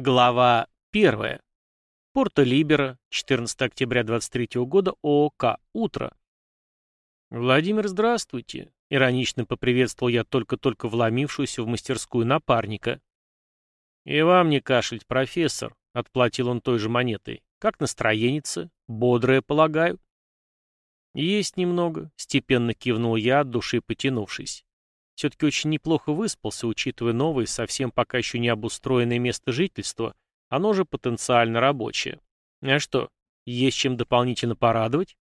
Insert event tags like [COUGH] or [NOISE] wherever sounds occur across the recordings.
Глава 1. Порто-Либера, 14 октября 23 года, ООК, утро. «Владимир, здравствуйте», — иронично поприветствовал я только-только вломившуюся в мастерскую напарника. «И вам не кашлять, профессор», — отплатил он той же монетой. «Как настроеница? Бодрое, полагаю?» «Есть немного», — степенно кивнул я, от души потянувшись. Все-таки очень неплохо выспался, учитывая новое, совсем пока еще не обустроенное место жительства, оно же потенциально рабочее. А что, есть чем дополнительно порадовать?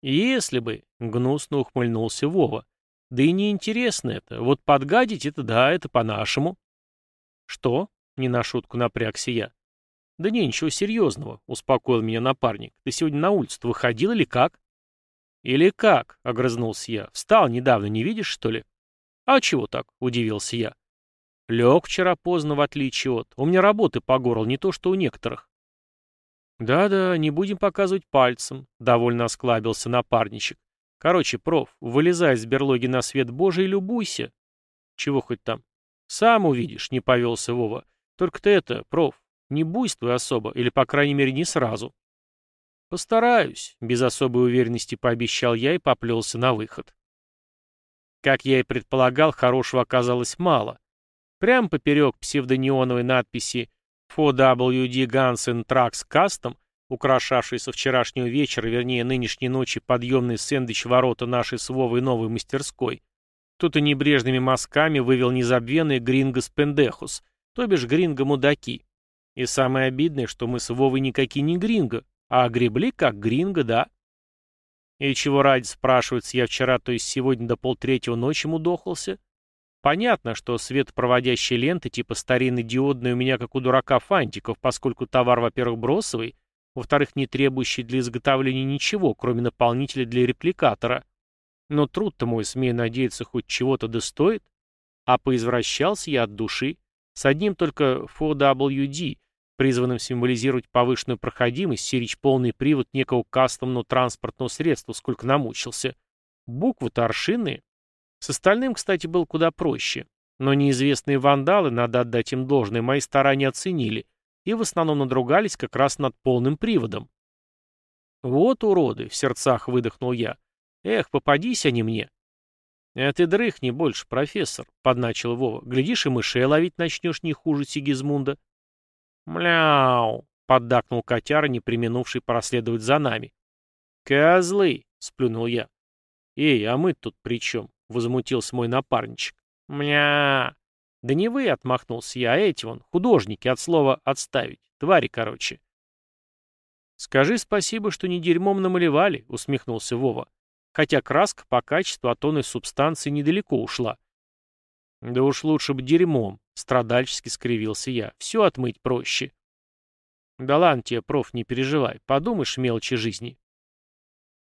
Если бы, гнусно ухмыльнулся Вова. Да и неинтересно это. Вот подгадить это да, это по-нашему. Что? Не на шутку напрягся я. Да не, ничего серьезного, успокоил меня напарник. Ты сегодня на улицу выходил или как? Или как? Огрызнулся я. Встал недавно, не видишь, что ли? «А чего так?» — удивился я. «Лег вчера поздно, в отличие от... У меня работы по горло, не то что у некоторых». «Да-да, не будем показывать пальцем», — довольно осклабился напарничек. «Короче, проф, вылезай из берлоги на свет Божий и любуйся». «Чего хоть там?» «Сам увидишь», — не повелся Вова. «Только ты это, проф, не буйствуй особо, или, по крайней мере, не сразу». «Постараюсь», — без особой уверенности пообещал я и поплелся на выход. Как я и предполагал, хорошего оказалось мало. Прямо поперек псевдонеоновой надписи FOWD Guns Trucks Custom, украшавшей со вчерашнего вечера, вернее нынешней ночи, подъемный сэндвич ворота нашей с Вовой новой мастерской, кто-то небрежными мазками вывел незабвенный Грингос Пендехус, то бишь Гринго-мудаки. И самое обидное, что мы с Вовой никакие не Гринго, а огребли как Гринго, да. И чего ради, спрашивается, я вчера, то есть сегодня до полтретьего ночи мудохался? Понятно, что светопроводящие ленты типа старинной диодной у меня как у дурака фантиков, поскольку товар, во-первых, бросовый, во-вторых, не требующий для изготовления ничего, кроме наполнителя для репликатора. Но труд-то мой, смею надеяться, хоть чего-то достоит. А поизвращался я от души. С одним только FOWD, призванным символизировать повышенную проходимость, сирич полный привод некого кастомного транспортного средства, сколько намучился. Буквы-то аршинные. С остальным, кстати, было куда проще. Но неизвестные вандалы, надо отдать им должное, мои старания оценили и в основном надругались как раз над полным приводом. «Вот уроды!» — в сердцах выдохнул я. «Эх, попадись они мне!» «А ты дрыхни больше, профессор», — подначил Вова. «Глядишь, и мышей ловить начнешь не хуже Сигизмунда». «Мляу!» — поддакнул котяра, не применувший проследовать за нами. «Козлы!» — сплюнул я. «Эй, а мы тут при чем?» — возмутился мой напарничек. «Мля!» «Да не вы!» — отмахнулся я, а эти вон, художники, от слова «отставить». Твари, короче. «Скажи спасибо, что не дерьмом намалевали», — усмехнулся Вова. Хотя краска по качеству от тонной субстанции недалеко ушла. «Да уж лучше бы дерьмом», Страдальчески скривился я. Все отмыть проще. Да ладно тебе, проф, не переживай. Подумаешь, мелочи жизни.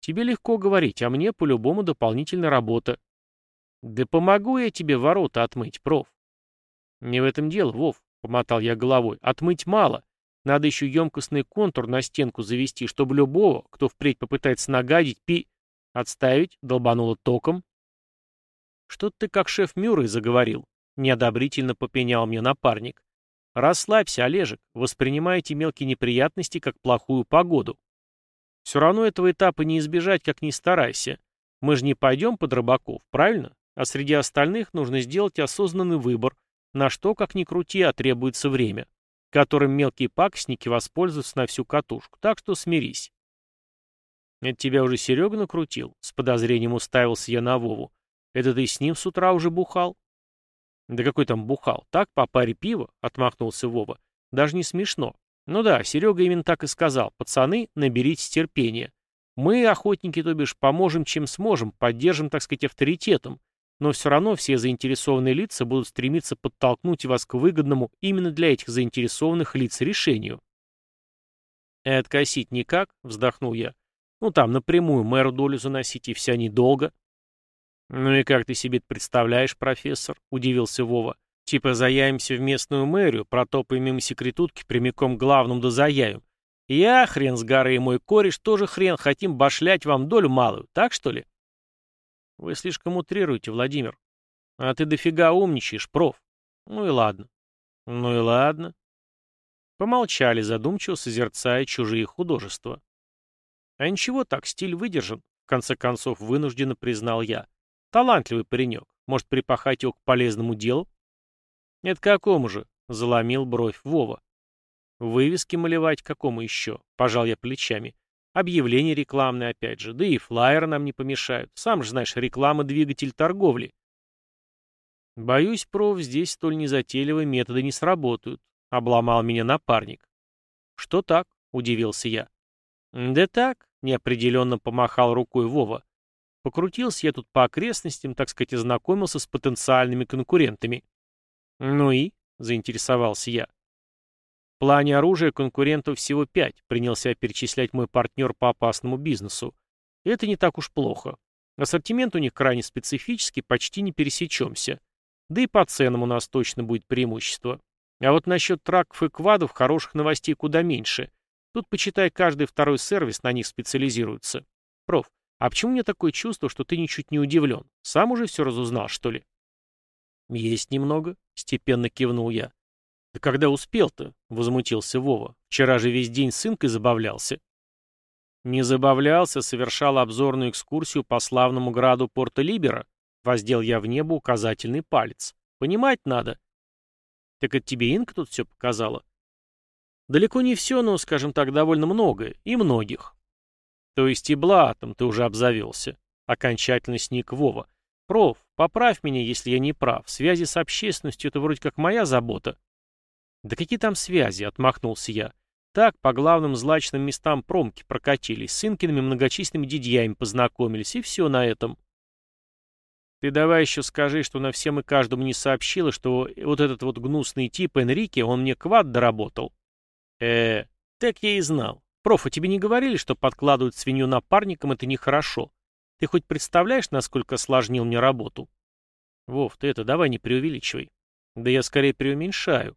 Тебе легко говорить, а мне по-любому дополнительная работа. Да помогу я тебе ворота отмыть, проф. Не в этом дело, Вов, помотал я головой. Отмыть мало. Надо еще емкостный контур на стенку завести, чтобы любого, кто впредь попытается нагадить, пи... Отставить, долбануло током. Что ты как шеф Мюррей заговорил? Неодобрительно попенял мне напарник. Расслабься, Олежек, воспринимайте мелкие неприятности как плохую погоду. Все равно этого этапа не избежать, как ни старайся. Мы же не пойдем под рыбаков, правильно? А среди остальных нужно сделать осознанный выбор, на что, как ни крути, а требуется время, которым мелкие пакостники воспользуются на всю катушку, так что смирись. Это тебя уже Серега накрутил? С подозрением уставился я на Вову. Это ты с ним с утра уже бухал? «Да какой там бухал? Так, по паре пива?» — отмахнулся Вова. «Даже не смешно. Ну да, Серега именно так и сказал. Пацаны, наберитесь терпения. Мы, охотники, то бишь, поможем, чем сможем, поддержим, так сказать, авторитетом. Но все равно все заинтересованные лица будут стремиться подтолкнуть вас к выгодному именно для этих заинтересованных лиц решению». «Откосить никак?» — вздохнул я. «Ну там напрямую мэру долю заносить, и вся недолго». «Ну и как ты себе это представляешь, профессор?» — удивился Вова. «Типа заявимся в местную мэрию, протопаем мимо секретутки прямиком к главному да заявим. Я, хрен с горы и мой кореш, тоже хрен, хотим башлять вам долю малую, так что ли?» «Вы слишком утрируете, Владимир. А ты дофига умничаешь, проф. Ну и ладно». «Ну и ладно». Помолчали, задумчиво созерцая чужие художества. А ничего так, стиль выдержан, в конце концов вынужденно признал я. Талантливый паренек. Может, припахать его к полезному делу? Это какому же? Заломил бровь Вова. Вывески малевать какому еще? Пожал я плечами. Объявления рекламные опять же. Да и флайеры нам не помешают. Сам же знаешь, реклама — двигатель торговли. Боюсь, проф, здесь столь незатейливые методы не сработают. Обломал меня напарник. Что так? Удивился я. Да так, неопределенно помахал рукой Вова. Покрутился я тут по окрестностям, так сказать, ознакомился с потенциальными конкурентами. Ну и? Заинтересовался я. В плане оружия конкурентов всего пять, принялся перечислять мой партнер по опасному бизнесу. И это не так уж плохо. Ассортимент у них крайне специфический, почти не пересечемся. Да и по ценам у нас точно будет преимущество. А вот насчет траков и квадов хороших новостей куда меньше. Тут, почитай, каждый второй сервис на них специализируется. Проф, а почему мне такое чувство, что ты ничуть не удивлен? Сам уже все разузнал, что ли? Есть немного, степенно кивнул я. «Да когда успел-то?» — возмутился Вова. «Вчера же весь день сынкой забавлялся». «Не забавлялся, совершал обзорную экскурсию по славному граду Порто-Либера», — воздел я в небо указательный палец. «Понимать надо». «Так это тебе Инка тут все показала?» «Далеко не все, но, скажем так, довольно многое. И многих». «То есть и блатом ты уже обзавелся», — окончательно сник Вова. «Проф, поправь меня, если я не прав. Связи с общественностью — это вроде как моя забота». «Да какие там связи?» — отмахнулся я. «Так, по главным злачным местам промки прокатились, с Инкиными многочисленными дядьями познакомились, и все на этом». «Ты давай еще скажи, что на всем и каждому не сообщила, что вот этот вот гнусный тип Энрике, он мне квад доработал». э так я и знал. Проф, а тебе не говорили, что подкладывать свинью напарникам — это нехорошо? Ты хоть представляешь, насколько осложнил мне работу?» «Вов, ты это давай не преувеличивай». «Да я скорее преуменьшаю.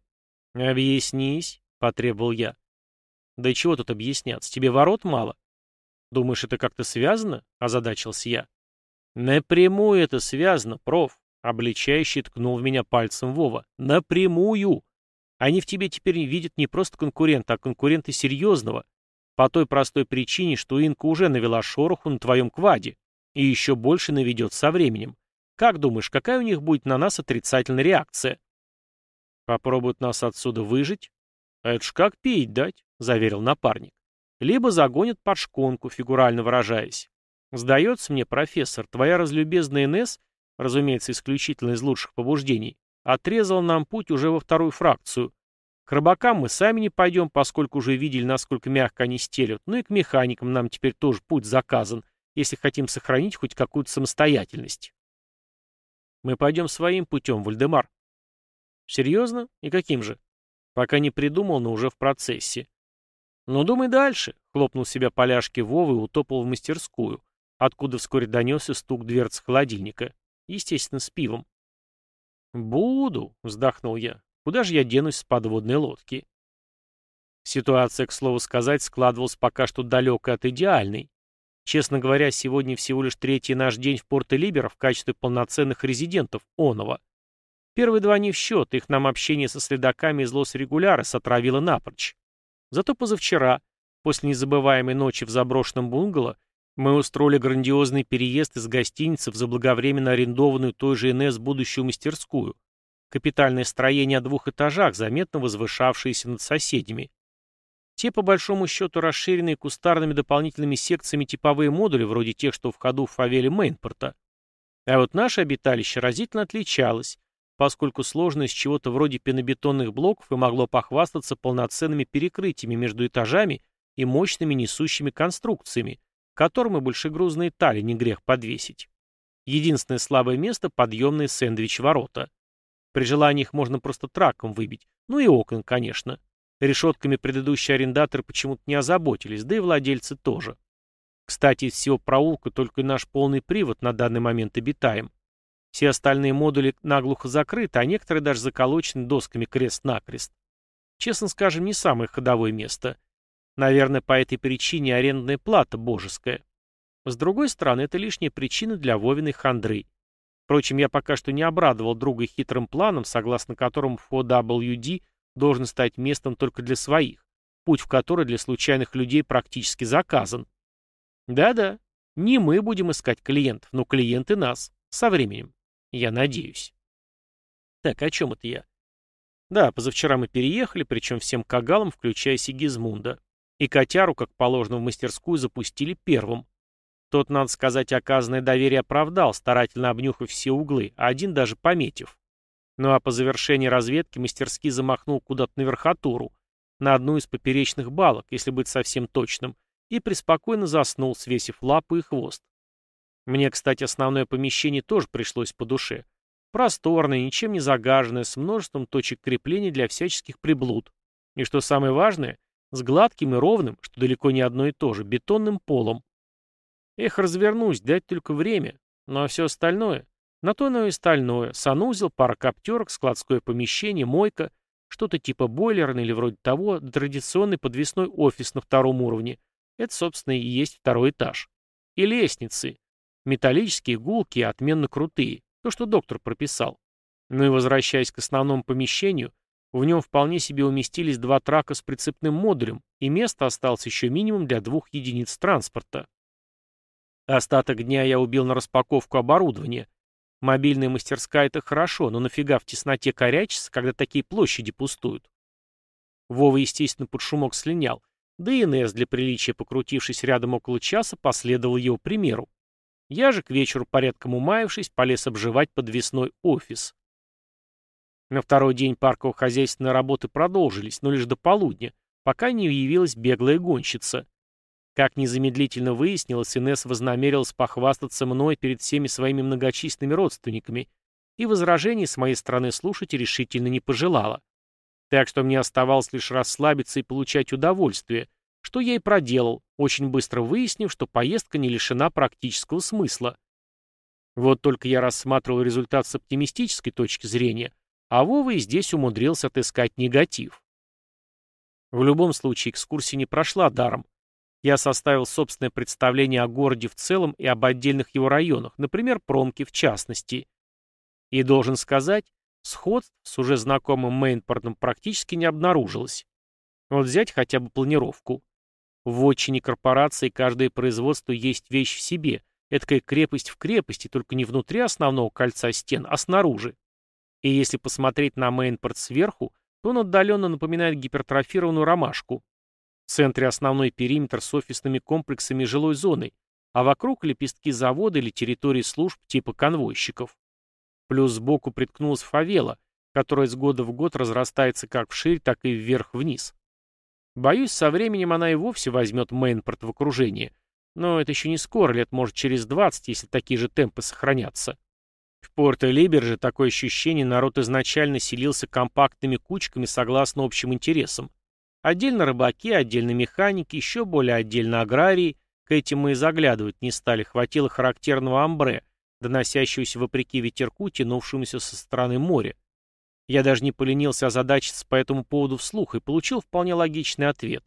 «Объяснись», — потребовал я. «Да и чего тут объясняться? Тебе ворот мало?» «Думаешь, это как-то связано?» — озадачился я. «Напрямую это связано, проф», — обличающий ткнул в меня пальцем Вова. «Напрямую! Они в тебе теперь видят не просто конкурента, а конкурента серьезного. По той простой причине, что Инка уже навела шороху на твоем кваде. И еще больше наведет со временем. Как думаешь, какая у них будет на нас отрицательная реакция?» Попробуют нас отсюда выжить? Это ж как пить дать, заверил напарник. Либо загонят под шконку, фигурально выражаясь. Сдается мне, профессор, твоя разлюбезная НС, разумеется, исключительно из лучших побуждений, отрезал нам путь уже во вторую фракцию. К рыбакам мы сами не пойдем, поскольку уже видели, насколько мягко они стелют, ну и к механикам нам теперь тоже путь заказан, если хотим сохранить хоть какую-то самостоятельность. Мы пойдем своим путем, Вальдемар, Серьезно? И каким же? Пока не придумал, но уже в процессе. Ну, думай дальше, хлопнул себя поляшки Вовы и утопал в мастерскую, откуда вскоре донесся стук дверц холодильника. Естественно, с пивом. «Буду», — вздохнул я. «Куда же я денусь с подводной лодки?» Ситуация, к слову сказать, складывалась пока что далеко от идеальной. Честно говоря, сегодня всего лишь третий наш день в Порто-Либеро в качестве полноценных резидентов Онова. Первые два не в счет, их нам общение со следаками из Лос-Регуляра сотравило напрочь. Зато позавчера, после незабываемой ночи в заброшенном бунгало, мы устроили грандиозный переезд из гостиницы в заблаговременно арендованную той же НС будущую мастерскую. Капитальное строение о двух этажах, заметно возвышавшееся над соседями. Те, по большому счету, расширенные кустарными дополнительными секциями типовые модули, вроде тех, что в ходу в фавеле Мейнпорта. А вот наше обиталище разительно отличалось, поскольку сложность чего-то вроде пенобетонных блоков и могло похвастаться полноценными перекрытиями между этажами и мощными несущими конструкциями, которым и большегрузные тали не грех подвесить. Единственное слабое место — подъемные сэндвич-ворота. При желании их можно просто траком выбить, ну и окон, конечно. Решетками предыдущие арендаторы почему-то не озаботились, да и владельцы тоже. Кстати, из всего проулка только наш полный привод на данный момент обитаем. Все остальные модули наглухо закрыты, а некоторые даже заколочены досками крест-накрест. Честно скажем, не самое ходовое место. Наверное, по этой причине арендная плата божеская. С другой стороны, это лишняя причина для Вовиной хандры. Впрочем, я пока что не обрадовал друга хитрым планом, согласно которому в OWD должен стать местом только для своих, путь в который для случайных людей практически заказан. Да-да, не мы будем искать клиентов, но клиенты нас. Со временем. Я надеюсь. Так, о чем это я? Да, позавчера мы переехали, причем всем кагалам, включая Сигизмунда. И котяру, как положено, в мастерскую запустили первым. Тот, надо сказать, оказанное доверие оправдал, старательно обнюхав все углы, а один даже пометив. Ну а по завершении разведки мастерски замахнул куда-то на верхотуру, на одну из поперечных балок, если быть совсем точным, и преспокойно заснул, свесив лапы и хвост. Мне, кстати, основное помещение тоже пришлось по душе. Просторное, ничем не загаженное, с множеством точек крепления для всяческих приблуд. И что самое важное, с гладким и ровным, что далеко не одно и то же, бетонным полом. Эх, развернусь, дать только время. Ну а все остальное? На то оно и стальное. Санузел, пара коптерок, складское помещение, мойка, что-то типа бойлерной или вроде того, традиционный подвесной офис на втором уровне. Это, собственно, и есть второй этаж. И лестницы. Металлические, гулкие, отменно крутые. То, что доктор прописал. Ну и возвращаясь к основному помещению, в нем вполне себе уместились два трака с прицепным модулем, и место осталось еще минимум для двух единиц транспорта. Остаток дня я убил на распаковку оборудования. Мобильная мастерская — это хорошо, но нафига в тесноте корячиться, когда такие площади пустуют? Вова, естественно, под шумок слинял, да и Инесс, для приличия покрутившись рядом около часа, последовал его примеру. Я же, к вечеру порядком умаявшись, полез обживать подвесной офис. На второй день парково-хозяйственные работы продолжились, но лишь до полудня, пока не явилась беглая гонщица. Как незамедлительно выяснилось, Инесс вознамерилась похвастаться мной перед всеми своими многочисленными родственниками, и возражений с моей стороны слушать решительно не пожелала. Так что мне оставалось лишь расслабиться и получать удовольствие, что я и проделал, очень быстро выяснив, что поездка не лишена практического смысла. Вот только я рассматривал результат с оптимистической точки зрения, а Вова и здесь умудрился отыскать негатив. В любом случае, экскурсия не прошла даром. Я составил собственное представление о городе в целом и об отдельных его районах, например, Промке в частности. И должен сказать, сходств с уже знакомым Мейнпортом практически не обнаружилось. Вот взять хотя бы планировку. В отчине корпорации каждое производство есть вещь в себе, эдакая крепость в крепости, только не внутри основного кольца стен, а снаружи. И если посмотреть на мейнпорт сверху, то он отдаленно напоминает гипертрофированную ромашку. В центре основной периметр с офисными комплексами и жилой зоной, а вокруг лепестки завода или территории служб типа конвойщиков. Плюс сбоку приткнулась фавела, которая с года в год разрастается как вширь, так и вверх-вниз. Боюсь, со временем она и вовсе возьмет Мейнпорт в окружение. Но это еще не скоро, лет может через 20, если такие же темпы сохранятся. В Порто-Либер же такое ощущение народ изначально селился компактными кучками согласно общим интересам. Отдельно рыбаки, отдельно механики, еще более отдельно аграрии. К этим мы и заглядывать не стали, хватило характерного амбре, доносящегося вопреки ветерку, тянувшемуся со стороны моря. Я даже не поленился озадачиться по этому поводу вслух и получил вполне логичный ответ.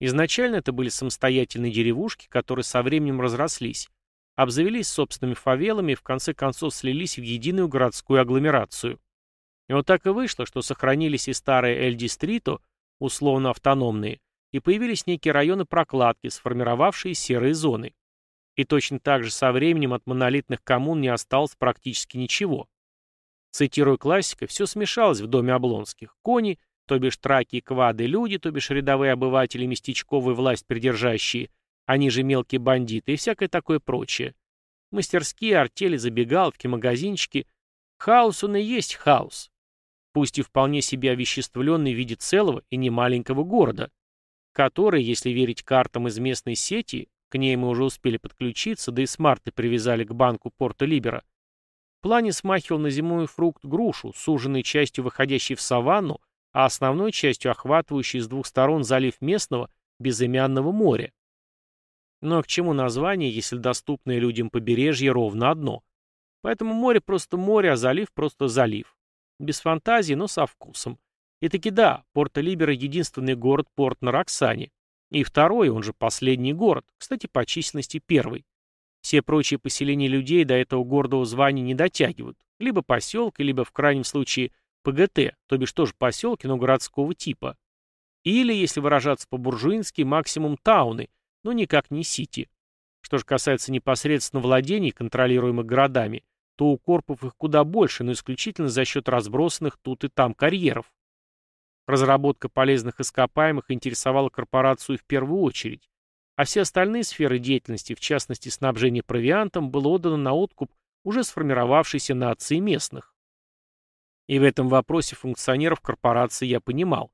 Изначально это были самостоятельные деревушки, которые со временем разрослись, обзавелись собственными фавелами и в конце концов слились в единую городскую агломерацию. И вот так и вышло, что сохранились и старые Эль-Дистрито, условно автономные, и появились некие районы прокладки, сформировавшие серые зоны. И точно так же со временем от монолитных коммун не осталось практически ничего. Цитируя классика, все смешалось в доме Облонских. Кони, то бишь траки и квады, люди, то бишь рядовые обыватели, местечковые власть придержащие, они же мелкие бандиты и всякое такое прочее. Мастерские, артели, забегаловки, магазинчики. Хаос он и есть хаос. Пусть и вполне себе овеществленный в виде целого и немаленького города, который, если верить картам из местной сети, к ней мы уже успели подключиться, да и смарты привязали к банку Порто-Либера, в плане смахивал на зимую фрукт грушу, суженной частью выходящей в саванну, а основной частью охватывающей с двух сторон залив местного безымянного моря. Но к чему название, если доступное людям побережье ровно одно? Поэтому море просто море, а залив просто залив. Без фантазии, но со вкусом. И таки да, Порто-Либера — единственный город-порт на Роксане. И второй, он же последний город, кстати, по численности первый. Все прочие поселения людей до этого гордого звания не дотягивают. Либо поселка, либо, в крайнем случае, ПГТ, то бишь тоже поселки, но городского типа. Или, если выражаться по-буржуински, максимум тауны, но никак не сити. Что же касается непосредственно владений, контролируемых городами, то у корпов их куда больше, но исключительно за счет разбросанных тут и там карьеров. Разработка полезных ископаемых интересовала корпорацию в первую очередь, а все остальные сферы деятельности, в частности снабжение провиантом, было отдано на откуп уже сформировавшейся нации местных. И в этом вопросе функционеров корпорации я понимал.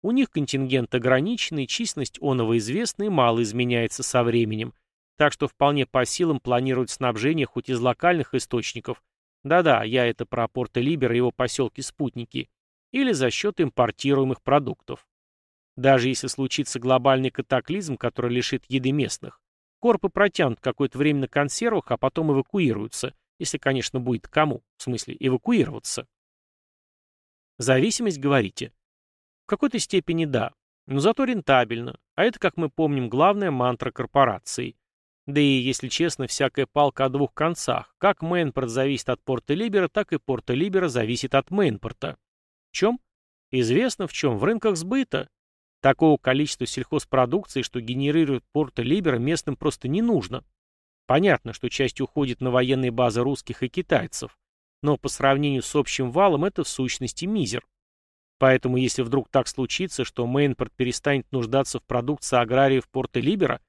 У них контингент ограниченный, численность оного известна и мало изменяется со временем, так что вполне по силам планировать снабжение хоть из локальных источников, да-да, я это про порто Либер и его поселки-спутники, или за счет импортируемых продуктов. Даже если случится глобальный катаклизм, который лишит еды местных, корпы протянут какое-то время на консервах, а потом эвакуируются, если, конечно, будет кому, в смысле эвакуироваться. Зависимость, говорите? В какой-то степени да, но зато рентабельно, а это, как мы помним, главная мантра корпорации. Да и, если честно, всякая палка о двух концах. Как Мейнпорт зависит от порта Либера, так и порта Либера зависит от Мейнпорта. В чем? Известно в чем. В рынках сбыта. Такого количества сельхозпродукции, что генерирует порта Либера, местным просто не нужно. Понятно, что часть уходит на военные базы русских и китайцев, но по сравнению с общим валом это в сущности мизер. Поэтому если вдруг так случится, что Мейнпорт перестанет нуждаться в продукции аграриев порта Либера,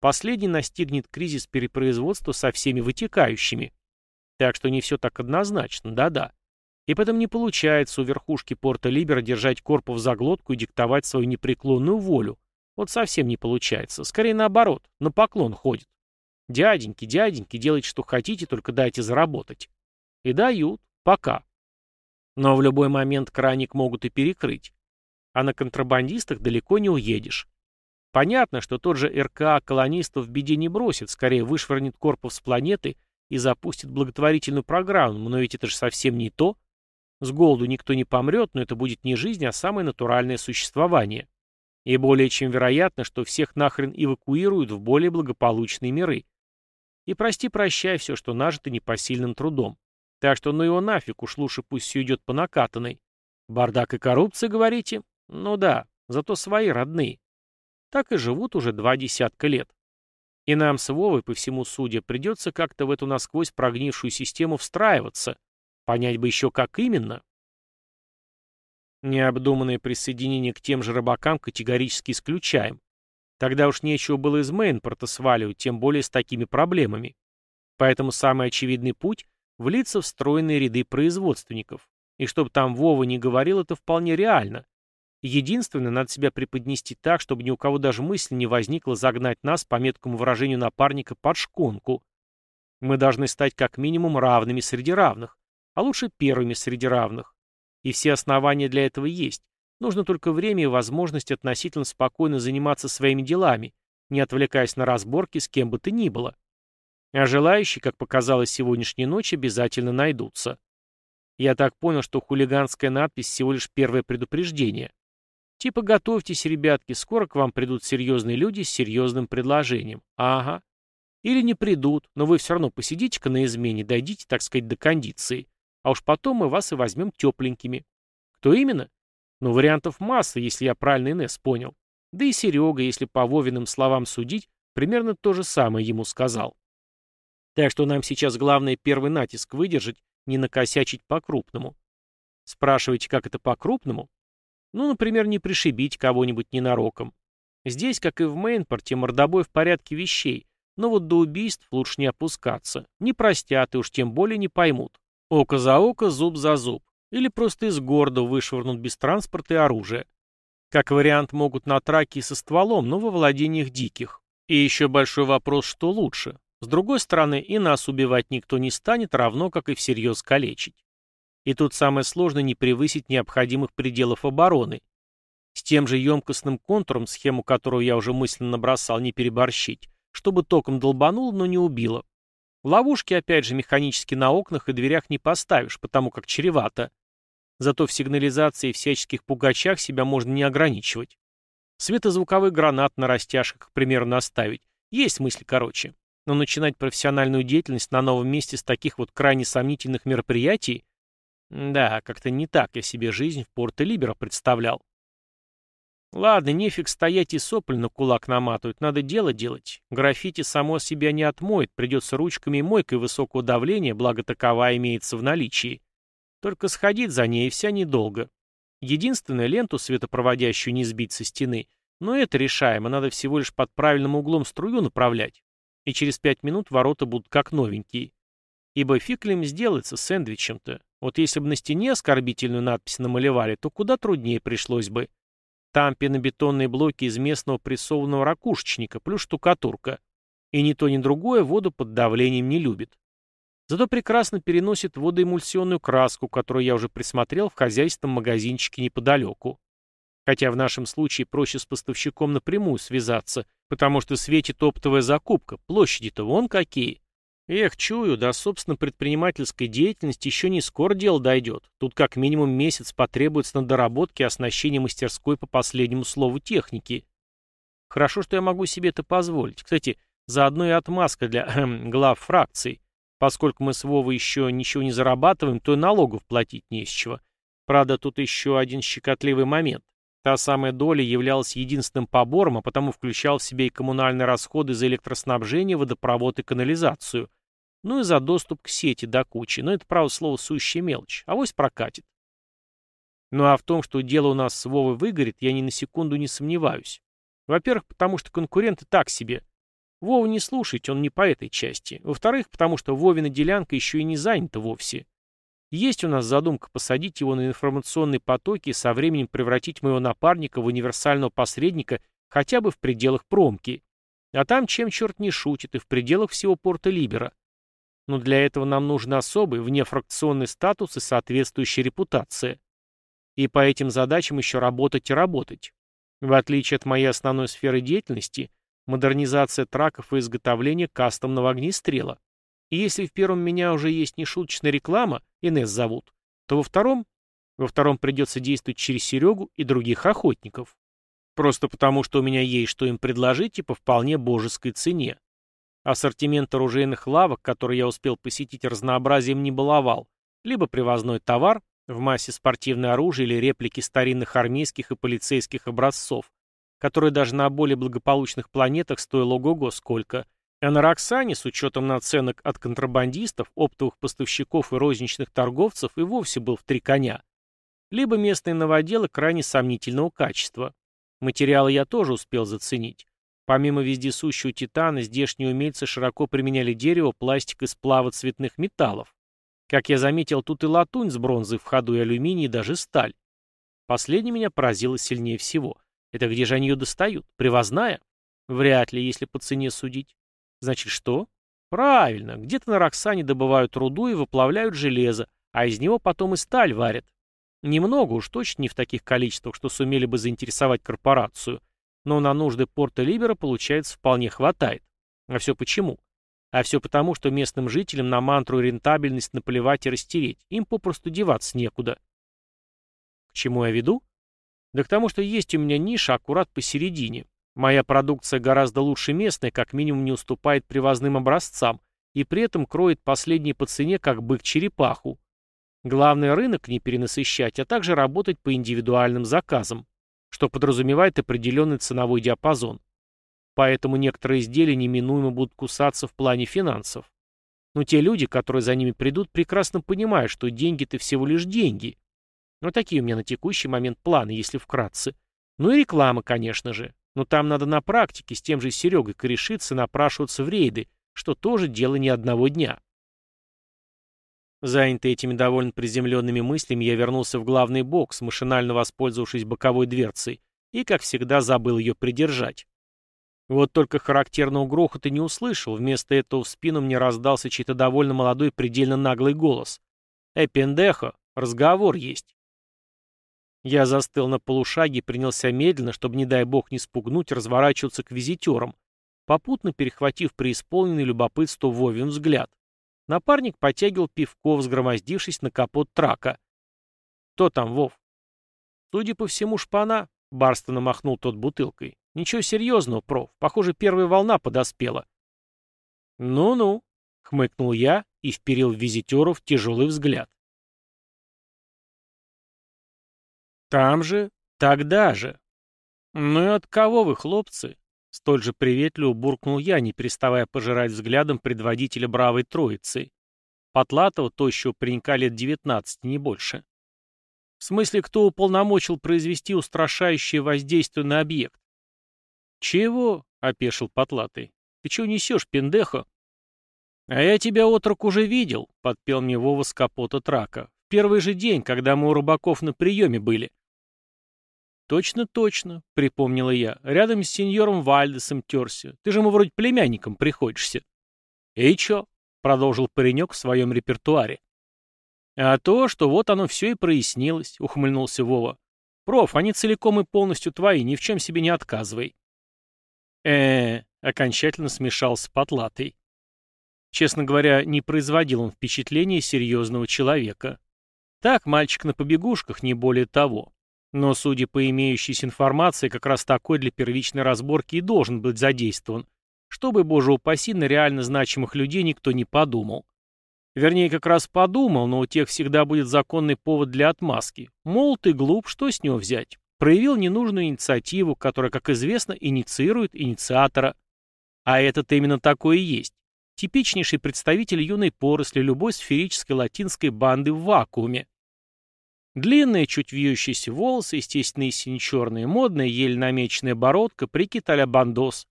последний настигнет кризис перепроизводства со всеми вытекающими. Так что не все так однозначно, да-да. И поэтому не получается у верхушки порта Либера держать корпус за глотку и диктовать свою непреклонную волю. Вот совсем не получается. Скорее наоборот, на поклон ходит. Дяденьки, дяденьки, делайте, что хотите, только дайте заработать. И дают. Пока. Но в любой момент краник могут и перекрыть. А на контрабандистах далеко не уедешь. Понятно, что тот же РКА колонистов в беде не бросит, скорее вышвырнет корпус с планеты и запустит благотворительную программу, но ведь это же совсем не то. С голоду никто не помрет, но это будет не жизнь, а самое натуральное существование. И более чем вероятно, что всех нахрен эвакуируют в более благополучные миры. И прости-прощай все, что нажито непосильным трудом. Так что ну его нафиг, уж лучше пусть все идет по накатанной. Бардак и коррупция, говорите? Ну да, зато свои родные. Так и живут уже два десятка лет. И нам с Вовой, по всему судя, придется как-то в эту насквозь прогнившую систему встраиваться. Понять бы еще как именно. Необдуманное присоединение к тем же рыбакам категорически исключаем. Тогда уж нечего было из Мейнпорта сваливать, тем более с такими проблемами. Поэтому самый очевидный путь – влиться в стройные ряды производственников. И чтобы там Вова не говорил, это вполне реально. Единственное, надо себя преподнести так, чтобы ни у кого даже мысли не возникло загнать нас, по меткому выражению напарника, под шконку. Мы должны стать как минимум равными среди равных, а лучше первыми среди равных. И все основания для этого есть. Нужно только время и возможность относительно спокойно заниматься своими делами, не отвлекаясь на разборки с кем бы то ни было. А желающие, как показалось сегодняшней ночи, обязательно найдутся. Я так понял, что хулиганская надпись всего лишь первое предупреждение. Типа готовьтесь, ребятки, скоро к вам придут серьезные люди с серьезным предложением. Ага. Или не придут, но вы все равно посидите-ка на измене, дойдите, так сказать, до кондиции. А уж потом мы вас и возьмем тепленькими. Кто именно? Но вариантов масса, если я правильно Инесс понял. Да и Серега, если по Вовиным словам судить, примерно то же самое ему сказал. Так что нам сейчас главное первый натиск выдержать, не накосячить по-крупному. Спрашиваете, как это по-крупному? Ну, например, не пришибить кого-нибудь ненароком. Здесь, как и в Мейнпорте, мордобой в порядке вещей, но вот до убийств лучше не опускаться. Не простят и уж тем более не поймут. Око за око, зуб за зуб. Или просто из города вышвырнут без транспорта и оружия. Как вариант, могут на траке со стволом, но во владениях диких. И еще большой вопрос, что лучше. С другой стороны, и нас убивать никто не станет, равно как и всерьез калечить. И тут самое сложное не превысить необходимых пределов обороны. С тем же емкостным контуром, схему которую я уже мысленно набросал, не переборщить, чтобы током долбанул, но не убило. Ловушки, опять же, механически на окнах и дверях не поставишь, потому как чревато. Зато в сигнализации и всяческих пугачах себя можно не ограничивать. Светозвуковой гранат на растяжках, к примеру, наставить. Есть мысль короче. Но начинать профессиональную деятельность на новом месте с таких вот крайне сомнительных мероприятий Да, как-то не так я себе жизнь в Порто-Либеро представлял. Ладно, нефиг стоять и сопль на кулак наматывать, надо дело делать. Граффити само себя не отмоет, придется ручками и мойкой высокого давления, благо таковая имеется в наличии. Только сходить за ней вся недолго. Единственное, ленту светопроводящую не сбить со стены. Но это решаемо, надо всего лишь под правильным углом струю направлять. И через пять минут ворота будут как новенькие. Ибо им сделается сэндвичем-то? Вот если бы на стене оскорбительную надпись намалевали, то куда труднее пришлось бы. Там пенобетонные блоки из местного прессованного ракушечника, плюс штукатурка. И ни то, ни другое воду под давлением не любит. Зато прекрасно переносит водоэмульсионную краску, которую я уже присмотрел в хозяйственном магазинчике неподалеку. Хотя в нашем случае проще с поставщиком напрямую связаться, потому что светит оптовая закупка, площади-то вон какие. Эх, чую, до, собственно, предпринимательской деятельности еще не скоро дело дойдет. Тут как минимум месяц потребуется на доработке и оснащение мастерской по последнему слову техники. Хорошо, что я могу себе это позволить. Кстати, заодно и отмазка для [CLEARS THROAT] глав фракций. Поскольку мы с Вовой еще ничего не зарабатываем, то и налогов платить не с чего. Правда, тут еще один щекотливый момент. Та самая доля являлась единственным побором, а потому включал в себя и коммунальные расходы за электроснабжение, водопровод и канализацию. Ну и за доступ к сети до кучи. Но это, право слово, сущая мелочь. Авось прокатит. Ну а в том, что дело у нас с Вовой выгорит, я ни на секунду не сомневаюсь. Во-первых, потому что конкуренты так себе. Вову не слушайте, он не по этой части. Во-вторых, потому что Вовина делянка еще и не занята вовсе. Есть у нас задумка посадить его на информационные потоки и со временем превратить моего напарника в универсального посредника хотя бы в пределах промки. А там чем черт не шутит и в пределах всего порта Либера. Но для этого нам нужен особый, внефракционный статус и соответствующая репутация. И по этим задачам еще работать и работать. В отличие от моей основной сферы деятельности, модернизация траков и изготовление кастомного огнестрела. И если в первом меня уже есть нешуточная реклама, Инесс зовут, то во втором... Во втором придется действовать через Серегу и других охотников. Просто потому, что у меня есть что им предложить и по вполне божеской цене. Ассортимент оружейных лавок, который я успел посетить, разнообразием не баловал. Либо привозной товар, в массе спортивное оружие или реплики старинных армейских и полицейских образцов, которое даже на более благополучных планетах стоило ого-го сколько. А на Роксане, с учетом наценок от контрабандистов, оптовых поставщиков и розничных торговцев, и вовсе был в три коня. Либо местные новоделы крайне сомнительного качества. Материалы я тоже успел заценить. Помимо вездесущего титана, здешние умельцы широко применяли дерево, пластик и сплавы цветных металлов. Как я заметил, тут и латунь с бронзой в ходу, и алюминий, и даже сталь. Последнее меня поразило сильнее всего. Это где же они ее достают? Привозная? Вряд ли, если по цене судить. Значит, что? Правильно, где-то на Роксане добывают руду и выплавляют железо, а из него потом и сталь варят. Немного уж точно не в таких количествах, что сумели бы заинтересовать корпорацию, но на нужды порта Либера, получается, вполне хватает. А все почему? А все потому, что местным жителям на мантру рентабельность наплевать и растереть, им попросту деваться некуда. К чему я веду? Да к тому, что есть у меня ниша аккурат посередине. Моя продукция гораздо лучше местной, как минимум не уступает привозным образцам, и при этом кроет последние по цене, как бык черепаху. Главное рынок не перенасыщать, а также работать по индивидуальным заказам, что подразумевает определенный ценовой диапазон. Поэтому некоторые изделия неминуемо будут кусаться в плане финансов. Но те люди, которые за ними придут, прекрасно понимают, что деньги-то всего лишь деньги. Но такие у меня на текущий момент планы, если вкратце. Ну и реклама, конечно же. Но там надо на практике с тем же Серегой корешиться напрашиваться в рейды, что тоже дело не одного дня. Занятый этими довольно приземленными мыслями, я вернулся в главный бокс, машинально воспользовавшись боковой дверцей, и, как всегда, забыл ее придержать. Вот только характерного грохота не услышал, вместо этого в спину мне раздался чей-то довольно молодой предельно наглый голос. «Эй, пендехо, разговор есть». Я застыл на полушаге и принялся медленно, чтобы, не дай бог, не спугнуть, разворачиваться к визитерам, попутно перехватив преисполненный любопытство Вовин взгляд. Напарник потягивал пивко, взгромоздившись на капот трака. «Кто там, Вов?» «Судя по всему, шпана», — барственно махнул тот бутылкой. «Ничего серьезного, проф. Похоже, первая волна подоспела». «Ну-ну», — хмыкнул я и вперил в визитеров тяжелый взгляд. Там же, тогда же. Ну и от кого вы, хлопцы? Столь же приветливо буркнул я, не переставая пожирать взглядом предводителя бравой троицы. Потлатого, тощего паренька лет девятнадцати, не больше. В смысле, кто уполномочил произвести устрашающее воздействие на объект? «Чего?» — опешил Потлатый. «Ты чего несешь, пендехо?» «А я тебя, отрок, уже видел», — подпел мне Вова с капота трака. «В первый же день, когда мы у рыбаков на приеме были». «Точно, точно», — припомнила я. «Рядом с сеньором Вальдесом терся. Ты же ему вроде племянником приходишься». «И чё?» — продолжил паренек в своем репертуаре. «А то, что вот оно все и прояснилось», — ухмыльнулся Вова. «Проф, они целиком и полностью твои, ни в чем себе не отказывай». э окончательно смешался потлатый. Честно говоря, не производил он впечатления серьезного человека. Так, мальчик на побегушках, не более того. Но, судя по имеющейся информации, как раз такой для первичной разборки и должен быть задействован, чтобы, боже упаси, на реально значимых людей никто не подумал. Вернее, как раз подумал, но у тех всегда будет законный повод для отмазки. Мол, ты глуп, что с него взять? Проявил ненужную инициативу, которая, как известно, инициирует инициатора. А этот именно такой и есть. Типичнейший представитель юной поросли любой сферической латинской банды в вакууме. Длинные, чуть вьющиеся волосы, естественно, сине-черные, модная, еле намеченная бородка, прикид а бандос.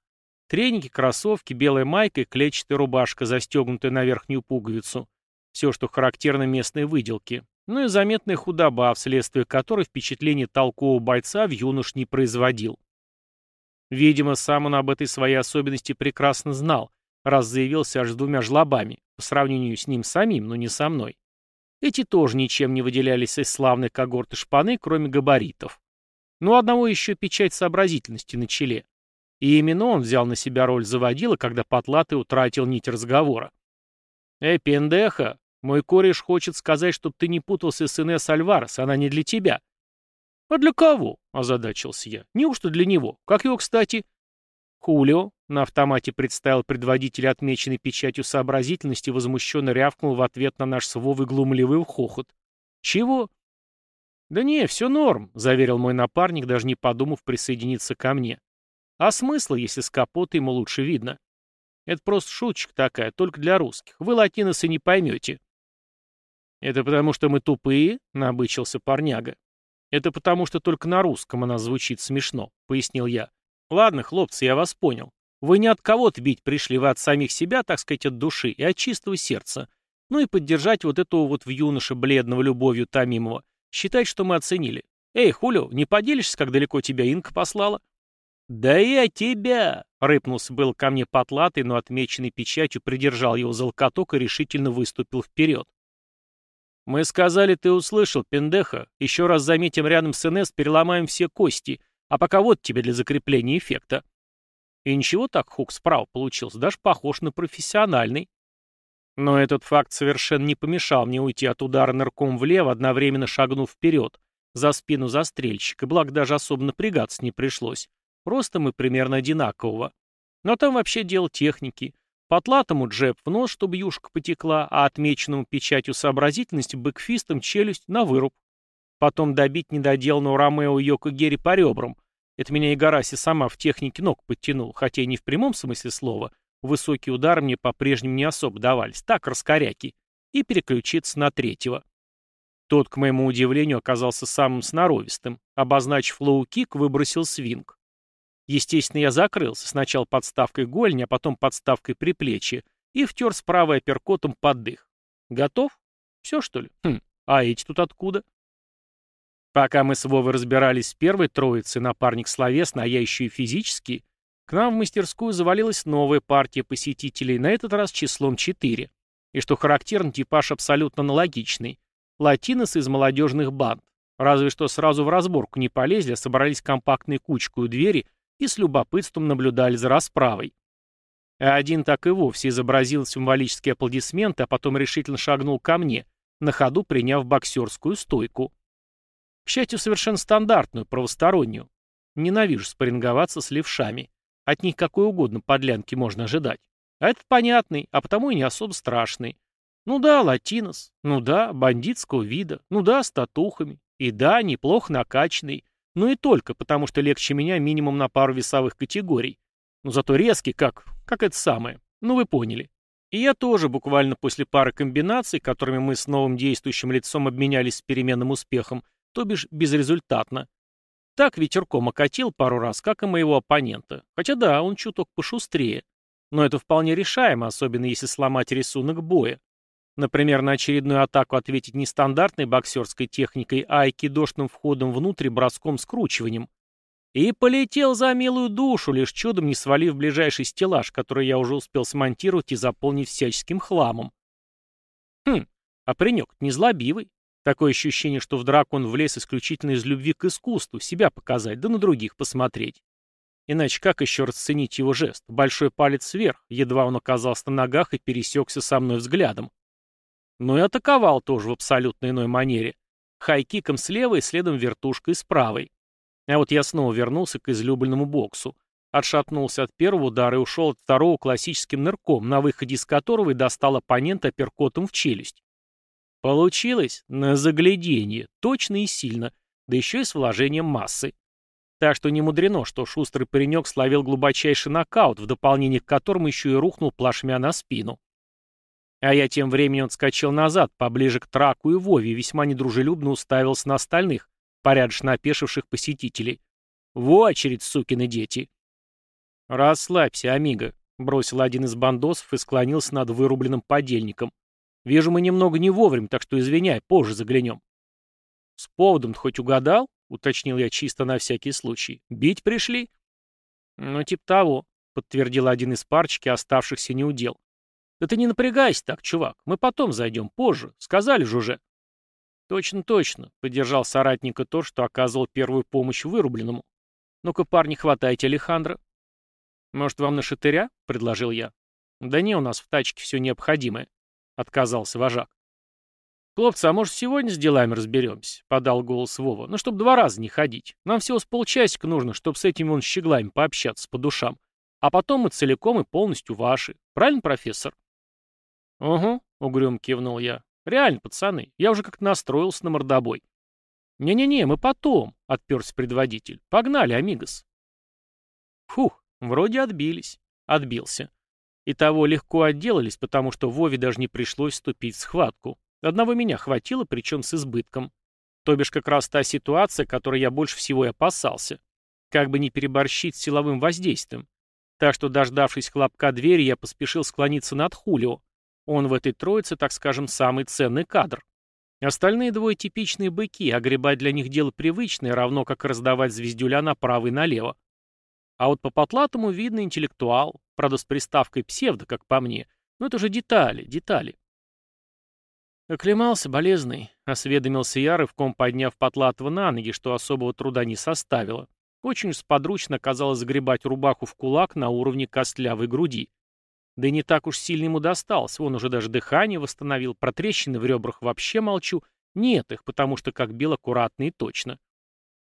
Треники, кроссовки, белая майка и клетчатая рубашка, застегнутая на верхнюю пуговицу. Все, что характерно местной выделке. Ну и заметная худоба, вследствие которой впечатление толкового бойца в юнош не производил. Видимо, сам он об этой своей особенности прекрасно знал, раз заявился аж с двумя жлобами, по сравнению с ним самим, но не со мной. Эти тоже ничем не выделялись из славной когорты шпаны, кроме габаритов. Но одного еще печать сообразительности на челе. И именно он взял на себя роль заводила, когда Потлатый утратил нить разговора. «Эй, пендеха, мой кореш хочет сказать, чтобы ты не путался с Инесс Альварес, она не для тебя». «А для кого?» — озадачился я. «Неужто для него? Как его, кстати?» «Хулио», — на автомате представил предводитель, отмеченный печатью сообразительности, возмущенно рявкнул в ответ на наш свовый глумливый хохот. «Чего?» «Да не, все норм», — заверил мой напарник, даже не подумав присоединиться ко мне. «А смысла, если с капота ему лучше видно? Это просто шуточка такая, только для русских. Вы, латиносы, не поймете». «Это потому, что мы тупые?» — набычился парняга. «Это потому, что только на русском она звучит смешно», — пояснил я. «Ладно, хлопцы, я вас понял. Вы не от кого-то бить пришли, вы от самих себя, так сказать, от души и от чистого сердца. Ну и поддержать вот этого вот в юноше бледного любовью томимого. Считать, что мы оценили. Эй, Хулио, не поделишься, как далеко тебя Инка послала?» «Да я тебя!» — рыпнулся был ко мне потлатый, но отмеченный печатью придержал его за локоток и решительно выступил вперед. «Мы сказали, ты услышал, пендеха. Еще раз заметим рядом с НС, переломаем все кости. А пока вот тебе для закрепления эффекта». И ничего так хук справа получился, даже похож на профессиональный. Но этот факт совершенно не помешал мне уйти от удара нырком влево, одновременно шагнув вперед, за спину застрельщика, благо даже особо напрягаться не пришлось. Просто мы примерно одинакового. Но там вообще дело техники. Потлатому джеб в нос, чтобы юшка потекла, а отмеченному печатью сообразительности бэкфистом челюсть на выруб. Потом добить недоделанного Ромео Герри по ребрам, это меня и Гараси сама в технике ног подтянул, хотя и не в прямом смысле слова. Высокие удары мне по-прежнему не особо давались, так раскоряки. И переключиться на третьего. Тот, к моему удивлению, оказался самым сноровистым. Обозначив лоу-кик, выбросил свинг. Естественно, я закрылся, сначала подставкой голени, а потом подставкой предплечья, и втер справа апперкотом под дых. Готов? Все, что ли? Хм, а эти тут откуда? Пока мы с Вовой разбирались с первой троицей, напарник словесно, а я еще и физически, к нам в мастерскую завалилась новая партия посетителей, на этот раз числом 4. И что характерно, типаж абсолютно аналогичный. Латинос из молодежных банд. Разве что сразу в разборку не полезли, а собрались компактной кучкой у двери и с любопытством наблюдали за расправой. А один так и вовсе изобразил символические аплодисменты, а потом решительно шагнул ко мне, на ходу приняв боксерскую стойку. К счастью, совершенно стандартную, правостороннюю. Ненавижу спарринговаться с левшами. От них какой угодно подлянки можно ожидать. А этот понятный, а потому и не особо страшный. Ну да, латинос. Ну да, бандитского вида. Ну да, с татухами. И да, неплохо накачанный. Но и только, потому что легче меня минимум на пару весовых категорий. Но зато резкий, как... как это самое. Ну вы поняли. И я тоже буквально после пары комбинаций, которыми мы с новым действующим лицом обменялись с переменным успехом, то бишь безрезультатно. Так ветерком окатил пару раз, как и моего оппонента. Хотя да, он чуток пошустрее. Но это вполне решаемо, особенно если сломать рисунок боя. Например, на очередную атаку ответить не стандартной боксерской техникой, а айкидошным входом внутрь броском-скручиванием. И полетел за милую душу, лишь чудом не свалив ближайший стеллаж, который я уже успел смонтировать и заполнить всяческим хламом. Хм, а паренек не злобивый. Такое ощущение, что в драку он влез исключительно из любви к искусству, себя показать, да на других посмотреть. Иначе как еще расценить его жест? Большой палец вверх, едва он оказался на ногах и пересекся со мной взглядом. Но и атаковал тоже в абсолютно иной манере. Хайкиком слева и следом вертушкой с правой. А вот я снова вернулся к излюбленному боксу. Отшатнулся от первого удара и ушел от второго классическим нырком, на выходе из которого и достал оппонента апперкотом в челюсть. Получилось на загляденье, точно и сильно, да еще и с вложением массы. Так что не мудрено, что шустрый паренек словил глубочайший нокаут, в дополнение к которому еще и рухнул плашмя на спину. А я тем временем отскочил назад, поближе к Траку и Вове, и весьма недружелюбно уставился на остальных, порядочно опешивших посетителей. В очередь, сукины дети. «Расслабься, Амиго», — бросил один из бандосов и склонился над вырубленным подельником. «Вижу, мы немного не вовремя, так что извиняй, позже заглянем». «С поводом хоть угадал?» — уточнил я чисто на всякий случай. «Бить пришли?» «Ну, типа того», — подтвердил один из парчики, оставшихся неудел. «Да ты не напрягайся так, чувак. Мы потом зайдем, позже. Сказали же уже». «Точно, точно», — поддержал соратника тот, что оказывал первую помощь вырубленному. «Ну-ка, парни, хватайте Алехандро». «Может, вам на шатыря?» — предложил я. «Да не, у нас в тачке все необходимое», — отказался вожак. «Хлопцы, а может, сегодня с делами разберемся?» — подал голос Вова. «Ну, чтобы два раза не ходить. Нам всего с полчасика нужно, чтобы с этими вон щеглами пообщаться по душам. А потом мы целиком и полностью ваши. Правильно, профессор?» «Угу», — угрюм кивнул я. «Реально, пацаны, я уже как-то настроился на мордобой». «Не-не-не, мы потом», — отперся предводитель. «Погнали, амигос». Фух, вроде отбились. Отбился. И того легко отделались, потому что Вове даже не пришлось вступить в схватку. Одного меня хватило, причем с избытком. То бишь как раз та ситуация, которой я больше всего и опасался. Как бы не переборщить с силовым воздействием. Так что, дождавшись хлопка двери, я поспешил склониться над Хулио. Он в этой троице, так скажем, самый ценный кадр. Остальные двое типичные быки, а гребать для них дело привычное, равно как раздавать звездюля направо и налево. А вот по потлатому видно интеллектуал, правда с приставкой псевдо, как по мне. Но это же детали, детали. «Оклемался, болезный», — осведомился я, рывком подняв Потлатова на ноги, что особого труда не составило. Очень уж сподручно казалось загребать рубаху в кулак на уровне костлявой груди. Да и не так уж сильно ему досталось, он уже даже дыхание восстановил, про трещины в ребрах вообще молчу. Нет их, потому что как бил аккуратно и точно.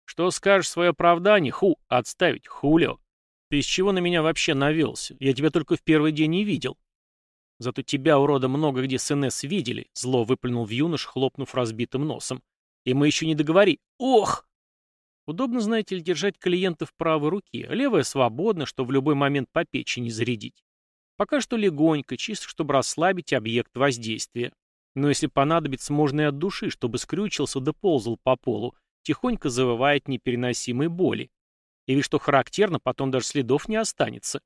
«Что скажешь свое оправдание? Ху, отставить, хулио. Ты из чего на меня вообще навелся? Я тебя только в первый день не видел». Зато тебя, урода, много где с НС видели, зло выплюнул в юнош, хлопнув разбитым носом. И мы еще не договори. Ох! Удобно, знаете ли, держать клиента в правой руке, левая свободна, что в любой момент по печени зарядить. Пока что легонько, чисто чтобы расслабить объект воздействия. Но если понадобится, можно и от души, чтобы скрючился да ползал по полу, тихонько завывая от непереносимой боли. И ведь что характерно, потом даже следов не останется.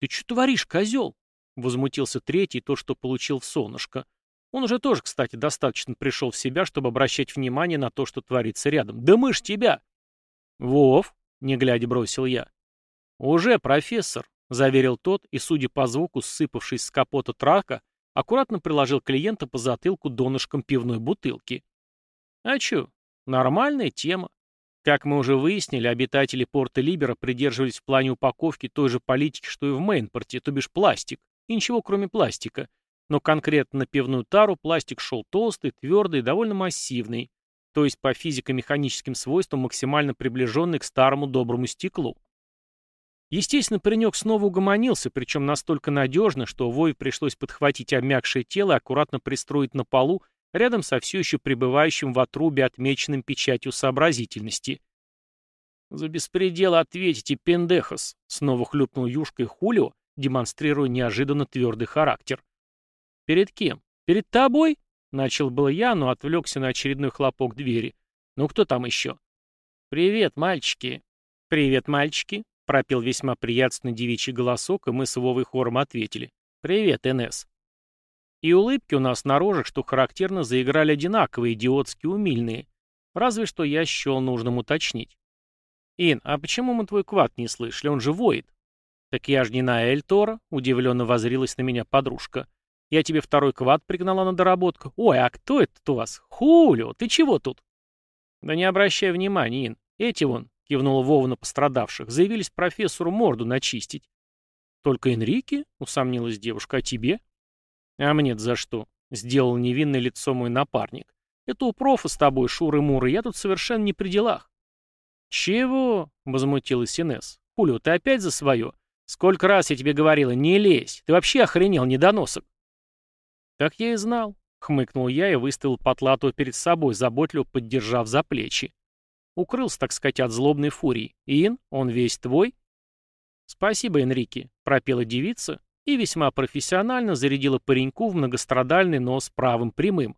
«Ты что творишь, козел?» Возмутился третий, тот, что получил в солнышко. Он уже тоже, кстати, достаточно пришел в себя, чтобы обращать внимание на то, что творится рядом. «Да мы ж тебя!» «Вов!» — не глядя бросил я. «Уже, профессор!» — заверил тот, и, судя по звуку, ссыпавшись с капота трака, аккуратно приложил клиента по затылку донышком пивной бутылки. «А чё? Нормальная тема. Как мы уже выяснили, обитатели порта Либера придерживались в плане упаковки той же политики, что и в Мейнпорте, то бишь пластик. И ничего кроме пластика. Но конкретно на пивную тару пластик шел толстый, твердый и довольно массивный, то есть по физико-механическим свойствам максимально приближенный к старому доброму стеклу. Естественно, паренек снова угомонился, причем настолько надежно, что Вове пришлось подхватить обмякшее тело и аккуратно пристроить на полу рядом со все еще пребывающим в отрубе отмеченным печатью сообразительности. «За беспредел ответите, пендехос!» — снова хлюпнул юшкой Хулио, демонстрируя неожиданно твердый характер. «Перед кем? Перед тобой?» — начал был я, но отвлекся на очередной хлопок двери. «Ну кто там еще?» «Привет, мальчики!» «Привет, мальчики!» — пропел весьма приятный девичий голосок, и мы с Вовой хором ответили. «Привет, НС!» И улыбки у нас на рожах, что характерно, заиграли одинаковые, идиотски умильные. Разве что я счел нужным уточнить. «Ин, а почему мы твой квад не слышали? Он же воет». «Так я же не на Эль Тора», — удивленно возрилась на меня подружка. «Я тебе второй квад пригнала на доработку. Ой, а кто это у вас? Хулио, ты чего тут?» «Да не обращай внимания, Ин. Эти вон», — кивнула Вова на пострадавших, — заявились профессору морду начистить. «Только Энрике?» — усомнилась девушка. «А тебе?» «А мне за что?» — сделал невинное лицо мой напарник. «Это у профа с тобой, Шуры-Муры, я тут совершенно не при делах». «Чего?» — возмутилась Инесс. «Пулю, ты опять за свое? Сколько раз я тебе говорила, не лезь. Ты вообще охренел, недоносок». «Так я и знал», — хмыкнул я и выставил потлату перед собой, заботливо поддержав за плечи. Укрылся, так сказать, от злобной фурии. «Ин, он весь твой?» «Спасибо, Энрике», — пропела девица и весьма профессионально зарядила пареньку в многострадальный нос правым прямым.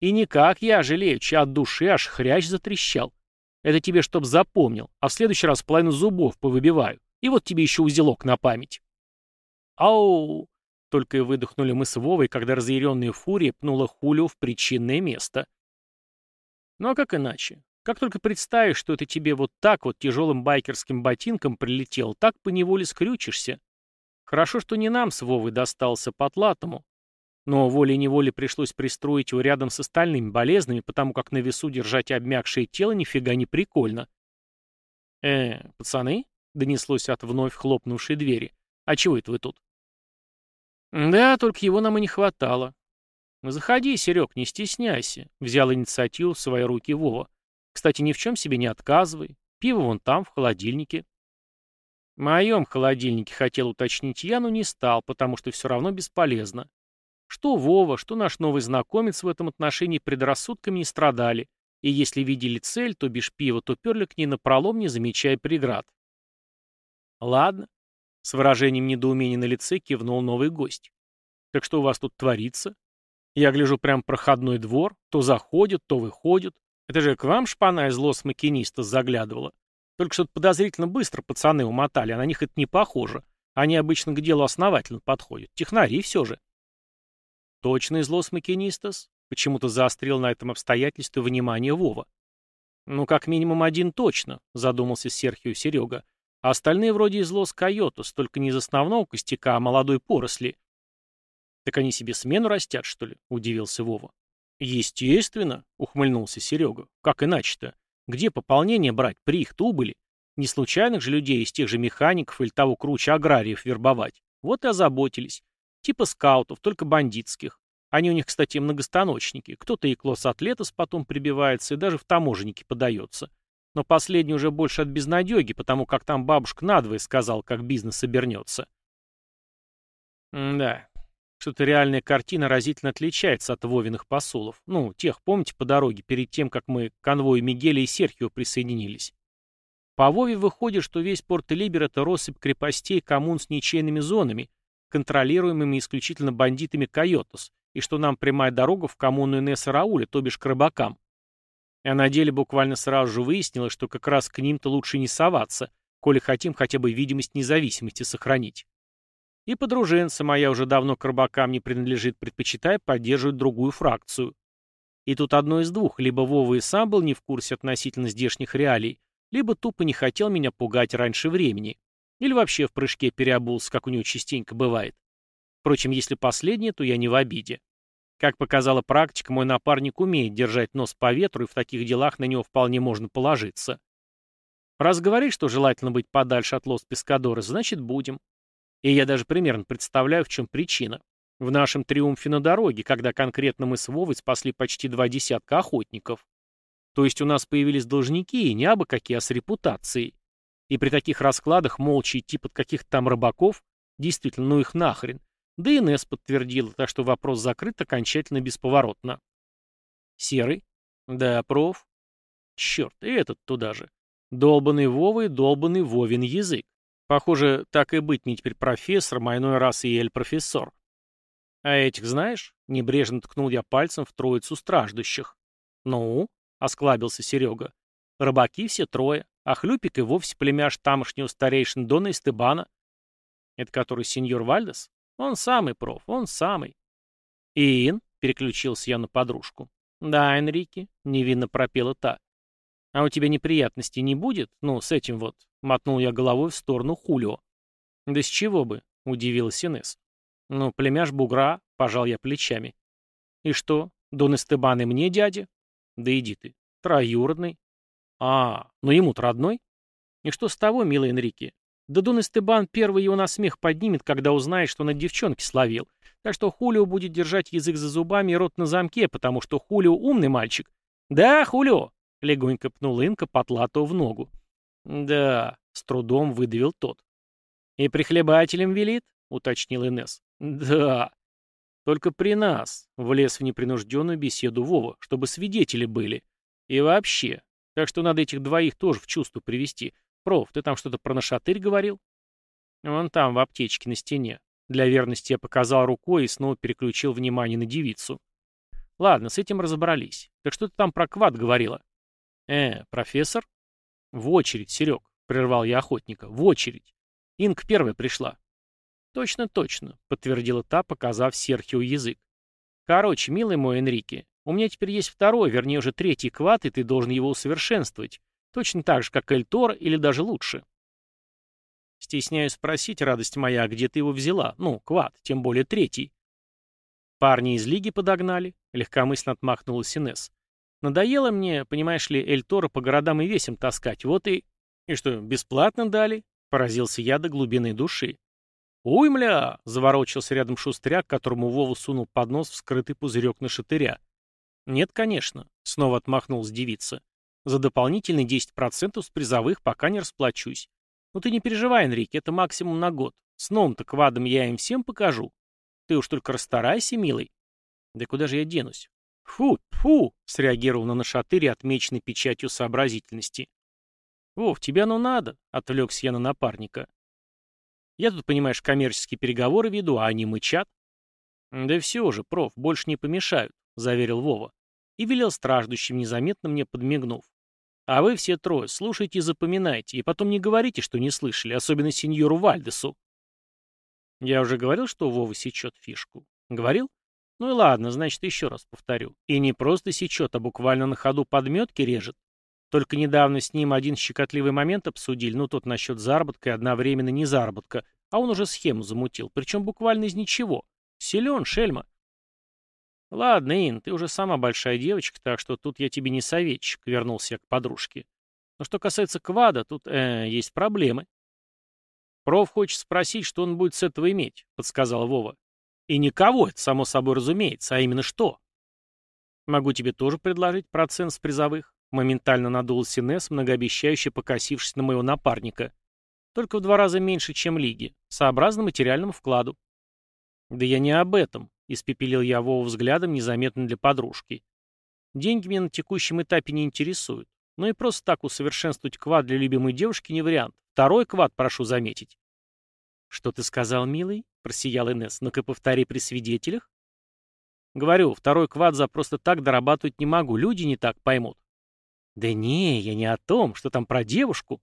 И никак я, жалеючи, от души аж хрящ затрещал. Это тебе чтоб запомнил, а в следующий раз половину зубов повыбиваю. И вот тебе еще узелок на память. Ау! Только и выдохнули мы с Вовой, когда разъяренная фурия пнула Хулио в причинное место. Ну а как иначе? Как только представишь, что это тебе вот так вот тяжелым байкерским ботинком прилетел, так поневоле скрючишься. Хорошо, что не нам с Вовой достался потлатому, но волей-неволей пришлось пристроить его рядом с остальными болезными, потому как на весу держать обмякшее тело нифига не прикольно. «Э, пацаны?» — донеслось от вновь хлопнувшей двери. «А чего это вы тут?» «Да, только его нам и не хватало». «Заходи, Серег, не стесняйся», — взял инициативу в свои руки Вова. «Кстати, ни в чем себе не отказывай. Пиво вон там, в холодильнике». Моем холодильнике хотел уточнить я, но не стал, потому что все равно бесполезно. Что Вова, что наш новый знакомец в этом отношении предрассудками не страдали, и если видели цель, то бишь пиво, то перли к ней напролом, не замечая преград. Ладно. С выражением недоумения на лице кивнул новый гость. Так что у вас тут творится? Я гляжу прям проходной двор, то заходят, то выходят. Это же к вам шпана из лос-макиниста заглядывала. Только что-то подозрительно быстро пацаны умотали, а на них это не похоже. Они обычно к делу основательно подходят. Технари все же. Точно из Лос-Макинистас? Почему-то заострил на этом обстоятельстве внимание Вова. Ну, как минимум один точно, задумался Серхио Серега. А остальные вроде из Лос-Койотос, только не из основного костяка, а молодой поросли. Так они себе смену растят, что ли? Удивился Вова. Естественно, ухмыльнулся Серега. Как иначе-то? Где пополнение брать при их убыли? Не случайных же людей из тех же механиков или того круче аграриев вербовать. Вот и озаботились. Типа скаутов, только бандитских. Они у них, кстати, многостаночники. Кто-то и клосс-атлетос потом прибивается, и даже в таможенники подается. Но последний уже больше от безнадеги, потому как там бабушка надвое сказал, как бизнес обернется. М да, что-то реальная картина разительно отличается от Вовиных посулов. Ну, тех, помните, по дороге, перед тем, как мы к конвою Мигеля и Серхио присоединились. По Вове выходит, что весь Порт-Либер — это россыпь крепостей коммун с ничейными зонами, контролируемыми исключительно бандитами Койотос, и что нам прямая дорога в коммуну Инесса Рауля, то бишь к рыбакам. А на деле буквально сразу же выяснилось, что как раз к ним-то лучше не соваться, коли хотим хотя бы видимость независимости сохранить. И подруженца моя уже давно к рыбакам не принадлежит, предпочитая поддерживать другую фракцию. И тут одно из двух, либо Вова и сам был не в курсе относительно здешних реалий, либо тупо не хотел меня пугать раньше времени. Или вообще в прыжке переобулся, как у него частенько бывает. Впрочем, если последнее, то я не в обиде. Как показала практика, мой напарник умеет держать нос по ветру, и в таких делах на него вполне можно положиться. Раз говоришь, что желательно быть подальше от Лос-Пескадора, значит будем. И я даже примерно представляю, в чем причина. В нашем триумфе на дороге, когда конкретно мы с Вовой спасли почти два десятка охотников. То есть у нас появились должники, и не абы какие, а с репутацией. И при таких раскладах молча идти под каких-то там рыбаков, действительно, ну их нахрен. Да и Нес подтвердила, так что вопрос закрыт окончательно бесповоротно. Серый? Да, проф. Черт, и этот туда же. Долбанный Вова и долбанный Вовин язык. Похоже, так и быть мне теперь профессор, майной раз и эль-профессор. А этих знаешь? Небрежно ткнул я пальцем в троицу страждущих. Ну? Осклабился Серега. Рыбаки все трое, а Хлюпик и вовсе племяш тамошнего старейшин Дона Стебана. Это который сеньор Вальдес? Он самый, проф, он самый. Иин, переключился я на подружку. Да, Энрике, невинно пропела та. А у тебя неприятностей не будет? Ну, с этим вот. Мотнул я головой в сторону Хулио. Да с чего бы? Удивилась Инесс. Ну, племяш бугра, пожал я плечами. И что, Дон Эстебан и мне дядя? Да иди ты. Троюродный. А, ну ему-то родной? И что с того, милый Энрике? Да Дон Эстебан первый его на смех поднимет, когда узнает, что на девчонке словил. Так что Хулио будет держать язык за зубами и рот на замке, потому что Хулио умный мальчик. Да, Хулио? Легонько пнул Инка Потлату в ногу. Да, с трудом выдавил тот. И прихлебателем велит? Уточнил Инес. Да. Только при нас, влез в непринужденную беседу Вова, чтобы свидетели были. И вообще. Так что надо этих двоих тоже в чувство привести. Проф, ты там что-то про нашатырь говорил? Вон там, в аптечке на стене. Для верности я показал рукой и снова переключил внимание на девицу. Ладно, с этим разобрались. Так что ты там про квад говорила? Э, профессор? В очередь, Серег, прервал я охотника. В очередь. Инг первая пришла. Точно, точно, подтвердила та, показав Серхио язык. Короче, милый мой Энрике, у меня теперь есть второй, вернее уже третий квад, и ты должен его усовершенствовать. Точно так же, как Эльтор, или даже лучше. Стесняюсь спросить, радость моя, а где ты его взяла? Ну, квад, тем более третий. Парни из лиги подогнали, легкомысленно отмахнулась Инесс. Надоело мне, понимаешь ли, Эльтора по городам и весям таскать, вот и... И что, бесплатно дали? Поразился я до глубины души. «Уй, мля!» — заворочился рядом шустряк, которому Вова сунул под нос вскрытый пузырек на шатыря. «Нет, конечно», — снова отмахнулась девица. За дополнительные 10% с призовых пока не расплачусь. Ну ты не переживай, Энрике, это максимум на год. С новым-то квадом я им всем покажу. Ты уж только расстарайся, милый. Да куда же я денусь? Фу, фу, среагировал на нашатыре, отмеченный печатью сообразительности. Вов, тебе оно надо, отвлекся я на напарника. Я тут, понимаешь, коммерческие переговоры веду, а они мычат. Да все же, проф, больше не помешают, заверил Вова. И велел страждущим, незаметно мне подмигнув. А вы все трое слушайте и запоминайте, и потом не говорите, что не слышали, особенно сеньору Вальдесу. Я уже говорил, что Вова сечет фишку. Говорил? Ну и ладно, значит, еще раз повторю. И не просто сечет, а буквально на ходу подметки режет. Только недавно с ним один щекотливый момент обсудили, ну тот насчет заработка и одновременно не заработка, а он уже схему замутил, причем буквально из ничего. Силен, шельма. «Ладно, Ин, ты уже сама большая девочка, так что тут я тебе не советчик», — вернулся я к подружке. «Но что касается квада, тут э, есть проблемы». «Проф хочет спросить, что он будет с этого иметь», — подсказал Вова. «И никого, это само собой разумеется, а именно что?» «Могу тебе тоже предложить процент с призовых», — моментально надул Синес, многообещающе покосившись на моего напарника. «Только в два раза меньше, чем лиги, сообразно материальному вкладу». «Да я не об этом», Испепелил я Вову взглядом, незаметно для подружки. Деньги меня на текущем этапе не интересуют. Но и просто так усовершенствовать квад для любимой девушки не вариант. Второй квад, прошу заметить. «Что ты сказал, милый?» — просиял Инесс. «Ну-ка повтори при свидетелях». «Говорю, второй квад за просто так дорабатывать не могу. Люди не так поймут». «Да не, я не о том, что там про девушку».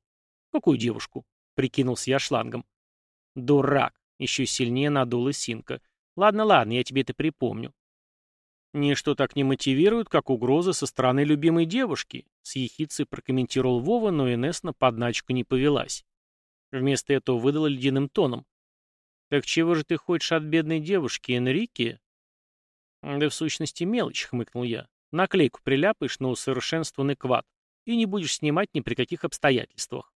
«Какую девушку?» — прикинулся я шлангом. «Дурак!» — еще сильнее надула Синка. Ладно, ладно, я тебе это припомню. Ничто так не мотивирует, как угрозы со стороны любимой девушки, с ехицей прокомментировал Вова, но Инесс на подначку не повелась. Вместо этого выдала ледяным тоном. «Так чего же ты хочешь от бедной девушки, Энрике?» «Да в сущности мелочь», — хмыкнул я. «Наклейку приляпаешь на усовершенствованный квад и не будешь снимать ни при каких обстоятельствах».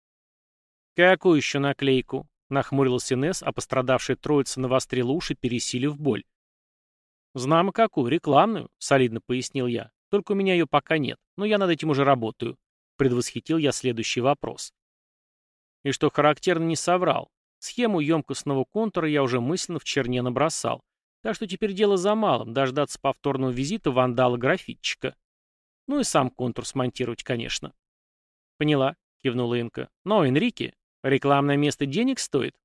«Какую еще наклейку?» Нахмурился Несс, а пострадавшая троица навострила уши, пересилив боль. «Знамо какую, рекламную», — солидно пояснил я. «Только у меня ее пока нет, но я над этим уже работаю», — предвосхитил я следующий вопрос. И что характерно, не соврал. Схему емкостного контура я уже мысленно в черне набросал. Так что теперь дело за малым — дождаться повторного визита вандала-графитчика. Ну и сам контур смонтировать, конечно. Поняла, кивнула Инка. Но, Энрике, рекламное место денег стоит?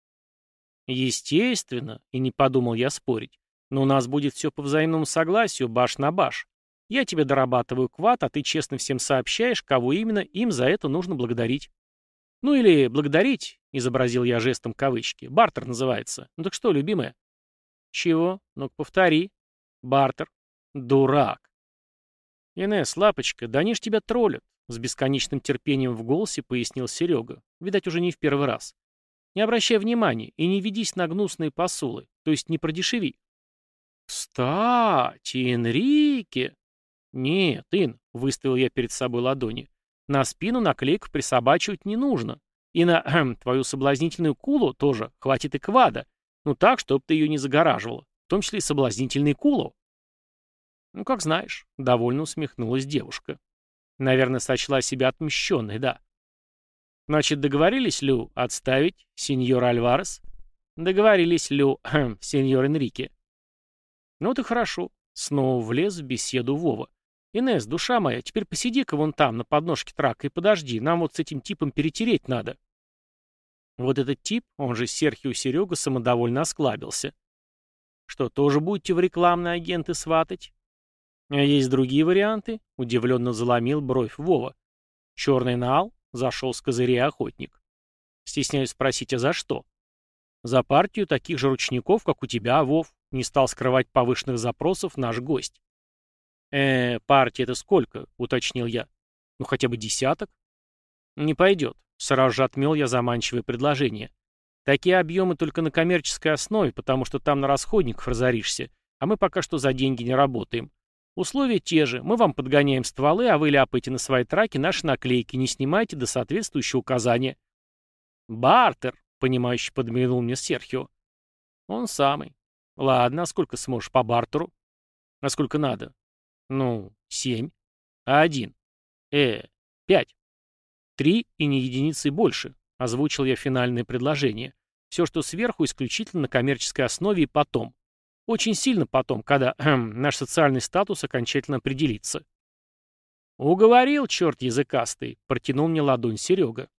Естественно, и не подумал я спорить. Но у нас будет все по взаимному согласию, баш на баш. Я тебе дорабатываю квад, а ты честно всем сообщаешь, кого именно им за это нужно благодарить. Ну или благодарить, изобразил я жестом кавычки. Бартер называется. Ну так что, любимая? Чего? Ну-ка повтори. Бартер. Дурак. Инесс, лапочка, да они ж тебя троллят. С бесконечным терпением в голосе пояснил Серега. Видать, уже не в первый раз. Не обращай внимания и не ведись на гнусные посулы, то есть не продешеви. Кстати, Энрике... Нет, Ин, выставил я перед собой ладони. На спину наклейку присобачивать не нужно. И на эм, твою соблазнительную кулу тоже хватит и квада. Ну так, чтобы ты ее не загораживала. В том числе и соблазнительный кулу. Ну, как знаешь, довольно усмехнулась девушка. Наверное, сочла себя отмщенной, да. Значит, договорились, Лю, отставить, сеньор Альварес? Договорились, Лю, хм, сеньор Энрике. Ну ты хорошо. Снова влез в беседу Вова. Инес, душа моя, теперь посиди-ка вон там, на подножке трака, и подожди, нам вот с этим типом перетереть надо. Вот этот тип, он же Серхио Серега, самодовольно осклабился. Что, тоже будете в рекламные агенты сватать? А есть другие варианты? Удивленно заломил бровь Вова. Черный нал? Зашел с козыря охотник. Стесняюсь спросить, а за что? За партию таких же ручников, как у тебя, Вов, не стал скрывать повышенных запросов наш гость. «Э, партия это сколько?» — уточнил я. «Ну, хотя бы десяток?» «Не пойдет», — сразу же отмел я заманчивое предложение. «Такие объемы только на коммерческой основе, потому что там на расходниках разоришься, а мы пока что за деньги не работаем. Условия те же, мы вам подгоняем стволы, а вы ляпаете на свои траки наши наклейки, не снимайте до соответствующего указания». «Бартер», — понимающе подмигнул мне Серхио. «Он самый. Ладно, а сколько сможешь по бартеру?» «А сколько надо?» Ну, семь. А один? Э, пять. Три и не единицы больше. Озвучил я финальное предложение. Все, что сверху, исключительно на коммерческой основе и потом. Очень сильно потом, когда эм, наш социальный статус окончательно определится. «Уговорил, черт языкастый», — протянул мне ладонь Серега.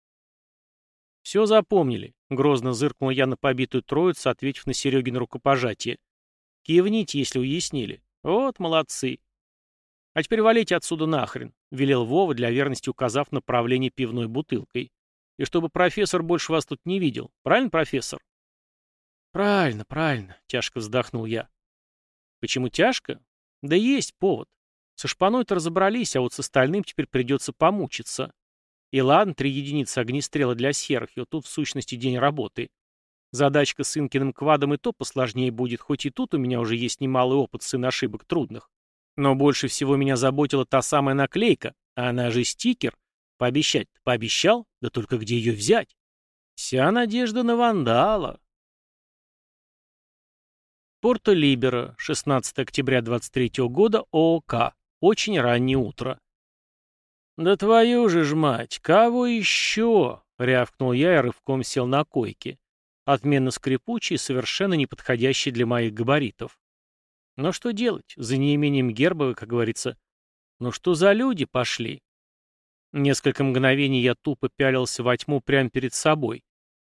«Все запомнили», — грозно зыркнул я на побитую троицу, ответив на Серегин рукопожатие. «Кивните, если уяснили. Вот молодцы. «А теперь валите отсюда нахрен», — велел Вова, для верности указав направление пивной бутылкой. «И чтобы профессор больше вас тут не видел. Правильно, профессор?» «Правильно, правильно», — тяжко вздохнул я. «Почему тяжко? Да есть повод. Со шпаной-то разобрались, а вот с остальным теперь придется помучиться. И ладно, три единицы огнестрела для Серхио, тут в сущности день работы. Задачка с Инкиным квадом и то посложнее будет, хоть и тут у меня уже есть немалый опыт сын ошибок трудных. Но больше всего меня заботила та самая наклейка, а она же стикер. пообещать пообещал, да только где ее взять? Вся надежда на вандала. Порто-Либеро, 16 октября 23 года, ООК. Очень раннее утро. «Да твою же ж мать, кого еще?» — рявкнул я и рывком сел на койке. Отменно скрипучий и совершенно неподходящий для моих габаритов. Но что делать? За неимением герба, как говорится. Ну что за люди пошли? Несколько мгновений я тупо пялился во тьму прямо перед собой.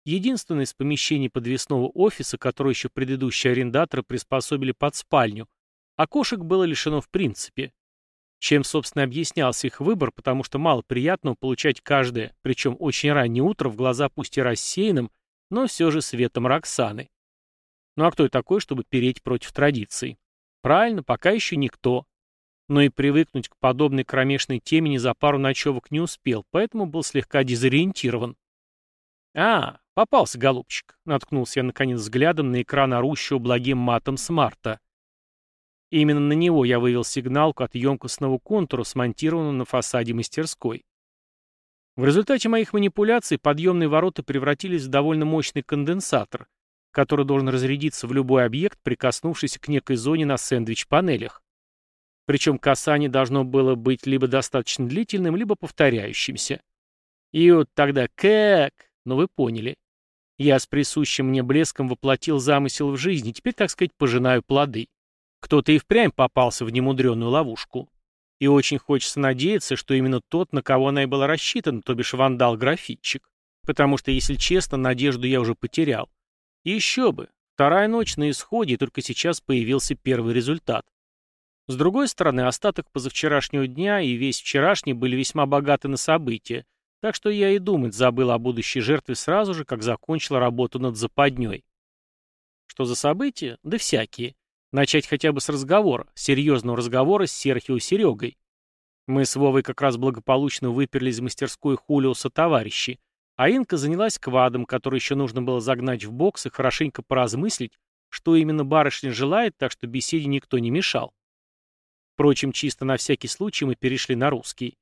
Единственное из помещений подвесного офиса, которое еще предыдущие арендаторы приспособили под спальню. Окошек было лишено в принципе. Чем, собственно, объяснялся их выбор, потому что мало приятного получать каждое, причем очень раннее утро, в глаза пусть и рассеянным, но все же светом Роксаны. Ну а кто такой, чтобы переть против традиций? Правильно, пока еще никто. Но и привыкнуть к подобной кромешной темени за пару ночевок не успел, поэтому был слегка дезориентирован. «А, попался, голубчик», — наткнулся я наконец взглядом на экран орущего благим матом смарта. Именно на него я вывел сигналку от емкостного контура, смонтированного на фасаде мастерской. В результате моих манипуляций подъемные ворота превратились в довольно мощный конденсатор, который должен разрядиться в любой объект, прикоснувшийся к некой зоне на сэндвич-панелях. Причем касание должно было быть либо достаточно длительным, либо повторяющимся. И вот тогда как? Ну вы поняли. Я с присущим мне блеском воплотил замысел в жизни, теперь, так сказать, пожинаю плоды. Кто-то и впрямь попался в немудреную ловушку. И очень хочется надеяться, что именно тот, на кого она и была рассчитана, то бишь вандал-графитчик. Потому что, если честно, надежду я уже потерял. Еще бы. Вторая ночь на исходе, и только сейчас появился первый результат. С другой стороны, остаток позавчерашнего дня и весь вчерашний были весьма богаты на события, так что я и думать забыл о будущей жертве сразу же, как закончил работу над западней. Что за события? Да всякие. Начать хотя бы с разговора, серьезного разговора с Серхио Серегой. Мы с Вовой как раз благополучно выперли из мастерской Хулиуса товарищи, а Инка занялась квадом, который еще нужно было загнать в бокс и хорошенько поразмыслить, что именно барышня желает, так что беседе никто не мешал. Впрочем, чисто на всякий случай мы перешли на русский.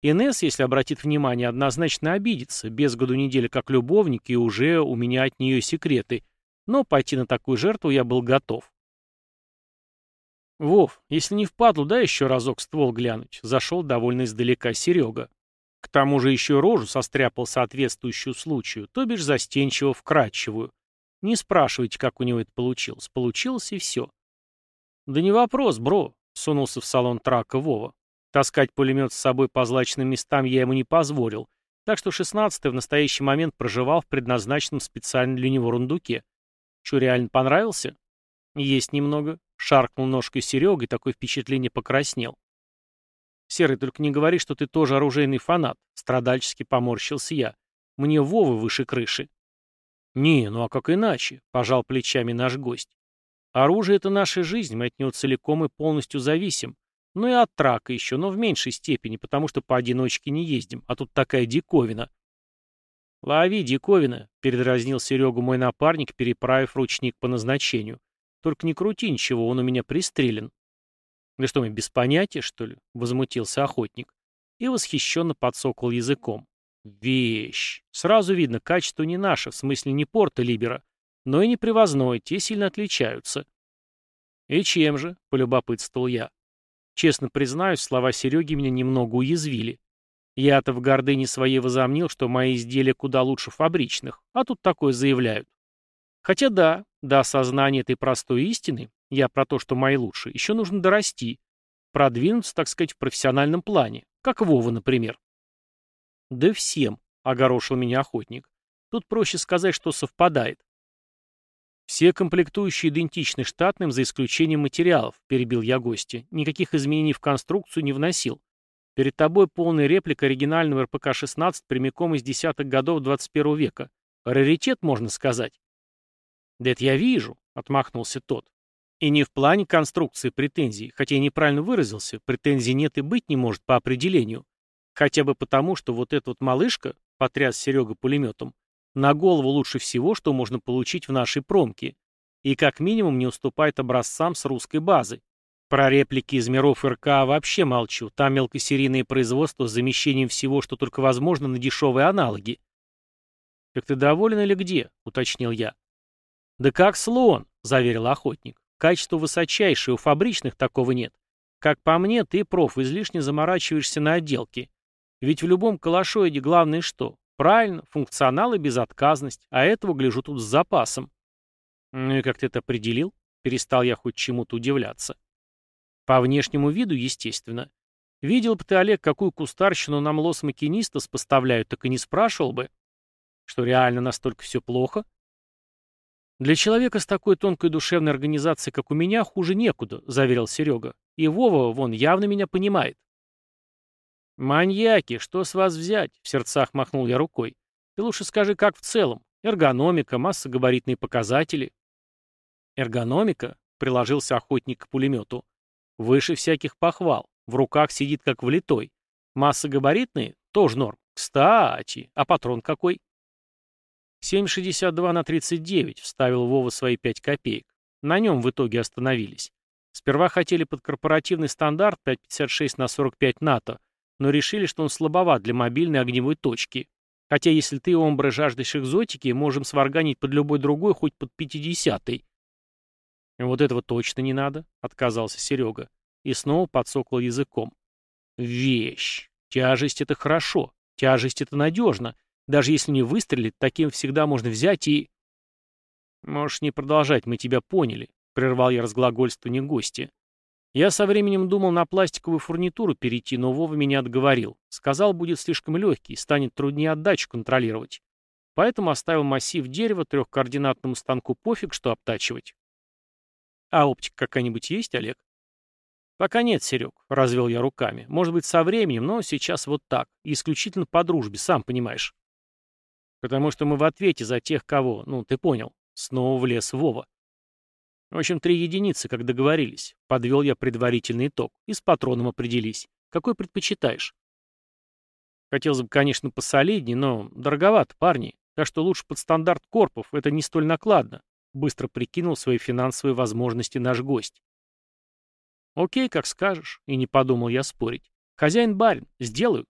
Инесс, если обратит внимание, однозначно обидится, без году недели как любовник, и уже у меня от нее секреты, но пойти на такую жертву я был готов. «Вов, если не впадлу, дай еще разок ствол глянуть», — зашел довольно издалека Серега. К тому же еще рожу состряпал соответствующую случаю, то бишь застенчиво вкрадчивую. Не спрашивайте, как у него это получилось. Получилось и все. «Да не вопрос, бро», — сунулся в салон трака Вова. Таскать пулемет с собой по злачным местам я ему не позволил, так что шестнадцатый в настоящий момент проживал в предназначенном специально для него рундуке. Че, реально понравился? Есть немного. Шаркнул ножкой Серега, и такое впечатление покраснел. «Серый, только не говори, что ты тоже оружейный фанат», — страдальчески поморщился я. «Мне Вовы выше крыши». «Не, ну а как иначе?» — пожал плечами наш гость. «Оружие — это наша жизнь, мы от него целиком и полностью зависим. Ну и от трака еще, но в меньшей степени, потому что поодиночке не ездим, а тут такая диковина». «Лови, диковина», — передразнил Серегу мой напарник, переправив ручник по назначению. «Только не крути ничего, он у меня пристрелен». «Да что мы, без понятия, что ли?» — возмутился охотник. И восхищенно подсокал языком. «Вещь! Сразу видно, качество не наше, в смысле не порта Либера, но и не привозной, те сильно отличаются». «И чем же?» — полюбопытствовал я. Честно признаюсь, слова Сереги меня немного уязвили. Я-то в гордыне своей возомнил, что мои изделия куда лучше фабричных, а тут такое заявляют. Хотя да, до осознания этой простой истины, я про то, что мои лучше, еще нужно дорасти, продвинуться, так сказать, в профессиональном плане, как Вова, например. Да всем, огорошил меня охотник. Тут проще сказать, что совпадает. Все комплектующие идентичны штатным, за исключением материалов, перебил я гостя. Никаких изменений в конструкцию не вносил. Перед тобой полная реплика оригинального РПК-16 прямиком из десятых годов 21 века. Раритет, можно сказать. «Да это я вижу», — отмахнулся тот. «И не в плане конструкции претензий, хотя я неправильно выразился, претензий нет и быть не может по определению. Хотя бы потому, что вот эта вот малышка, потряс Серега пулеметом, на голову лучше всего, что можно получить в нашей промке, и как минимум не уступает образцам с русской базы. Про реплики из миров РК вообще молчу, там мелкосерийное производство с замещением всего, что только возможно, на дешевые аналоги. «Так ты доволен или где?» — уточнил я. «Да как слон», — заверил охотник. «Качество высочайшее, у фабричных такого нет. Как по мне, ты, проф, излишне заморачиваешься на отделке. Ведь в любом калашоиде главное что? Правильно, функционал и безотказность, а этого гляжу тут с запасом». «Ну и как ты это определил?» Перестал я хоть чему-то удивляться. По внешнему виду, естественно. Видел бы ты, Олег, какую кустарщину нам лос-макинистас поставляют, так и не спрашивал бы. Что реально настолько все плохо? «Для человека с такой тонкой душевной организацией, как у меня, хуже некуда», — заверил Серега. «И Вова, вон, явно меня понимает». «Маньяки, что с вас взять?» — в сердцах махнул я рукой. «Ты лучше скажи, как в целом. Эргономика, массогабаритные показатели». «Эргономика?» — приложился охотник к пулемету. «Выше всяких похвал. В руках сидит как влитой. Массогабаритные? Тоже норм. Кстати, а патрон какой?» «7,62 на 39», — вставил Вова свои 5 копеек. На нем в итоге остановились. Сперва хотели под корпоративный стандарт 5,56 на 45 НАТО, но решили, что он слабоват для мобильной огневой точки. Хотя если ты, омбры, жаждешь экзотики, можем сварганить под любой другой, хоть под 50-й. «Вот этого точно не надо», — отказался Серега. И снова подсокал языком. «Вещь. Тяжесть — это хорошо. Тяжесть — это надежно. Даже если не выстрелит, таким всегда можно взять и... Можешь не продолжать, мы тебя поняли, прервал я разглагольствование гостя. Я со временем думал на пластиковую фурнитуру перейти, но Вова меня отговорил. Сказал, будет слишком легкий, станет труднее отдачу контролировать. Поэтому оставил массив дерева трехкоординатному станку пофиг, что обтачивать. А оптика какая-нибудь есть, Олег? Пока нет, Серег, развел я руками. Может быть, со временем, но сейчас вот так. исключительно по дружбе, сам понимаешь. Потому что мы в ответе за тех, кого, ну, ты понял. Снова влез Вова. В общем, три единицы, как договорились. Подвел я предварительный итог. И с патроном определись. Какой предпочитаешь? Хотелось бы, конечно, посолиднее, но дороговато, парни. Так что лучше под стандарт корпов, это не столь накладно. Быстро прикинул свои финансовые возможности наш гость. Окей, как скажешь. И не подумал я спорить. Хозяин-барин, сделаю.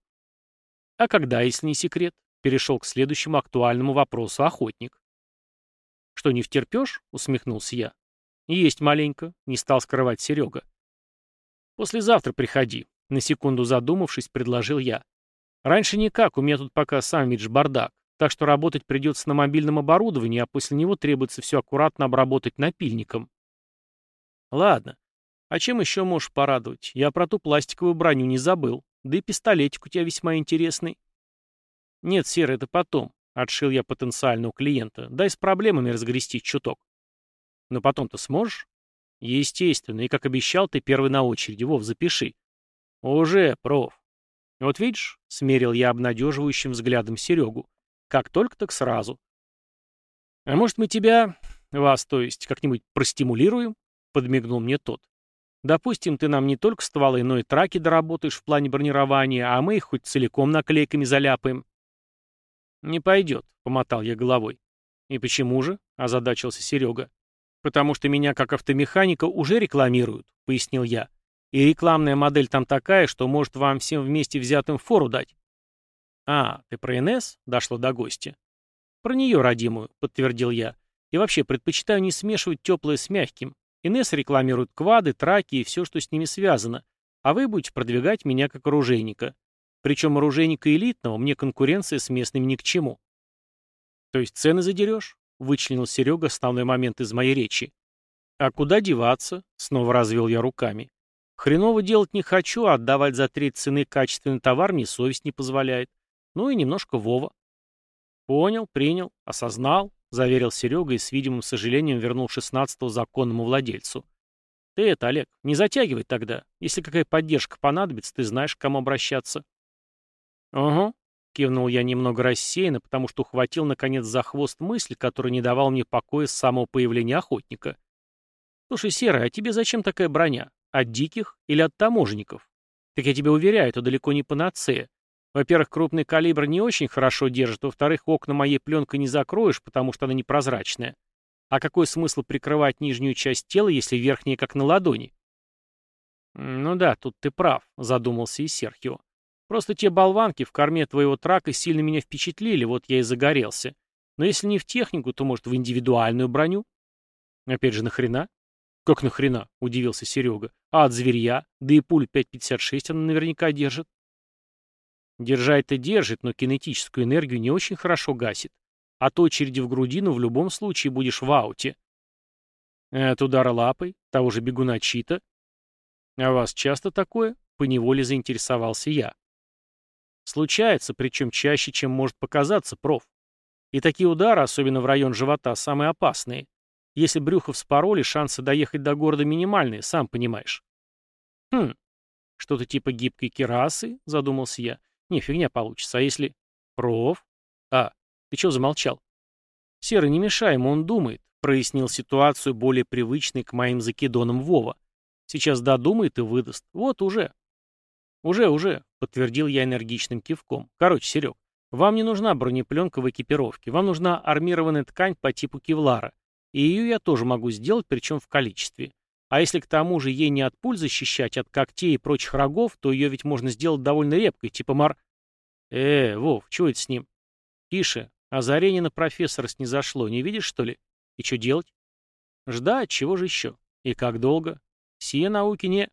А когда, если не секрет? Перешел к следующему актуальному вопросу охотник. Что, не втерпешь? Усмехнулся я. Есть маленько, не стал скрывать Серега. Послезавтра приходи. На секунду задумавшись, предложил я. Раньше никак, у меня тут пока сам бардак. Так что работать придется на мобильном оборудовании, а после него требуется все аккуратно обработать напильником. Ладно. А чем еще можешь порадовать? Я про ту пластиковую броню не забыл. Да и пистолетик у тебя весьма интересный. Нет, Сера, это потом. Отшил я потенциального клиента. Дай с проблемами разгрести чуток. Но потом-то сможешь? Естественно. И как обещал, ты первый на очереди. Вов, запиши. Уже, проф. Вот видишь, смерил я обнадеживающим взглядом Серегу. Как только, так сразу. А может, мы тебя, вас, то есть, как-нибудь простимулируем? Подмигнул мне тот. Допустим, ты нам не только стволы, но и траки доработаешь в плане бронирования, а мы их хоть целиком наклейками заляпаем. Не пойдет, помотал я головой. И почему же? озадачился Серега. Потому что меня как автомеханика уже рекламируют, пояснил я. И рекламная модель там такая, что может вам всем вместе взятым фору дать. «А, ты про НС?» — дошло до гостя. «Про нее, родимую», — подтвердил я. «И вообще предпочитаю не смешивать теплое с мягким. НС рекламирует квады, траки и все, что с ними связано, а вы будете продвигать меня как оружейника. Причем оружейника элитного мне конкуренция с местными ни к чему». «То есть цены задерешь?» — вычленил Серега основной момент из моей речи. «А куда деваться?» — снова развел я руками. «Хреново делать не хочу, а отдавать за треть цены качественный товар мне совесть не позволяет. Ну и немножко Вова. Понял, принял, осознал, заверил Серега и с видимым сожалением вернул шестнадцатого законному владельцу. Ты это, Олег, не затягивай тогда. Если какая поддержка понадобится, ты знаешь, к кому обращаться. Угу, кивнул я немного рассеянно, потому что ухватил, наконец, за хвост мысль, которая не давал мне покоя с самого появления охотника. Слушай, Серый, а тебе зачем такая броня? От диких или от таможенников? Так я тебе уверяю, это далеко не панацея. Во-первых, крупный калибр не очень хорошо держит, во-вторых, окна моей пленкой не закроешь, потому что она непрозрачная. А какой смысл прикрывать нижнюю часть тела, если верхняя как на ладони? Ну да, тут ты прав, задумался и Серхио. Просто те болванки в корме твоего трака сильно меня впечатлили, вот я и загорелся. Но если не в технику, то, может, в индивидуальную броню? Опять же, нахрена? Как нахрена? Удивился Серега. А от зверья? Да и пуль 5.56 она наверняка держит. Держать-то держит, но кинетическую энергию не очень хорошо гасит. От очереди в грудину в любом случае будешь в ауте. От удара лапой, того же бегуна Чита. А вас часто такое? Поневоле заинтересовался я. Случается, причем чаще, чем может показаться, проф. И такие удары, особенно в район живота, самые опасные. Если брюхо вспороли, шансы доехать до города минимальные, сам понимаешь. Хм, что-то типа гибкой керасы, задумался я. Не, фигня получится. А если... Проф? А, ты чего замолчал? Серый, не мешай ему, он думает. Прояснил ситуацию, более привычной к моим закидонам Вова. Сейчас додумает и выдаст. Вот уже. Уже, уже, подтвердил я энергичным кивком. Короче, Серег, вам не нужна бронепленка в экипировке. Вам нужна армированная ткань по типу кевлара. И ее я тоже могу сделать, причем в количестве. А если к тому же ей не от пуль защищать, от когтей и прочих рогов, то ее ведь можно сделать довольно репкой, типа мар... Э, Вов, чего это с ним? Тише, озарение на профессора снизошло, не видишь, что ли? И что делать? Ждать, чего же еще? И как долго? Сие науки не...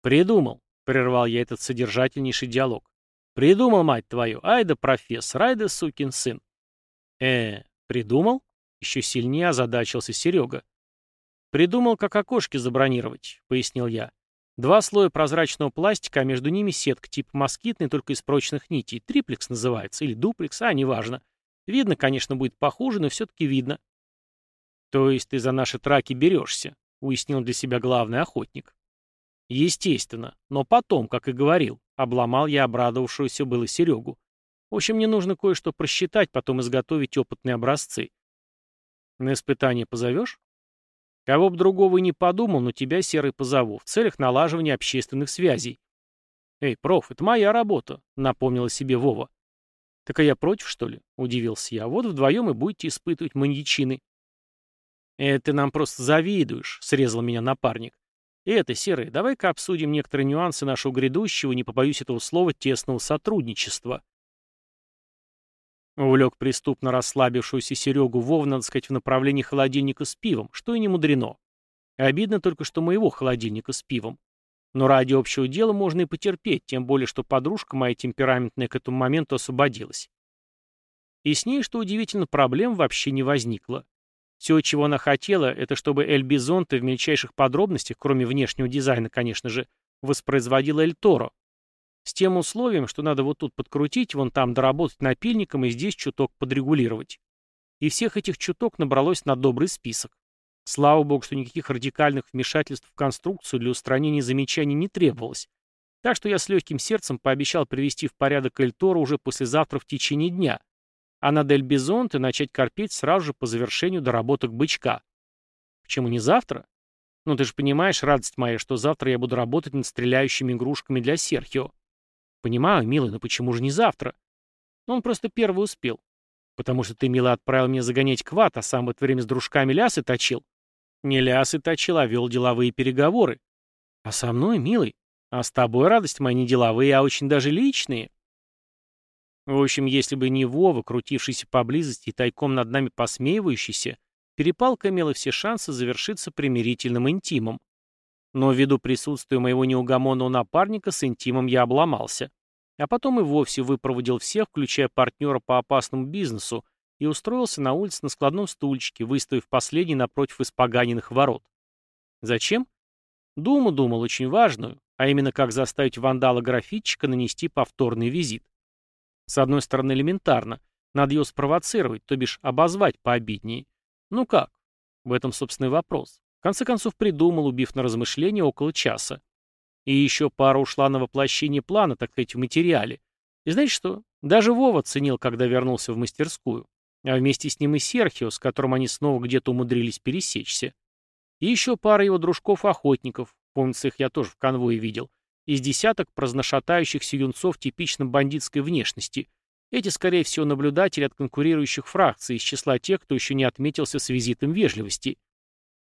Придумал, прервал я этот содержательнейший диалог. Придумал, мать твою, ай да профессор, ай да сукин сын. Э, придумал? Еще сильнее озадачился Серега. «Придумал, как окошки забронировать», — пояснил я. «Два слоя прозрачного пластика, а между ними сетка типа москитной, только из прочных нитей. Триплекс называется, или дуплекс, а, неважно. Видно, конечно, будет похуже, но все-таки видно». «То есть ты за наши траки берешься», — уяснил для себя главный охотник. «Естественно, но потом, как и говорил, обломал я обрадовавшуюся было Серегу. В общем, мне нужно кое-что просчитать, потом изготовить опытные образцы. На испытание позовешь? Кого бы другого и не подумал, но тебя, Серый, позову, в целях налаживания общественных связей. Эй, проф, это моя работа, напомнила себе Вова. Так а я против, что ли? Удивился я. Вот вдвоем и будете испытывать маньячины. Это ты нам просто завидуешь, срезал меня напарник. И это, Серый, давай-ка обсудим некоторые нюансы нашего грядущего, не побоюсь этого слова, тесного сотрудничества. Увлек преступно расслабившуюся Серегу Вов, надо сказать, в направлении холодильника с пивом, что и не мудрено. Обидно только, что моего холодильника с пивом. Но ради общего дела можно и потерпеть, тем более, что подружка моя темпераментная к этому моменту освободилась. И с ней, что удивительно, проблем вообще не возникло. Все, чего она хотела, это чтобы Эль Бизонте в мельчайших подробностях, кроме внешнего дизайна, конечно же, воспроизводила Эль Торо, с тем условием, что надо вот тут подкрутить, вон там доработать напильником и здесь чуток подрегулировать. И всех этих чуток набралось на добрый список. Слава богу, что никаких радикальных вмешательств в конструкцию для устранения замечаний не требовалось. Так что я с легким сердцем пообещал привести в порядок Эльтора уже послезавтра в течение дня, а на Дель Бизонте начать корпеть сразу же по завершению доработок бычка. Почему не завтра? Ну ты же понимаешь, радость моя, что завтра я буду работать над стреляющими игрушками для Серхио. Понимаю, милый, но почему же не завтра? Ну, он просто первый успел. Потому что ты, милый, отправил меня загонять квад, а сам в это время с дружками лясы точил. Не лясы точил, а вел деловые переговоры. А со мной, милый? А с тобой, радость моя, не деловые, а очень даже личные. В общем, если бы не Вова, крутившийся поблизости и тайком над нами посмеивающийся, перепалка имела все шансы завершиться примирительным интимом. Но ввиду присутствия моего неугомонного напарника с интимом я обломался. А потом и вовсе выпроводил всех, включая партнера по опасному бизнесу, и устроился на улице на складном стульчике, выставив последний напротив испоганенных ворот. Зачем? Думу думал очень важную, а именно как заставить вандала-графитчика нанести повторный визит. С одной стороны элементарно, надо его спровоцировать, то бишь обозвать пообиднее. Ну как? В этом, собственно, и вопрос. В конце концов придумал, убив на размышление около часа. И еще пара ушла на воплощение плана, так сказать, в материале. И знаете что? Даже Вова ценил, когда вернулся в мастерскую. А вместе с ним и Серхио, с которым они снова где-то умудрились пересечься. И еще пара его дружков-охотников, помнится, их я тоже в конвое видел, из десяток праздношатающихся юнцов типично бандитской внешности. Эти, скорее всего, наблюдатели от конкурирующих фракций из числа тех, кто еще не отметился с визитом вежливости.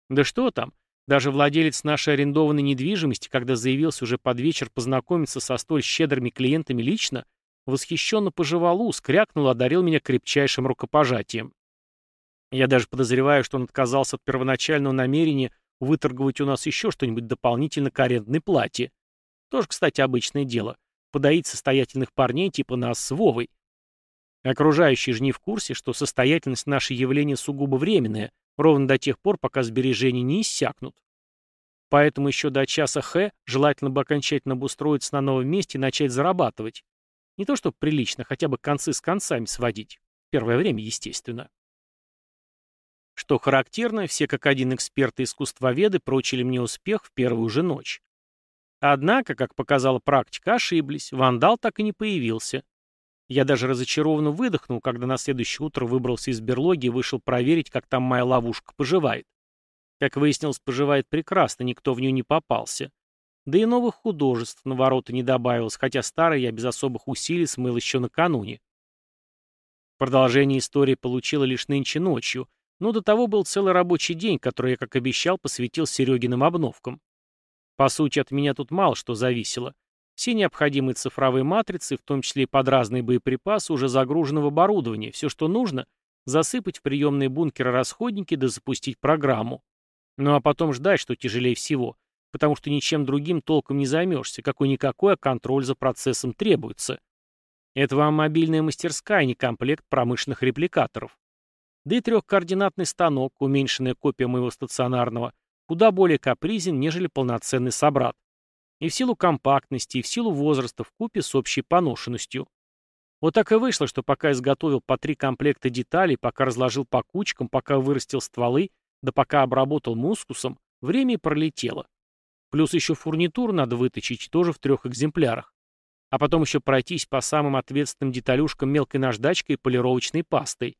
Да что там, даже владелец нашей арендованной недвижимости, когда заявился уже под вечер познакомиться со столь щедрыми клиентами лично, восхищенно пожевал ус, крякнул, одарил меня крепчайшим рукопожатием. Я даже подозреваю, что он отказался от первоначального намерения выторговать у нас еще что-нибудь дополнительно к арендной плате. Тоже, кстати, обычное дело. Подоить состоятельных парней типа нас с Вовой. Окружающие же не в курсе, что состоятельность наше явление сугубо временное, ровно до тех пор, пока сбережения не иссякнут. Поэтому еще до часа Х желательно бы окончательно обустроиться на новом месте и начать зарабатывать. Не то чтобы прилично, хотя бы концы с концами сводить. Первое время, естественно. Что характерно, все как один эксперты-искусствоведы прочили мне успех в первую же ночь. Однако, как показала практика, ошиблись, вандал так и не появился. Я даже разочарованно выдохнул, когда на следующее утро выбрался из берлоги и вышел проверить, как там моя ловушка поживает. Как выяснилось, поживает прекрасно, никто в нее не попался. Да и новых художеств на ворота не добавилось, хотя старые я без особых усилий смыл еще накануне. Продолжение истории получила лишь нынче ночью, но до того был целый рабочий день, который я, как обещал, посвятил Серегиным обновкам. По сути, от меня тут мало что зависело. Все необходимые цифровые матрицы, в том числе и под разные боеприпасы, уже загружены в оборудование. Все, что нужно, засыпать в приемные бункеры расходники да запустить программу. Ну а потом ждать, что тяжелее всего, потому что ничем другим толком не займешься, какой-никакой, а контроль за процессом требуется. Это вам мобильная мастерская, а не комплект промышленных репликаторов. Да и трехкоординатный станок, уменьшенная копия моего стационарного, куда более капризен, нежели полноценный собрат. И в силу компактности, и в силу возраста, в купе с общей поношенностью. Вот так и вышло, что пока изготовил по три комплекта деталей, пока разложил по кучкам, пока вырастил стволы, да пока обработал мускусом, время и пролетело. Плюс еще фурнитуру надо выточить, тоже в трех экземплярах. А потом еще пройтись по самым ответственным деталюшкам мелкой наждачкой и полировочной пастой.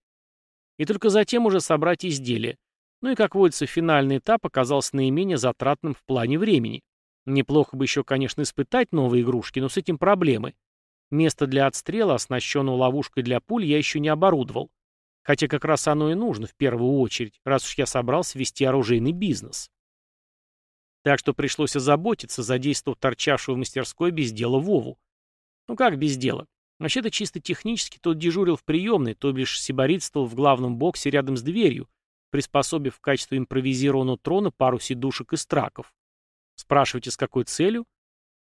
И только затем уже собрать изделие. Ну и, как водится, финальный этап оказался наименее затратным в плане времени. Неплохо бы еще, конечно, испытать новые игрушки, но с этим проблемы. Место для отстрела, оснащенного ловушкой для пуль, я еще не оборудовал. Хотя как раз оно и нужно в первую очередь, раз уж я собрался вести оружейный бизнес. Так что пришлось озаботиться, задействовав торчавшего в мастерской без дела Вову. Ну как без дела? Вообще-то чисто технически тот дежурил в приемной, то бишь сиборитствовал в главном боксе рядом с дверью, приспособив в качестве импровизированного трона пару сидушек и страков. Спрашиваете, с какой целью?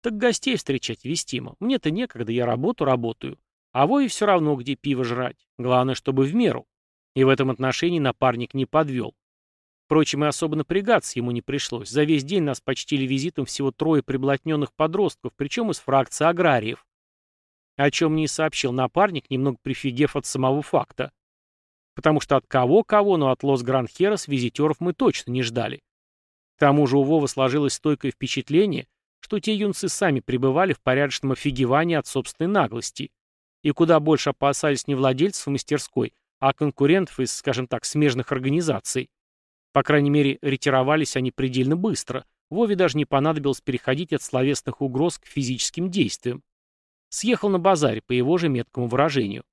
Так гостей встречать вестимо. Мне-то некогда, я работу работаю. А и все равно, где пиво жрать. Главное, чтобы в меру. И в этом отношении напарник не подвел. Впрочем, и особо напрягаться ему не пришлось. За весь день нас почтили визитом всего трое приблотненных подростков, причем из фракции аграриев. О чем мне и сообщил напарник, немного прифигев от самого факта. Потому что от кого-кого, но от Лос Гранхерос визитеров мы точно не ждали. К тому же у Вовы сложилось стойкое впечатление, что те юнцы сами пребывали в порядочном офигевании от собственной наглости и куда больше опасались не владельцев мастерской, а конкурентов из, скажем так, смежных организаций. По крайней мере, ретировались они предельно быстро. Вове даже не понадобилось переходить от словесных угроз к физическим действиям. Съехал на базаре, по его же меткому выражению.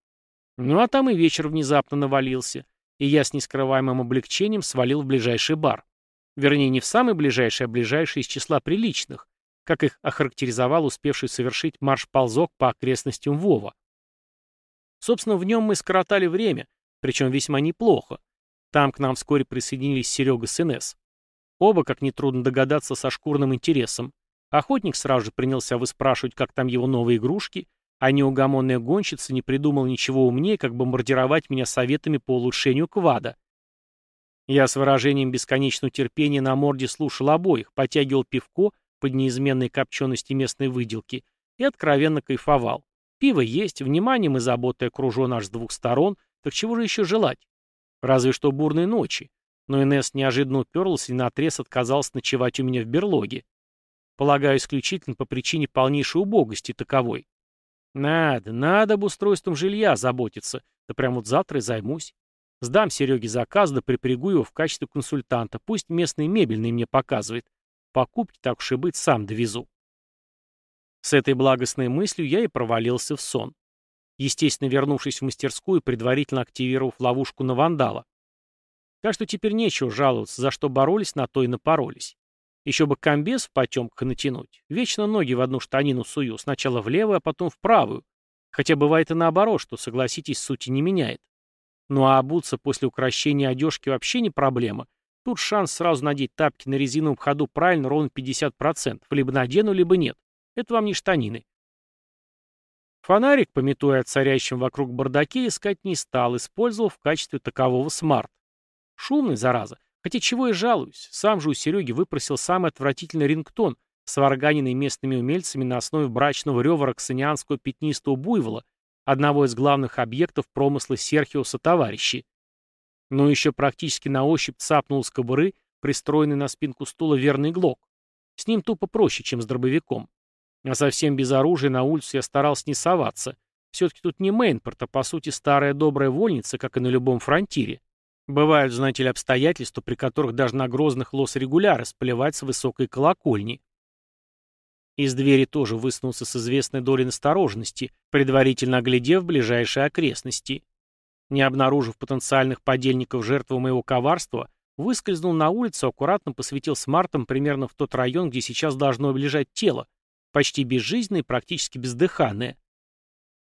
Ну а там и вечер внезапно навалился, и я с нескрываемым облегчением свалил в ближайший бар. Вернее, не в самый ближайший, а ближайший из числа приличных, как их охарактеризовал успевший совершить марш-ползок по окрестностям Вова. Собственно, в нем мы скоротали время, причем весьма неплохо, там к нам вскоре присоединились Серега с Инесс. Оба, как нетрудно догадаться, со шкурным интересом. Охотник сразу же принялся выспрашивать, как там его новые игрушки, а неугомонная гонщица не придумал ничего умнее, как бомбардировать меня советами по улучшению квада. Я с выражением бесконечного терпения на морде слушал обоих, потягивал пивко под неизменной копчености местной выделки и откровенно кайфовал. Пиво есть, вниманием и заботой окружен аж с двух сторон, так чего же еще желать? Разве что бурной ночи. Но Инесс неожиданно уперлась и наотрез отказался ночевать у меня в берлоге. Полагаю, исключительно по причине полнейшей убогости таковой. Надо, надо об устройством жилья заботиться. Да прям вот завтра и займусь. Сдам Сереге заказ, да припрягу его в качестве консультанта. Пусть местный мебельный мне показывает. Покупки, так уж и быть, сам довезу. С этой благостной мыслью я и провалился в сон естественно, вернувшись в мастерскую, предварительно активировав ловушку на вандала. Так что теперь нечего жаловаться, за что боролись, на то и напоролись. Еще бы комбез в потемках натянуть. Вечно ноги в одну штанину сую, сначала в левую, а потом в правую. Хотя бывает и наоборот, что, согласитесь, сути не меняет. Ну а обуться после укращения одежки вообще не проблема. Тут шанс сразу надеть тапки на резиновом ходу правильно ровно 50%. Либо надену, либо нет. Это вам не штанины. Фонарик, пометуя о царящем вокруг бардаке, искать не стал, использовал в качестве такового смарт. Шумный, зараза. Хотя чего и жалуюсь. Сам же у Сереги выпросил самый отвратительный рингтон, сварганенный местными умельцами на основе брачного рева роксанианского пятнистого буйвола, одного из главных объектов промысла Серхиуса товарищи. Но еще практически на ощупь цапнул с кобуры, пристроенный на спинку стула верный глок. С ним тупо проще, чем с дробовиком. А совсем без оружия на улицу я старался не соваться. Все-таки тут не Мейнпорт, а по сути старая добрая вольница, как и на любом фронтире. Бывают, знаете ли, обстоятельства, при которых даже на грозных лос-регуляры плевать с высокой колокольни. Из двери тоже высунулся с известной долей настороженности, предварительно оглядев ближайшие окрестности. Не обнаружив потенциальных подельников жертвы моего коварства, выскользнул на улицу, аккуратно посветил смартом примерно в тот район, где сейчас должно лежать тело, почти безжизненное практически бездыханное.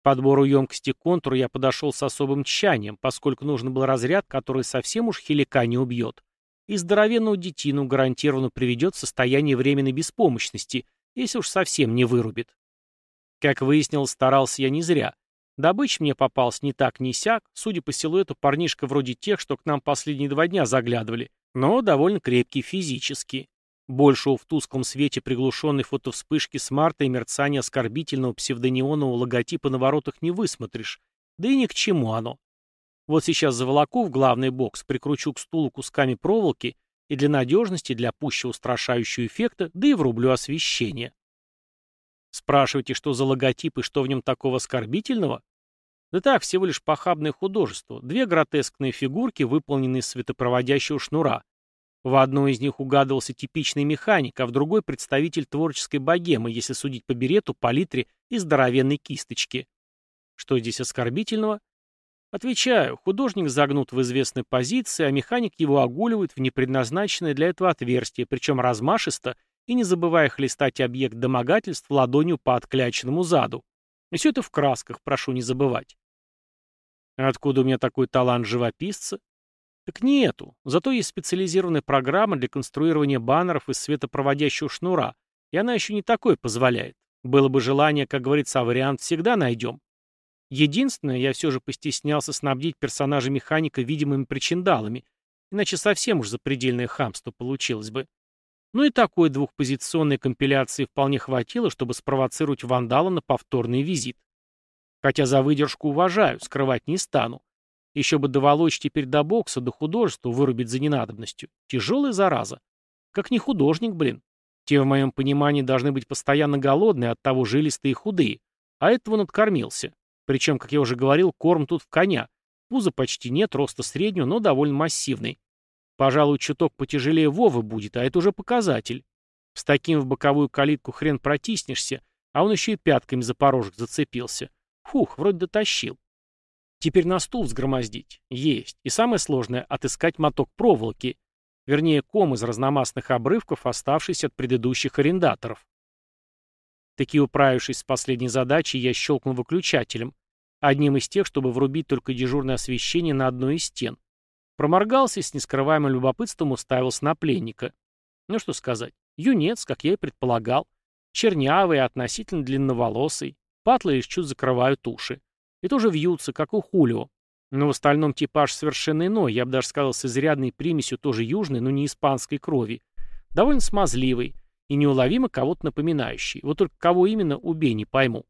Подбору емкости контура я подошел с особым тщанием, поскольку нужен был разряд, который совсем уж хилика не убьет, и здоровенную детину гарантированно приведет в состояние временной беспомощности, если уж совсем не вырубит. Как выяснилось, старался я не зря. Добыча мне попался не так ни сяк, судя по силуэту, парнишка вроде тех, что к нам последние два дня заглядывали, но довольно крепкий физически. Большего в тусклом свете приглушенной фотовспышки смарта и мерцания оскорбительного псевдонеонового логотипа на воротах не высмотришь, да и ни к чему оно. Вот сейчас заволоку в главный бокс, прикручу к стулу кусками проволоки и для надежности, для пущего устрашающего эффекта, да и врублю освещение. Спрашиваете, что за логотип и что в нем такого оскорбительного? Да так, всего лишь похабное художество. Две гротескные фигурки, выполненные из светопроводящего шнура. В одной из них угадывался типичный механик, а в другой представитель творческой богемы, если судить по берету, палитре и здоровенной кисточке. Что здесь оскорбительного? Отвечаю, художник загнут в известной позиции, а механик его огуливает в непредназначенное для этого отверстие, причем размашисто и не забывая хлестать объект домогательств ладонью по откляченному заду. И все это в красках, прошу не забывать. Откуда у меня такой талант живописца? Так нету. Зато есть специализированная программа для конструирования баннеров из светопроводящего шнура, и она еще не такое позволяет. Было бы желание, как говорится, а вариант всегда найдем. Единственное, я все же постеснялся снабдить персонажа механика видимыми причиндалами, иначе совсем уж запредельное хамство получилось бы. Ну и такой двухпозиционной компиляции вполне хватило, чтобы спровоцировать вандала на повторный визит. Хотя за выдержку уважаю, скрывать не стану. Еще бы доволочь теперь до бокса, до художества, вырубить за ненадобностью. Тяжелая зараза. Как не художник, блин. Те, в моем понимании, должны быть постоянно голодные, от того жилистые и худые. А этого надкормился. Причем, как я уже говорил, корм тут в коня. Пуза почти нет, роста среднего, но довольно массивный. Пожалуй, чуток потяжелее Вовы будет, а это уже показатель. С таким в боковую калитку хрен протиснешься, а он еще и пятками за порожек зацепился. Фух, вроде дотащил. Теперь на стул взгромоздить. Есть. И самое сложное — отыскать моток проволоки. Вернее, ком из разномастных обрывков, оставшийся от предыдущих арендаторов. Таки управившись с последней задачей, я щелкнул выключателем. Одним из тех, чтобы врубить только дежурное освещение на одной из стен. Проморгался и с нескрываемым любопытством уставился на пленника. Ну что сказать, юнец, как я и предполагал. Чернявый, относительно длинноволосый. Патлы лишь чуть закрывают уши. И тоже вьются, как у Хулио. Но в остальном типаж совершенно иной, я бы даже сказал, с изрядной примесью тоже южной, но не испанской крови. Довольно смазливый и неуловимо кого-то напоминающий. Вот только кого именно, убей, не пойму.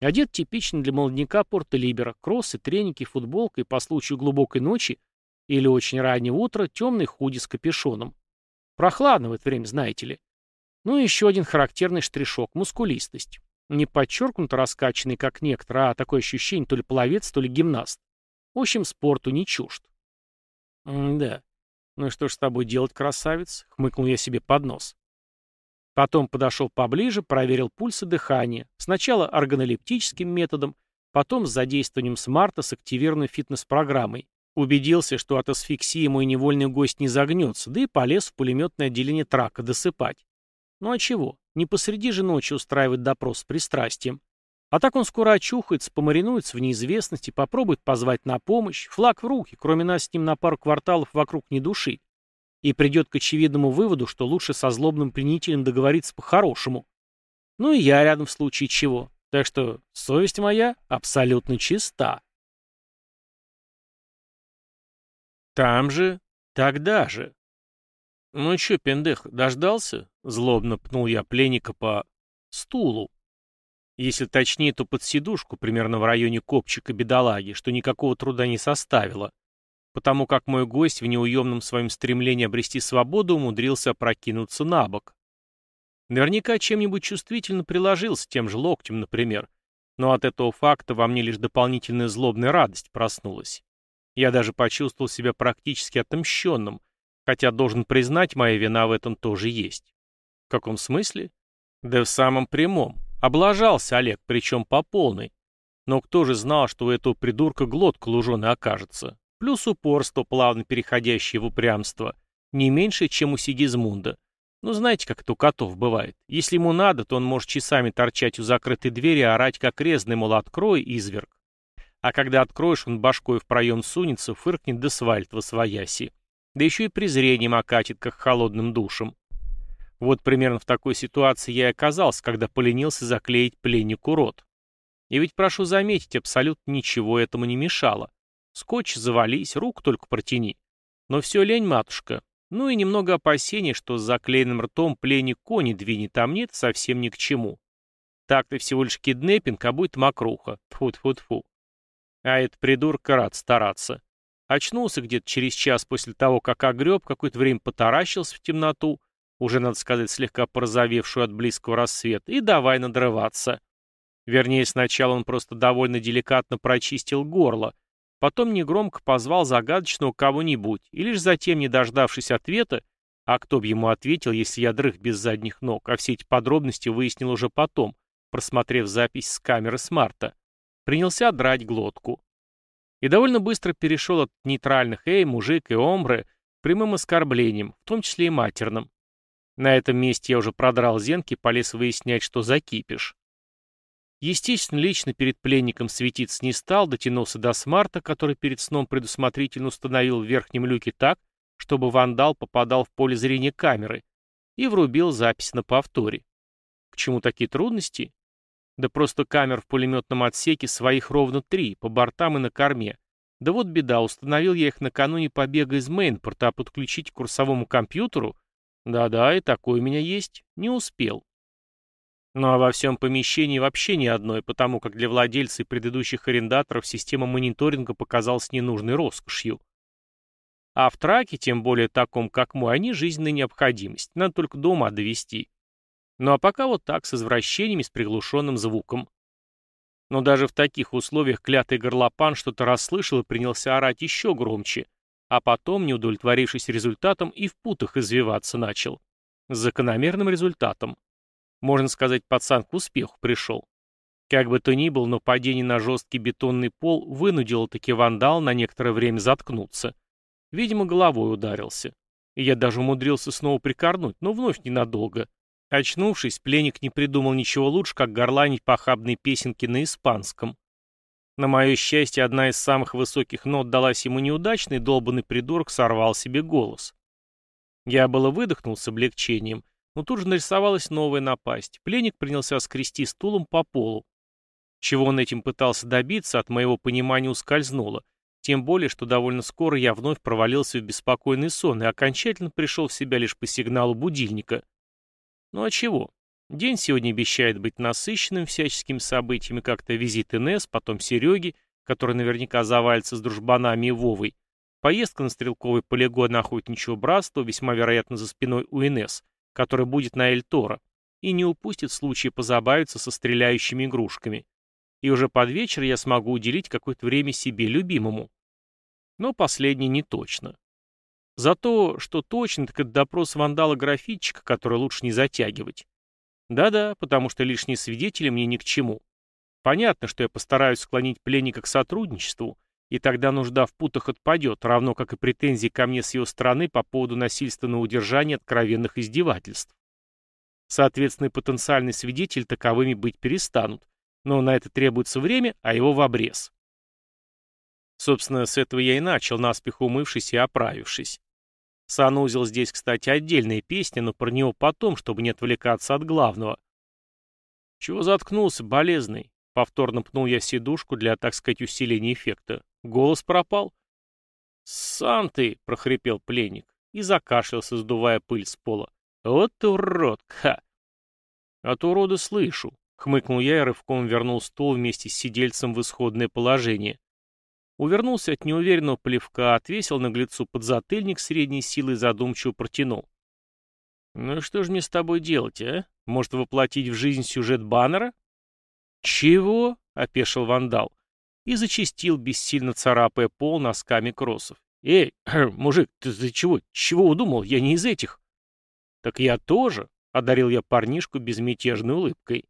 Одет типично для молодняка Порто-Либера. Кроссы, треники, футболка и по случаю глубокой ночи или очень раннего утра темный худи с капюшоном. Прохладно в это время, знаете ли. Ну и еще один характерный штришок – мускулистость. Не подчеркнуто раскачанный, как некоторые, а такое ощущение то ли пловец, то ли гимнаст. В общем, спорту не чужд. «Да. Ну и что ж с тобой делать, красавец?» — хмыкнул я себе под нос. Потом подошел поближе, проверил пульс и дыхание. Сначала органолептическим методом, потом с задействованием смарта с активированной фитнес-программой. Убедился, что от асфиксии мой невольный гость не загнется, да и полез в пулеметное отделение трака досыпать. Ну а чего? Не посреди же ночи устраивать допрос с пристрастием. А так он скоро очухается, помаринуется в неизвестности, попробует позвать на помощь, флаг в руки, кроме нас с ним на пару кварталов вокруг не души. И придет к очевидному выводу, что лучше со злобным пленителем договориться по-хорошему. Ну и я рядом в случае чего. Так что совесть моя абсолютно чиста. Там же, тогда же. «Ну чё, пендех, дождался?» — злобно пнул я пленника по стулу. Если точнее, то под сидушку, примерно в районе копчика бедолаги, что никакого труда не составило, потому как мой гость в неуемном своем стремлении обрести свободу умудрился опрокинуться на бок. Наверняка чем-нибудь чувствительно приложился, тем же локтем, например, но от этого факта во мне лишь дополнительная злобная радость проснулась. Я даже почувствовал себя практически отомщенным, Хотя, должен признать, моя вина в этом тоже есть. В каком смысле? Да в самом прямом. Облажался Олег, причем по полной. Но кто же знал, что у этого придурка глотка луженая окажется? Плюс упорство, плавно переходящее в упрямство. Не меньше, чем у Сигизмунда. Ну, знаете, как это у котов бывает. Если ему надо, то он может часами торчать у закрытой двери и орать, как резный, мол, открой, изверг. А когда откроешь, он башкой в проем сунется, фыркнет до свальт во свояси да еще и презрением окатит, как холодным душем. Вот примерно в такой ситуации я и оказался, когда поленился заклеить пленнику рот. И ведь, прошу заметить, абсолютно ничего этому не мешало. Скотч завались, руку только протяни. Но все лень, матушка. Ну и немного опасений, что с заклеенным ртом пленник кони двинет, а мне совсем ни к чему. Так-то всего лишь киднеппинг, а будет мокруха. Тьфу-тьфу-тьфу. А этот придурок рад стараться. Очнулся где-то через час после того, как огреб, какое-то время потаращился в темноту, уже, надо сказать, слегка порозовевшую от близкого рассвета, и давай надрываться. Вернее, сначала он просто довольно деликатно прочистил горло, потом негромко позвал загадочного кого-нибудь, и лишь затем, не дождавшись ответа, а кто бы ему ответил, если я дрых без задних ног, а все эти подробности выяснил уже потом, просмотрев запись с камеры смарта, принялся драть глотку. И довольно быстро перешел от нейтральных «эй, мужик» и «омбре» к прямым оскорблениям, в том числе и матерным. На этом месте я уже продрал зенки и полез выяснять, что за кипиш. Естественно, лично перед пленником светиться не стал, дотянулся до смарта, который перед сном предусмотрительно установил в верхнем люке так, чтобы вандал попадал в поле зрения камеры, и врубил запись на повторе. К чему такие трудности? Да просто камер в пулеметном отсеке своих ровно три, по бортам и на корме. Да вот беда, установил я их накануне побега из мейнпорта, а подключить к курсовому компьютеру? Да-да, и такой у меня есть. Не успел. Ну а во всем помещении вообще ни одной, потому как для владельца и предыдущих арендаторов система мониторинга показалась ненужной роскошью. А в траке, тем более таком, как мой, они жизненная необходимость. Надо только до ума довести. Ну а пока вот так, с извращениями, с приглушенным звуком. Но даже в таких условиях клятый горлопан что-то расслышал и принялся орать еще громче, а потом, не удовлетворившись результатом, и в путах извиваться начал. С закономерным результатом. Можно сказать, пацан к успеху пришел. Как бы то ни было, но падение на жесткий бетонный пол вынудило таки вандал на некоторое время заткнуться. Видимо, головой ударился. И я даже умудрился снова прикорнуть, но вновь ненадолго. Очнувшись, пленник не придумал ничего лучше, как горланить похабные песенки на испанском. На мое счастье, одна из самых высоких нот далась ему неудачно, и долбанный придурок сорвал себе голос. Я было выдохнул с облегчением, но тут же нарисовалась новая напасть. Пленник принялся скрести стулом по полу. Чего он этим пытался добиться, от моего понимания ускользнуло. Тем более, что довольно скоро я вновь провалился в беспокойный сон и окончательно пришел в себя лишь по сигналу будильника. Ну а чего? День сегодня обещает быть насыщенным всяческими событиями, как-то визит Инесс, потом Сереги, который наверняка завалится с дружбанами и Вовой, поездка на стрелковый полигон охотничьего братства, весьма вероятно за спиной у Инесс, который будет на Эль-Торо, и не упустит случая позабавиться со стреляющими игрушками. И уже под вечер я смогу уделить какое-то время себе любимому. Но последнее не точно. За то, что точно, так это допрос вандала-графитчика, который лучше не затягивать. Да-да, потому что лишние свидетели мне ни к чему. Понятно, что я постараюсь склонить пленника к сотрудничеству, и тогда нужда в путах отпадет, равно как и претензии ко мне с его стороны по поводу насильственного удержания откровенных издевательств. Соответственно, потенциальный свидетель таковыми быть перестанут, но на это требуется время, а его в обрез. Собственно, с этого я и начал, наспех умывшись и оправившись. Санузел здесь, кстати, отдельная песня, но про него потом, чтобы не отвлекаться от главного. Чего заткнулся, болезный? Повторно пнул я сидушку для, так сказать, усиления эффекта. Голос пропал. «Сам ты!» — прохрипел пленник и закашлялся, сдувая пыль с пола. «Вот урод! Ха!» «От урода слышу!» — хмыкнул я и рывком вернул стул вместе с сидельцем в исходное положение. Увернулся от неуверенного плевка, отвесил наглецу подзатыльник средней силы и задумчиво протянул. «Ну что же мне с тобой делать, а? Может, воплотить в жизнь сюжет баннера?» «Чего?» — опешил вандал и зачистил, бессильно царапая пол носками кроссов. «Эй, [CLEARS THROAT] мужик, ты, ты чего? Чего удумал? Я не из этих». «Так я тоже», — одарил я парнишку безмятежной улыбкой.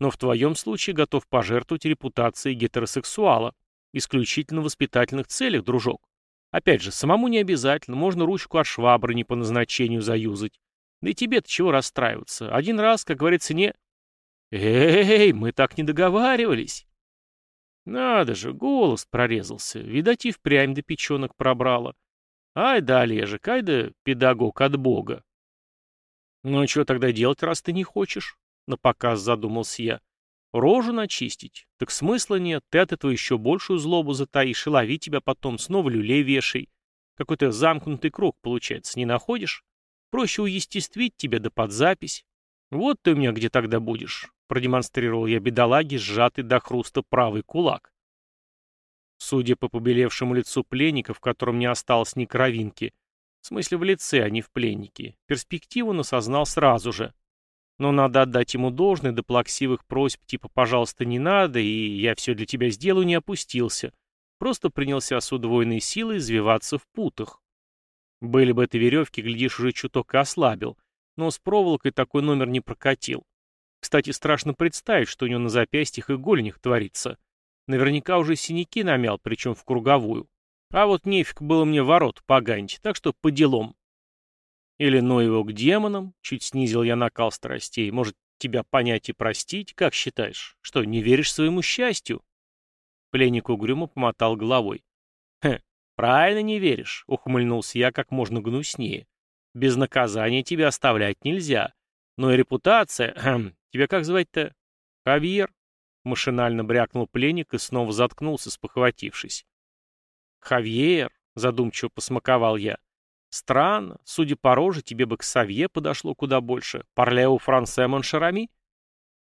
«Но в твоем случае готов пожертвовать репутацией гетеросексуала. Исключительно в воспитательных целях, дружок. Опять же, самому не обязательно, можно ручку от швабры не по назначению заюзать. Да и тебе-то чего расстраиваться? Один раз, как говорится, не... Эй, мы так не договаривались. Надо же, голос прорезался. Видать, и впрямь до печенок пробрало. Ай да, Олежек, ай да педагог от бога. Ну а что тогда делать, раз ты не хочешь? На показ задумался я. Рожу начистить? Так смысла нет, ты от этого еще большую злобу затаишь, и лови тебя потом, снова люлей вешай. Какой-то замкнутый круг получается, не находишь? Проще уестествить тебя да под запись. Вот ты у меня где тогда будешь, продемонстрировал я бедолаге сжатый до хруста правый кулак. Судя по побелевшему лицу пленника, в котором не осталось ни кровинки, в смысле в лице, а не в пленнике, перспективу он осознал сразу же. Но надо отдать ему должное, до плаксивых просьб типа «пожалуйста, не надо» и «я все для тебя сделаю» не опустился. Просто принялся с удвоенной силой извиваться в путах. Были бы это веревки, глядишь, уже чуток и ослабил. Но с проволокой такой номер не прокатил. Кстати, страшно представить, что у него на запястьях и голенях творится. Наверняка уже синяки намял, причем в круговую. А вот нефиг было мне ворот поганить, так что по делам. Или ну его к демонам, чуть снизил я накал страстей. Может, тебя понять и простить, как считаешь? Что, не веришь своему счастью? Пленник угрюмо помотал головой. Хе, правильно не веришь, ухмыльнулся я как можно гнуснее. Без наказания тебя оставлять нельзя. Но и репутация... [CLEARS THROAT] Хм, тебя как звать-то? Хавьер? Машинально брякнул пленник и снова заткнулся, спохватившись. Хавьер, задумчиво посмаковал я. Странно, судя по роже, тебе бы к Савье подошло куда больше. Парлеу Франсе Моншарами?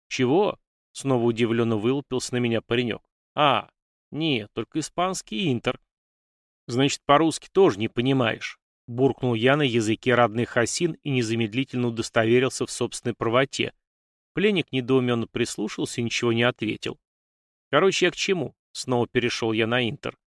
Чего? Снова удивленно вылупился на меня паренек. А, нет, только испанский интер. Значит, по-русски тоже не понимаешь. Буркнул я на языке родных хасин и незамедлительно удостоверился в собственной правоте. Пленник недоуменно прислушался и ничего не ответил. Короче, я к чему? Снова перешел я на интер.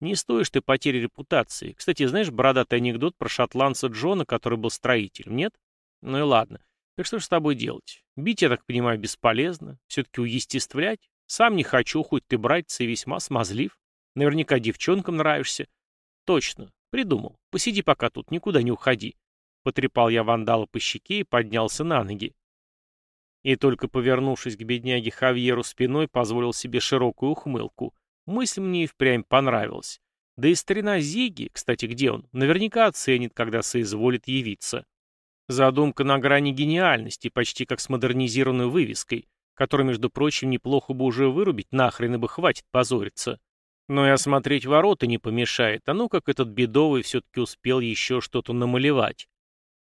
Не стоишь ты потери репутации. Кстати, знаешь бородатый анекдот про шотландца Джона, который был строителем, нет? Ну и ладно. Так что же с тобой делать? Бить, я так понимаю, бесполезно. Все-таки уестествлять? Сам не хочу, хоть ты братец и весьма смазлив. Наверняка девчонкам нравишься. Точно. Придумал. Посиди пока тут, никуда не уходи. Потрепал я вандала по щеке и поднялся на ноги. И только повернувшись к бедняге Хавьеру спиной, позволил себе широкую ухмылку — Мысль мне и впрямь понравилась. Да и старина Зиги, кстати, где он, наверняка оценит, когда соизволит явиться. Задумка на грани гениальности, почти как с модернизированной вывеской, которую, между прочим, неплохо бы уже вырубить, нахрен и бы хватит позориться. Но и осмотреть ворота не помешает, а ну как этот бедовый все-таки успел еще что-то намалевать.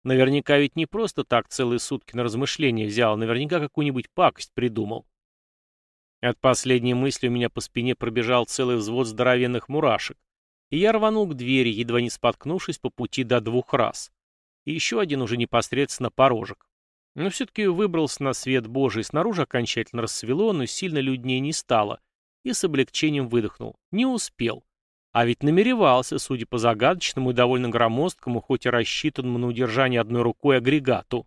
Наверняка ведь не просто так целые сутки на размышления взял, наверняка какую-нибудь пакость придумал. От последней мысли у меня по спине пробежал целый взвод здоровенных мурашек, и я рванул к двери, едва не споткнувшись по пути до двух раз. И еще один уже непосредственно порожек. Но все-таки выбрался на свет Божий, снаружи окончательно рассвело, но сильно люднее не стало, и с облегчением выдохнул. Не успел. А ведь намеревался, судя по загадочному и довольно громоздкому, хоть и рассчитанному на удержание одной рукой агрегату.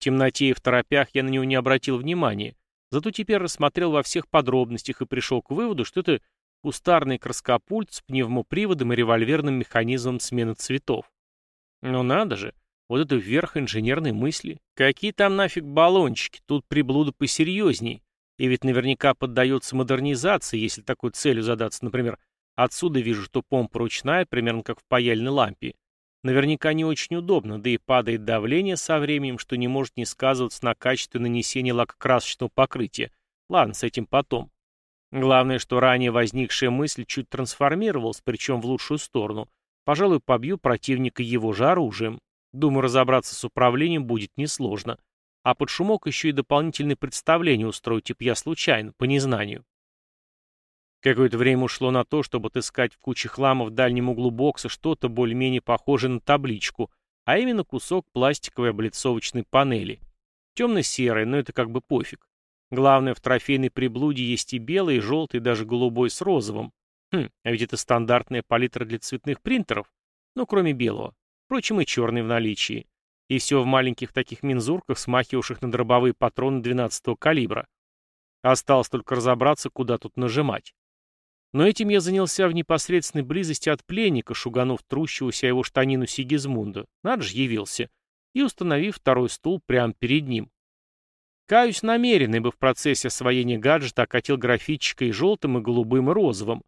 В темноте и в торопях я на него не обратил внимания, Зато теперь рассмотрел во всех подробностях и пришел к выводу, что это кустарный краскопульт с пневмоприводом и револьверным механизмом смены цветов. Но надо же, вот это вверх инженерной мысли. Какие там нафиг баллончики, тут приблуда посерьезней. И ведь наверняка поддается модернизации, если такой целью задаться, например, отсюда вижу, что помпа ручная, примерно как в паяльной лампе. Наверняка не очень удобно, да и падает давление со временем, что не может не сказываться на качестве нанесения лакокрасочного покрытия. Ладно, с этим потом. Главное, что ранее возникшая мысль чуть трансформировалась, причем в лучшую сторону. Пожалуй, побью противника его же оружием. Думаю, разобраться с управлением будет несложно. А под шумок еще и дополнительные представления устрою, типа я случайно, по незнанию. Какое-то время ушло на то, чтобы отыскать в куче хлама в дальнем углу бокса что-то более-менее похожее на табличку, а именно кусок пластиковой облицовочной панели. Темно-серый, но это как бы пофиг. Главное, в трофейной приблуде есть и белый, и желтый, и даже голубой с розовым. Хм, а ведь это стандартная палитра для цветных принтеров. Ну, кроме белого. Впрочем, и черный в наличии. И все в маленьких таких мензурках, смахивавших на дробовые патроны 12-го калибра. Осталось только разобраться, куда тут нажимать. Но этим я занялся в непосредственной близости от пленника, шуганув трущегося его штанину Сигизмунда. Надо же явился. И установив второй стул прямо перед ним. Каюсь намеренно, ибо в процессе освоения гаджета окатил графитчика и желтым, и голубым, и розовым.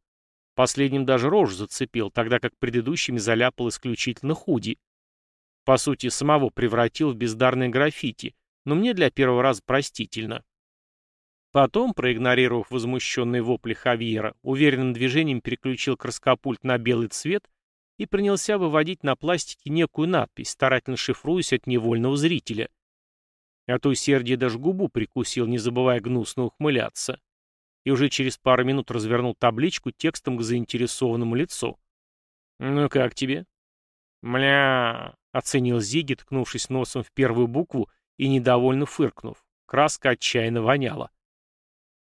Последним даже рожу зацепил, тогда как предыдущими заляпал исключительно худи. По сути, самого превратил в бездарное граффити, но мне для первого раза простительно. Потом, проигнорировав возмущенные вопли Хавьера, уверенным движением переключил краскопульт на белый цвет и принялся выводить на пластике некую надпись, старательно шифруясь от невольного зрителя. От усердия даже губу прикусил, не забывая гнусно ухмыляться. И уже через пару минут развернул табличку текстом к заинтересованному лицу. «Ну как тебе?» «Мля...» — оценил Зиги, ткнувшись носом в первую букву и недовольно фыркнув. Краска отчаянно воняла.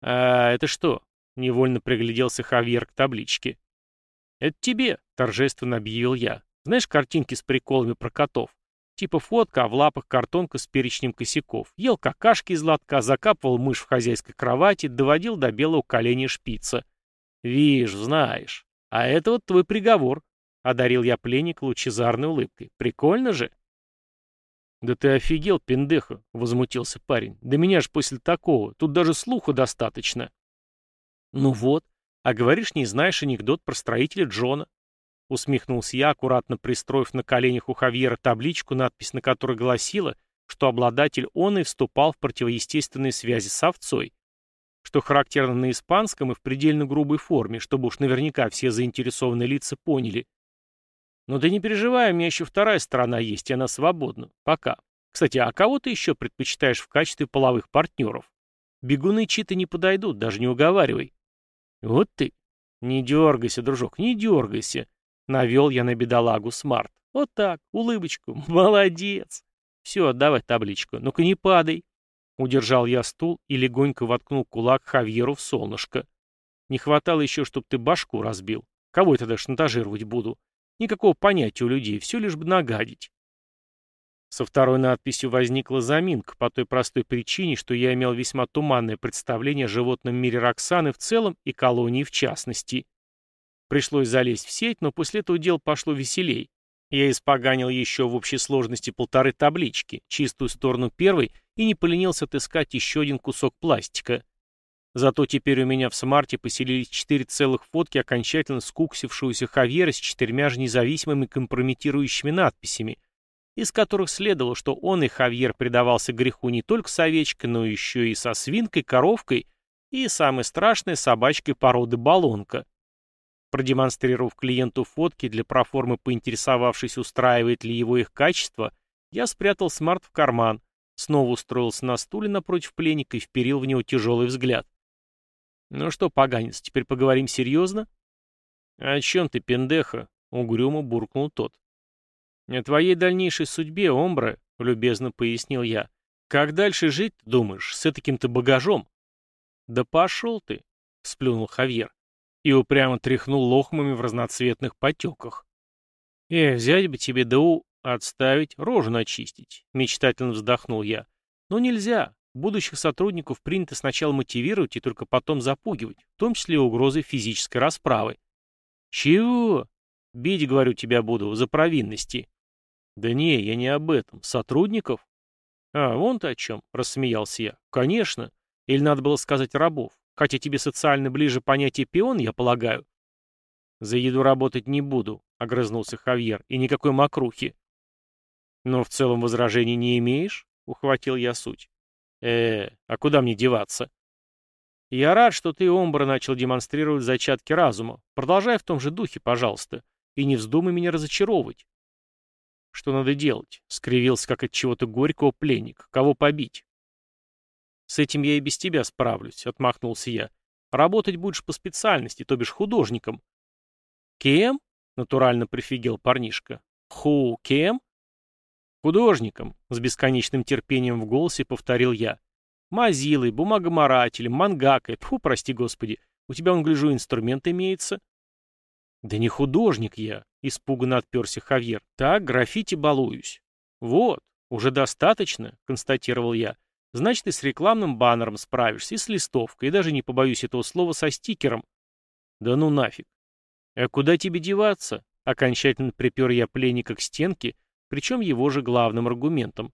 «А это что?» — невольно пригляделся Хавьер к табличке. «Это тебе», — торжественно объявил я. «Знаешь картинки с приколами про котов? Типа фотка, а в лапах картонка с перечнем косяков. Ел какашки из лотка, закапывал мышь в хозяйской кровати, доводил до белого коленя шпица. Вижу, знаешь. А это вот твой приговор», — одарил я пленник лучезарной улыбкой. «Прикольно же?» «Да ты офигел, пиндеха!» — возмутился парень. «Да меня ж после такого, тут даже слуха достаточно». «Ну вот, а говоришь, не знаешь анекдот про строителя Джона?» Усмехнулся я, аккуратно пристроив на коленях у Хавьера табличку, надпись на которой гласила, что обладатель он и вступал в противоестественные связи с овцой. Что характерно на испанском и в предельно грубой форме, чтобы уж наверняка все заинтересованные лица поняли — но ты не переживай, у меня еще вторая сторона есть, и она свободна. Пока. Кстати, а кого ты еще предпочитаешь в качестве половых партнеров? Бегуны читы не подойдут, даже не уговаривай. Вот ты. Не дергайся, дружок, не дергайся. Навел я на бедолагу смарт. Вот так, улыбочку. [LAUGHS] Молодец. Все, давай табличку. Ну-ка не падай. Удержал я стул и легонько воткнул кулак Хавьеру в солнышко. Не хватало еще, чтобы ты башку разбил. Кого я тогда шантажировать буду? Никакого понятия у людей, все лишь бы нагадить. Со второй надписью возникла заминка по той простой причине, что я имел весьма туманное представление о животном мире Роксаны в целом и колонии в частности. Пришлось залезть в сеть, но после этого дело пошло веселей. Я испоганил еще в общей сложности полторы таблички, чистую сторону первой, и не поленился отыскать еще один кусок пластика. Зато теперь у меня в смарте поселились четыре целых фотки окончательно скуксившегося Хавьера с четырьмя же независимыми компрометирующими надписями, из которых следовало, что он и Хавьер предавался греху не только с овечкой, но еще и со свинкой, коровкой и, самой страшной, собачкой породы баллонка. Продемонстрировав клиенту фотки для проформы поинтересовавшись, устраивает ли его их качество, я спрятал смарт в карман, снова устроился на стуле напротив пленника и вперил в него тяжелый взгляд. «Ну что, поганец, теперь поговорим серьезно?» «О чем ты, пендеха?» — угрюмо буркнул тот. «О твоей дальнейшей судьбе, Омбре», — любезно пояснил я. «Как дальше жить, думаешь, с таким-то багажом?» «Да пошел ты», — сплюнул Хавьер и упрямо тряхнул лохмами в разноцветных потеках. «Эх, взять бы тебе да у... отставить, рожу начистить», — мечтательно вздохнул я. «Но нельзя, Будущих сотрудников принято сначала мотивировать и только потом запугивать, в том числе угрозой физической расправы. Чего? Бить, говорю, тебя буду за провинности. Да не, я не об этом. Сотрудников? А, вон ты о чем, рассмеялся я. Конечно. Или надо было сказать рабов. Хотя тебе социально ближе понятие пион, я полагаю. За еду работать не буду, огрызнулся Хавьер, и никакой мокрухи. Но в целом возражений не имеешь? Ухватил я суть э а куда мне деваться? Я рад, что ты, Омбра, начал демонстрировать зачатки разума. Продолжай в том же духе, пожалуйста. И не вздумай меня разочаровывать. Что надо делать? Скривился, как от чего-то горького пленник. Кого побить? С этим я и без тебя справлюсь, отмахнулся я. Работать будешь по специальности, то бишь художником. Кем? Натурально прифигел парнишка. Ху, кем? «Художником», — с бесконечным терпением в голосе повторил я. «Мазилой, бумагоморателем, мангакой, фу, прости господи, у тебя, он, гляжу, инструмент имеется». «Да не художник я», — испуганно отперся Хавьер. «Так, граффити балуюсь». «Вот, уже достаточно», — констатировал я. «Значит, и с рекламным баннером справишься, и с листовкой, и даже не побоюсь этого слова со стикером». «Да ну нафиг». «А куда тебе деваться?» Окончательно припер я пленника к стенке, причем его же главным аргументом.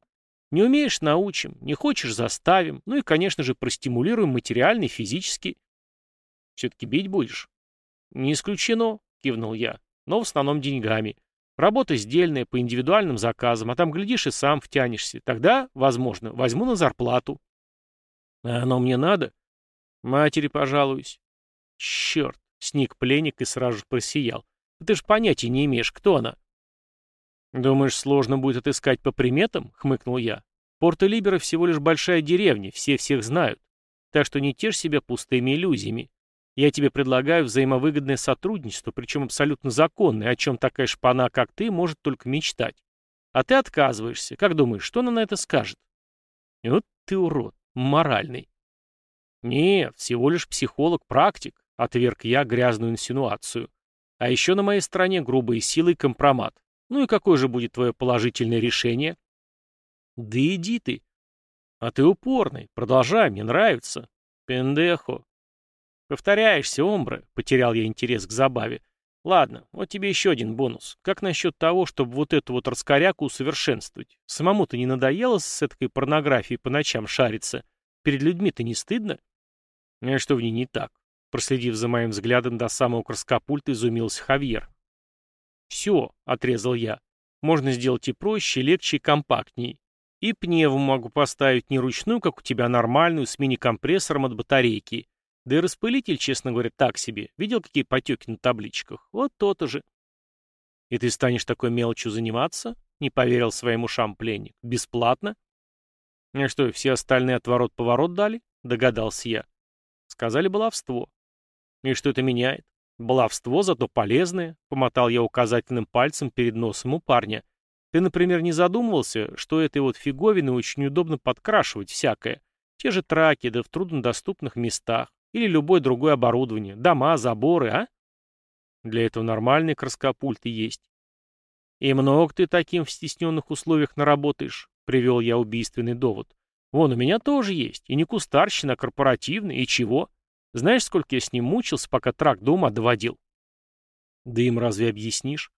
Не умеешь – научим, не хочешь – заставим, ну и, конечно же, простимулируем материально и физически. Все-таки бить будешь? Не исключено, кивнул я, но в основном деньгами. Работа сдельная, по индивидуальным заказам, а там, глядишь, и сам втянешься. Тогда, возможно, возьму на зарплату. А оно мне надо? Матери пожалуюсь. Черт, сник пленник и сразу же просиял. Ты же понятия не имеешь, кто она. «Думаешь, сложно будет отыскать по приметам?» — хмыкнул я. «Порто-Либера всего лишь большая деревня, все всех знают. Так что не тешь себя пустыми иллюзиями. Я тебе предлагаю взаимовыгодное сотрудничество, причем абсолютно законное, о чем такая шпана, как ты, может только мечтать. А ты отказываешься. Как думаешь, что она на это скажет? Вот ты урод, моральный. Нет, всего лишь психолог-практик, отверг я грязную инсинуацию. А еще на моей стороне грубые силы и компромат. Ну и какое же будет твое положительное решение? Да иди ты. А ты упорный. Продолжай, мне нравится. Пендехо. Повторяешься, омбре, потерял я интерес к забаве. Ладно, вот тебе еще один бонус. Как насчет того, чтобы вот эту вот раскоряку усовершенствовать? Самому-то не надоело с этой порнографией по ночам шариться? Перед людьми-то не стыдно? А что в ней не так? Проследив за моим взглядом до самого краскопульта, изумился Хавьер. «Все», — отрезал я. «Можно сделать и проще, легче, и компактней. И пневу могу поставить не ручную, как у тебя, нормальную, с мини-компрессором от батарейки. Да и распылитель, честно говоря, так себе. Видел, какие потеки на табличках? Вот то-то же». «И ты станешь такой мелочью заниматься?» — не поверил своим ушам пленник. «Бесплатно?» «А что, все остальные отворот-поворот дали?» — догадался я. Сказали баловство. «И что это меняет?» Баловство, зато полезное, помотал я указательным пальцем перед носом у парня. Ты, например, не задумывался, что этой вот фиговины очень удобно подкрашивать всякое. Те же траки, да в труднодоступных местах. Или любое другое оборудование. Дома, заборы, а? Для этого нормальные краскопульты есть. И много ты таким в стесненных условиях наработаешь, привел я убийственный довод. Вон, у меня тоже есть. И не кустарщина, а корпоративный. И чего? Знаешь, сколько я с ним мучился, пока трак до ума доводил? Да им разве объяснишь?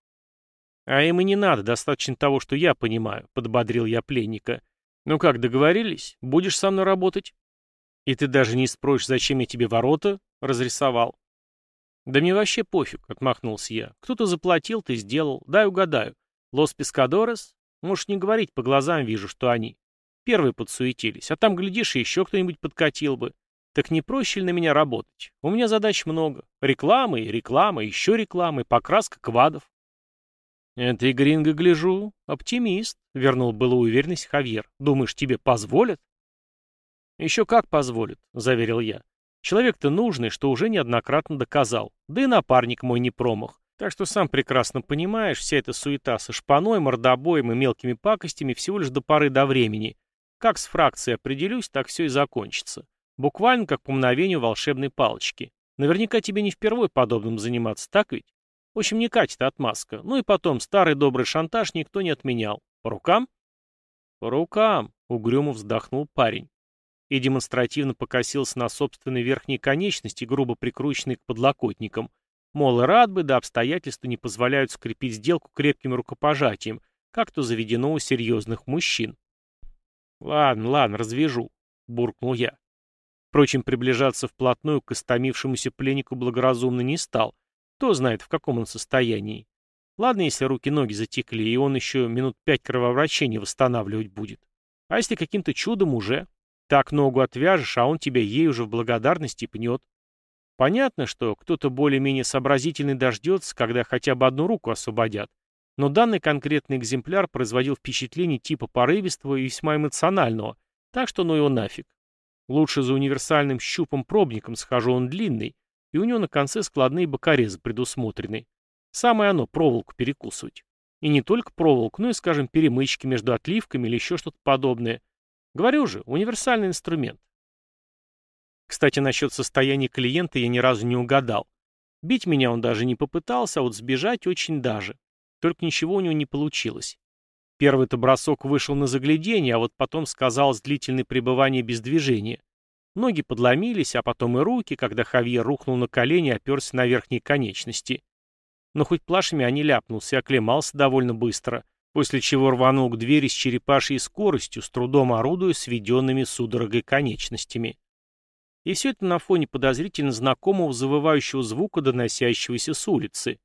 А им и не надо, достаточно того, что я понимаю, подбодрил я пленника. Ну как, договорились? Будешь со мной работать? И ты даже не спросишь, зачем я тебе ворота разрисовал? Да мне вообще пофиг, отмахнулся я. Кто-то заплатил, ты сделал. Дай угадаю. Лос Пескадорес? Можешь не говорить, по глазам вижу, что они. Первые подсуетились, а там, глядишь, еще кто-нибудь подкатил бы. Так не проще ли на меня работать? У меня задач много. Рекламы, реклама, еще рекламы, покраска квадов. Это и гринго гляжу. Оптимист, вернул было уверенность Хавьер. Думаешь, тебе позволят? Еще как позволят, заверил я. Человек-то нужный, что уже неоднократно доказал. Да и напарник мой не промах. Так что сам прекрасно понимаешь, вся эта суета со шпаной, мордобоем и мелкими пакостями всего лишь до поры до времени. Как с фракцией определюсь, так все и закончится. Буквально как по мгновению волшебной палочки. Наверняка тебе не впервой подобным заниматься, так ведь? В общем, не катит отмазка. Ну и потом, старый добрый шантаж никто не отменял. По рукам? По рукам, угрюмо вздохнул парень. И демонстративно покосился на собственной верхней конечности, грубо прикрученной к подлокотникам. Мол, и рад бы, да обстоятельства не позволяют скрепить сделку крепким рукопожатием, как то заведено у серьезных мужчин. «Ладно, ладно, развяжу», — буркнул я. Впрочем, приближаться вплотную к истомившемуся пленнику благоразумно не стал. Кто знает, в каком он состоянии. Ладно, если руки-ноги затекли, и он еще минут пять кровообращения восстанавливать будет. А если каким-то чудом уже? Так ногу отвяжешь, а он тебя ей уже в благодарности пнет. Понятно, что кто-то более-менее сообразительный дождется, когда хотя бы одну руку освободят. Но данный конкретный экземпляр производил впечатление типа порывистого и весьма эмоционального, так что ну его нафиг. Лучше за универсальным щупом-пробником схожу, он длинный, и у него на конце складные бокорезы предусмотрены. Самое оно, проволоку перекусывать. И не только проволоку, но и, скажем, перемычки между отливками или еще что-то подобное. Говорю же, универсальный инструмент. Кстати, насчет состояния клиента я ни разу не угадал. Бить меня он даже не попытался, а вот сбежать очень даже. Только ничего у него не получилось. Первый-то бросок вышел на заглядение, а вот потом сказалось длительное пребывание без движения. Ноги подломились, а потом и руки, когда Хавьер рухнул на колени и оперся на верхние конечности. Но хоть плашами они ляпнулся и оклемался довольно быстро, после чего рванул к двери с черепашьей скоростью, с трудом орудуя сведенными судорогой конечностями. И все это на фоне подозрительно знакомого завывающего звука, доносящегося с улицы.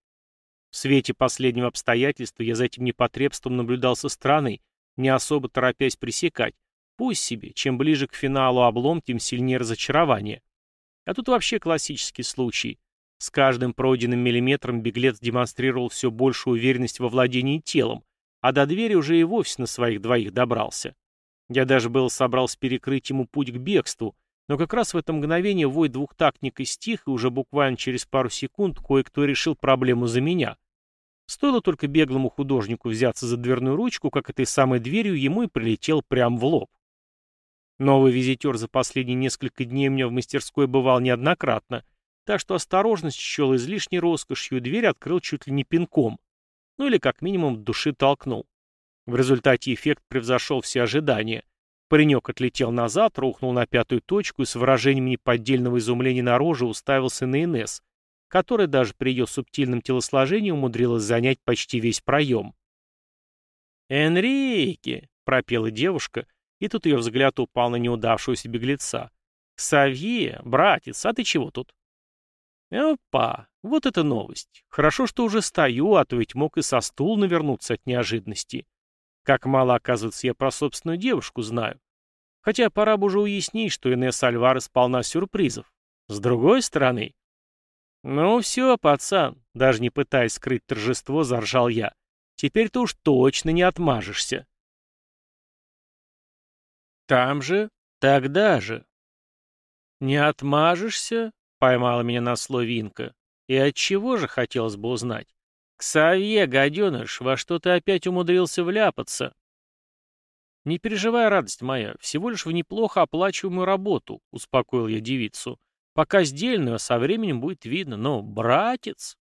В свете последнего обстоятельства я за этим непотребством наблюдал со стороны, не особо торопясь пресекать. Пусть себе, чем ближе к финалу облом, тем сильнее разочарование. А тут вообще классический случай. С каждым пройденным миллиметром беглец демонстрировал все большую уверенность во владении телом, а до двери уже и вовсе на своих двоих добрался. Я даже был собрался перекрыть ему путь к бегству, но как раз в это мгновение вой двухтактника стих, и уже буквально через пару секунд кое-кто решил проблему за меня. Стоило только беглому художнику взяться за дверную ручку, как этой самой дверью ему и прилетел прямо в лоб. Новый визитер за последние несколько дней у меня в мастерской бывал неоднократно, так что осторожность счел излишней роскошью, дверь открыл чуть ли не пинком. Ну или как минимум души толкнул. В результате эффект превзошел все ожидания. Паренек отлетел назад, рухнул на пятую точку и с выражением неподдельного изумления на роже уставился на Инесс, которая даже при ее субтильном телосложении умудрилась занять почти весь проем. «Энрике!» — пропела девушка, и тут ее взгляд упал на неудавшегося беглеца. «Савье, братец, а ты чего тут?» «Опа! Вот это новость! Хорошо, что уже стою, а то ведь мог и со стула навернуться от неожиданности. Как мало, оказывается, я про собственную девушку знаю. Хотя пора бы уже уяснить, что Инесс Альварес полна сюрпризов. С другой стороны... «Ну все, пацан», даже не пытаясь скрыть торжество, заржал я. «Теперь ты уж точно не отмажешься». «Там же? Тогда же». «Не отмажешься?» — поймала меня на слове Инка. «И от чего же, хотелось бы узнать?» «Ксавье, гаденыш, во что ты опять умудрился вляпаться?» «Не переживай, радость моя, всего лишь в неплохо оплачиваемую работу», — успокоил я девицу. «Пока сдельную, а со временем будет видно, но братец...»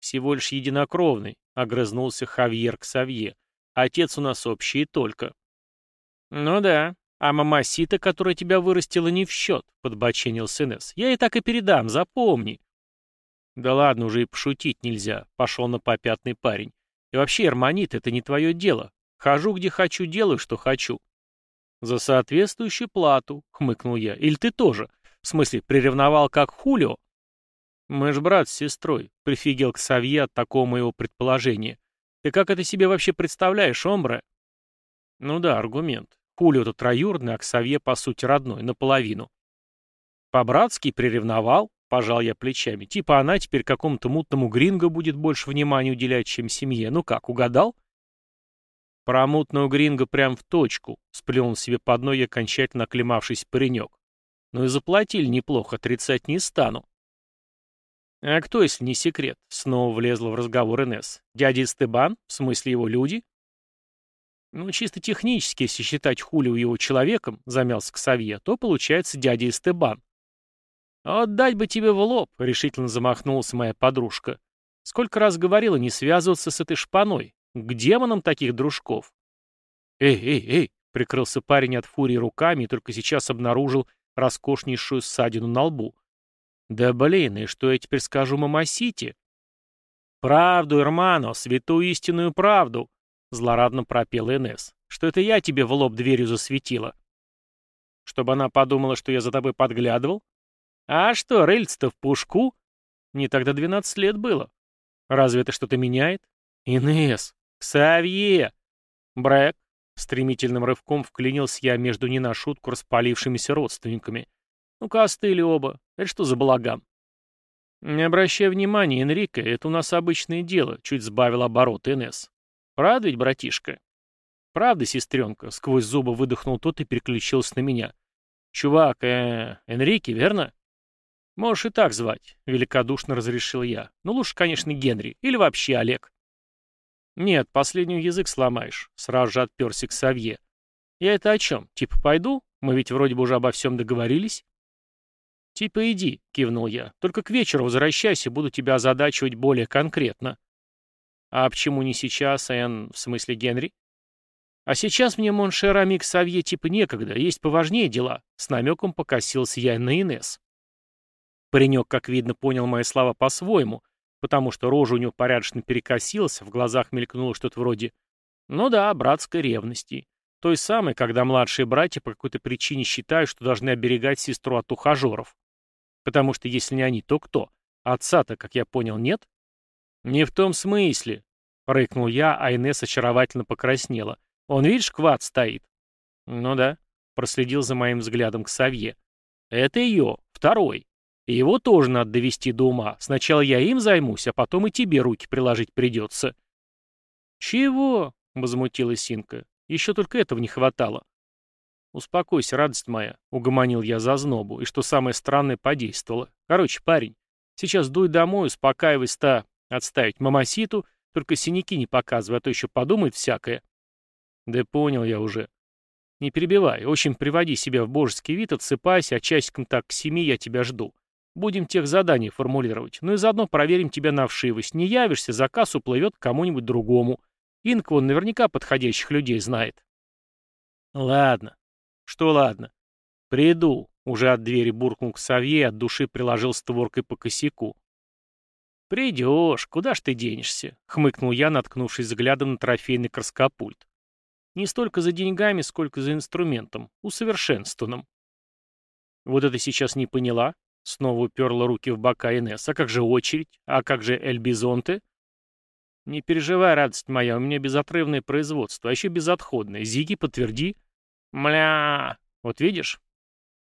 «Всего лишь единокровный», — огрызнулся Хавьер Ксавье. «Отец у нас общий и только». «Ну да, а мамасита, которая тебя вырастила, не в счет», — подбоченил Синес. «Я ей так и передам, запомни». «Да ладно, уже и пошутить нельзя», — пошел на попятный парень. «И вообще, Эрмонит, это не твое дело. Хожу, где хочу, делаю, что хочу». «За соответствующую плату», — хмыкнул я. «Или ты тоже? В смысле, приревновал как Хулио?» «Мы ж брат с сестрой», — прифигел к Савье от такого моего предположения. «Ты как это себе вообще представляешь, Омбре?» «Ну да, аргумент. Хулио-то троюродный, а Ксавье, по сути, родной, наполовину». «По-братски приревновал?» Пожал я плечами. Типа она теперь какому-то мутному гринго будет больше внимания уделять, чем семье. Ну как, угадал? Про мутного гринго прям в точку, сплюнул себе под ноги окончательно оклемавшийся паренек. Ну и заплатили неплохо, отрицать не стану. А кто, если не секрет? Снова влезла в разговор Инесс. Дядя Эстебан? В смысле его люди? Ну, чисто технически, если считать Хулио его человеком, замялся Ксавье, то получается дядя Эстебан. «Отдать бы тебе в лоб», — решительно замахнулась моя подружка. «Сколько раз говорила не связываться с этой шпаной. К демонам таких дружков». «Эй, эй, эй!» — прикрылся парень от фурии руками и только сейчас обнаружил роскошнейшую ссадину на лбу. «Да блин, и что я теперь скажу мамасите?» «Правду, Эрмано, святую истинную правду!» — злорадно пропел Энесс. «Что это я тебе в лоб дверью засветила?» «Чтобы она подумала, что я за тобой подглядывал?» А что, рыльц-то в пушку? Не тогда 12 лет было. Разве это что-то меняет? Инесс, Ксавье, Брэк. Стремительным рывком вклинился я между не на шутку распалившимися родственниками. Ну-ка остыли оба. Это что за балаган? Не обращай внимания, Энрико, это у нас обычное дело, чуть сбавил оборот Инесс. Правда ведь, братишка? Правда, сестренка? Сквозь зубы выдохнул тот и переключился на меня. Чувак, э, Энрике, верно? «Можешь и так звать», — великодушно разрешил я. «Ну, лучше, конечно, Генри. Или вообще Олег». «Нет, последний язык сломаешь», — сразу же отперся Ксавье. «Я это о чем? Типа пойду? Мы ведь вроде бы уже обо всем договорились». «Типа иди», — кивнул я. «Только к вечеру возвращайся, буду тебя озадачивать более конкретно». «А почему не сейчас, Энн, в смысле Генри?» «А сейчас мне, mon cher ami Ксавье, типа некогда, есть поважнее дела», — с намеком покосился я на Инесс. Паренек, как видно, понял мои слова по-своему, потому что рожа у него порядочно перекосилась, в глазах мелькнуло что-то вроде «Ну да, братской ревности». Той самой, когда младшие братья по какой-то причине считают, что должны оберегать сестру от ухажеров. Потому что если не они, то кто? Отца-то, как я понял, нет? Не в том смысле, — рыкнул я, а Инесс очаровательно покраснела. Он, видишь, квад стоит. Ну да, проследил за моим взглядом к Савье. Это ее, второй. Его тоже надо довести до ума. Сначала я им займусь, а потом и тебе руки приложить придется. Чего? — возмутилась Синка. Еще только этого не хватало. «Успокойся, радость моя», — угомонил я за знобу, и что самое странное, подействовало. «Короче, парень, сейчас дуй домой, успокаивайся-то, отставить мамаситу, только синяки не показывай, а то еще подумает всякое». «Да понял я уже». «Не перебивай, очень приводи себя в божеский вид, отсыпайся, а часиком так к семи я тебя жду. Будем тех заданий формулировать, ну и заодно проверим тебя на вшивость. Не явишься, заказ уплывет к кому-нибудь другому. Инк вон наверняка подходящих людей знает». «Ладно, «Что ладно?» «Приду», — уже от двери буркнул к Савье, от души приложил створкой по косяку. «Придешь, куда ж ты денешься?» — хмыкнул я, наткнувшись взглядом на трофейный краскопульт. «Не столько за деньгами, сколько за инструментом, усовершенствованным». «Вот это сейчас не поняла?» — снова уперла руки в бока Инесс. «А как же очередь? А как же Эльбизонте?» «Не переживай, радость моя, у меня безотрывное производство, а еще безотходное. Зиги, подтверди». «Мля! Вот видишь?»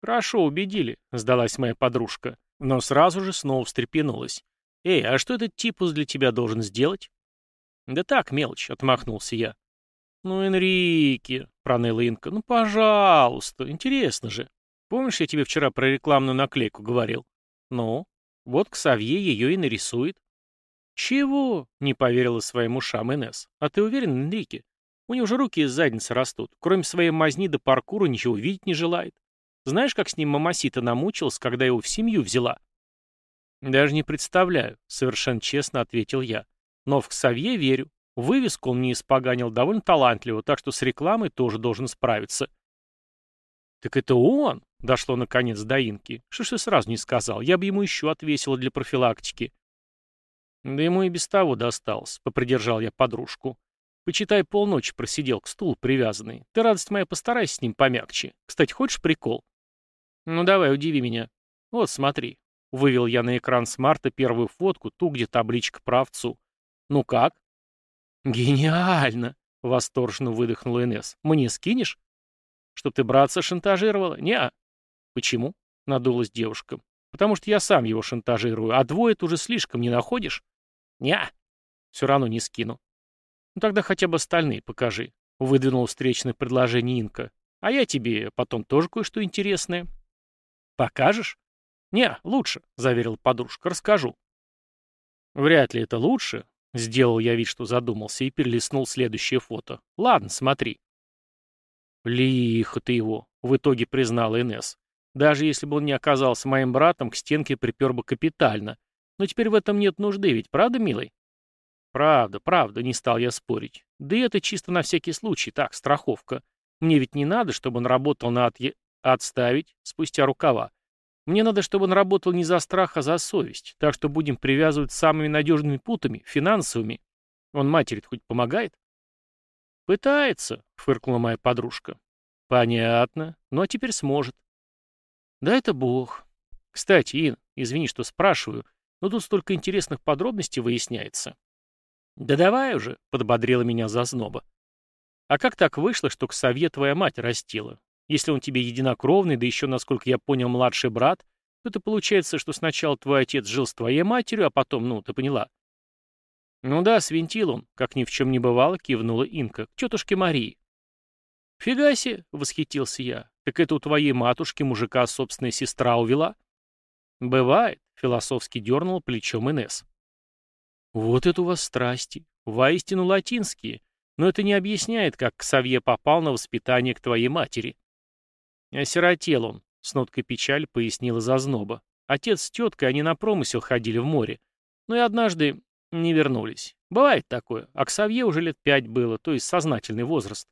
«Хорошо, убедили», — сдалась моя подружка, но сразу же снова встрепенулась. «Эй, а что этот типус для тебя должен сделать?» «Да так, мелочь», — отмахнулся я. «Ну, Энрике», — проныла Инка, — «ну, пожалуйста, интересно же. Помнишь, я тебе вчера про рекламную наклейку говорил? Ну, вот Ксавье ее и нарисует». «Чего?» — не поверила своим ушам Инесс. «А ты уверен, Энрике? У него же руки из задницы растут. Кроме своей мазни до паркура ничего видеть не желает. Знаешь, как с ним мамасита намучилась, когда его в семью взяла? Даже не представляю, совершенно честно ответил я. Но в Ксавье верю. Вывеску он мне испоганил довольно талантливо, так что с рекламой тоже должен справиться. Так это он? Дошло наконец до Инки. Что ж ты сразу не сказал? Я бы ему еще отвесила для профилактики. Да ему и без того досталось, попридержал я подружку. Почитай, полночи просидел к стулу привязанный. Ты, радость моя, постарайся с ним помягче. Кстати, хочешь прикол? Ну давай, удиви меня. Вот смотри. Вывел я на экран смарта первую фотку, ту, где табличка про овцу. Ну как? Гениально! Восторженно выдохнула Инесс. Мне скинешь? Чтоб ты братца шантажировала? Неа. Почему? Надулась девушка. Потому что я сам его шантажирую, а двое это уже слишком, не находишь? Неа. Все равно не скину. «Ну тогда хотя бы остальные покажи», — выдвинул встречное предложение Инка. «А я тебе потом тоже кое-что интересное». «Покажешь?» «Не, лучше», — заверил подружка, — «расскажу». «Вряд ли это лучше», — сделал я вид, что задумался, и перелистнул следующее фото. «Ладно, смотри». «Лихо ты его», — в итоге признал Инесс. «Даже если бы он не оказался моим братом, к стенке припер бы капитально. Но теперь в этом нет нужды, ведь правда, милый?» Правда, правда, не стал я спорить. Да и это чисто на всякий случай, так, страховка. Мне ведь не надо, чтобы он работал на отъе... отставить спустя рукава. Мне надо, чтобы он работал не за страх, а за совесть. Так что будем привязывать самыми надежными путами, финансовыми. Он матери хоть помогает? Пытается, фыркнула моя подружка. Понятно. Ну а теперь сможет. Да это бог. Кстати, Ин, извини, что спрашиваю, но тут столько интересных подробностей выясняется. «Да давай уже», — подбодрила меня зазноба. «А как так вышло, что к Ксавье твоя мать растила? Если он тебе единокровный, да еще, насколько я понял, младший брат, то это получается, что сначала твой отец жил с твоей матерью, а потом, ну, ты поняла». «Ну да, свинтил он», — как ни в чем не бывало, кивнула Инка, к тетушке Марии. «Фига себе!» — восхитился я. «Так это у твоей матушки мужика собственная сестра увела?» «Бывает», — философски дернул плечом Инесс. Вот это у вас страсти. Воистину латинские. Но это не объясняет, как Ксавье попал на воспитание к твоей матери. Осиротел он, с ноткой печаль пояснила Зазноба. Отец с теткой, они на промысел ходили в море. Но и однажды не вернулись. Бывает такое. А Ксавье уже лет пять было, то есть сознательный возраст.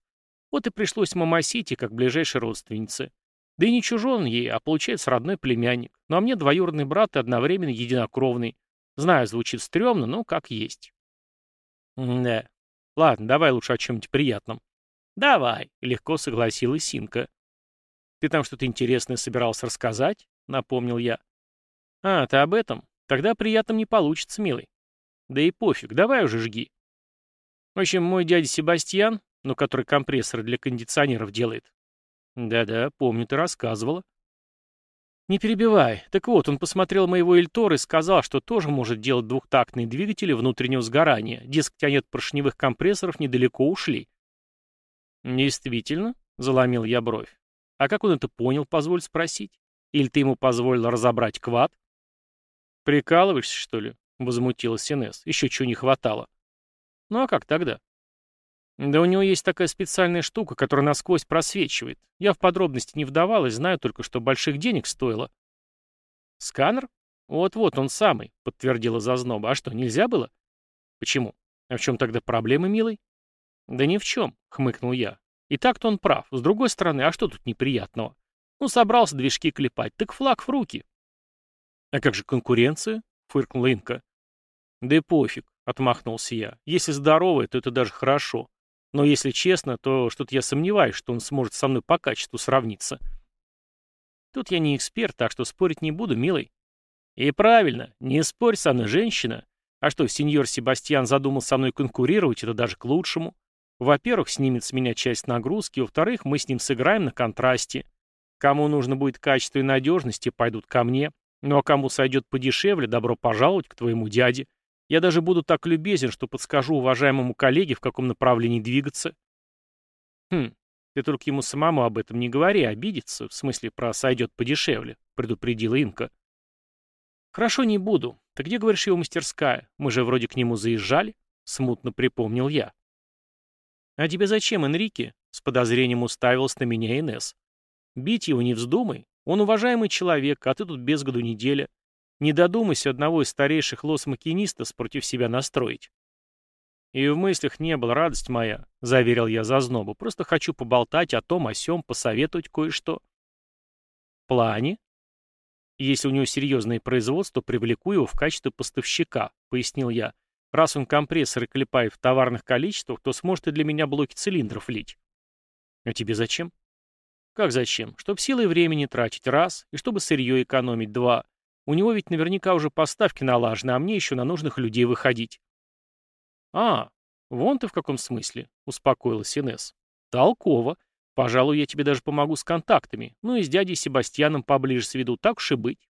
Вот и пришлось мамасите, как ближайшей родственнице. Да и не чужон ей, а получается родной племянник. Ну а мне двоюродный брат и одновременно единокровный. Знаю, звучит стрёмно, но как есть. да. Ладно, давай лучше о чем-нибудь приятном. Давай, легко согласилась Синка. Ты там что-то интересное собирался рассказать? Напомнил я. А, ты об этом? Тогда приятным не получится, милый. Да и пофиг, давай уже жги. В общем, мой дядя Себастьян, ну, который компрессоры для кондиционеров делает. Да-да, помню, ты рассказывала. Не перебивай. Так вот, он посмотрел моего Эльтора и сказал, что тоже может делать двухтактные двигатели внутреннего сгорания. Дескать, они от поршневых компрессоров недалеко ушли. Действительно, заломил я бровь. А как он это понял, позволь спросить? Или ты ему позволил разобрать квад? Прикалываешься, что ли? Возмутилась Синес. Еще чего не хватало. Ну а как тогда? Да у него есть такая специальная штука, которая насквозь просвечивает. Я в подробности не вдавалась, знаю только, что больших денег стоило. Сканер? Вот-вот, он самый, подтвердила Зазноба. А что, нельзя было? Почему? А в чем тогда проблема, милый? Да ни в чем, хмыкнул я. И так-то он прав. С другой стороны, а что тут неприятного? Ну, собрался движки клепать, так флаг в руки. А как же конкуренция? Фыркнула Инка. Да и пофиг, отмахнулся я. Если здоровый, то это даже хорошо. Но если честно, то что-то я сомневаюсь, что он сможет со мной по качеству сравниться. Тут я не эксперт, так что спорить не буду, милый. И правильно, не спорь со мной, женщина. А что, сеньор Себастьян задумал со мной конкурировать, это даже к лучшему. Во-первых, снимет с меня часть нагрузки, во-вторых, мы с ним сыграем на контрасте. Кому нужно будет качество и надежность, пойдут ко мне. Ну а кому сойдет подешевле, добро пожаловать к твоему дяде. Я даже буду так любезен, что подскажу уважаемому коллеге, в каком направлении двигаться. Хм, ты только ему самому об этом не говори, обидится, в смысле про сойдет подешевле, предупредила Инка. Хорошо, не буду. Ты где, говоришь, его мастерская? Мы же вроде к нему заезжали, смутно припомнил я. А тебе зачем, Энрике? С подозрением уставился на меня Инес. Бить его не вздумай. Он уважаемый человек, а ты тут без году неделя. Не додумайся одного из старейших лос-макинистов против себя настроить. И в мыслях не было, радость моя, — заверил я зазнобу. Просто хочу поболтать о том, о сём, посоветовать кое-что. В плане? Если у него серьезное производство, привлеку его в качестве поставщика, — пояснил я. Раз он компрессоры клепает в товарных количествах, то сможет и для меня блоки цилиндров лить. А тебе зачем? Как зачем? Чтоб силы и времени тратить, раз, и чтобы сырье экономить, два. У него ведь наверняка уже поставки налажены, а мне еще на нужных людей выходить. А, вон ты в каком смысле, успокоилась Инесс. Толково. Пожалуй, я тебе даже помогу с контактами. Ну и с дядей Себастьяном поближе сведу, так уж и быть.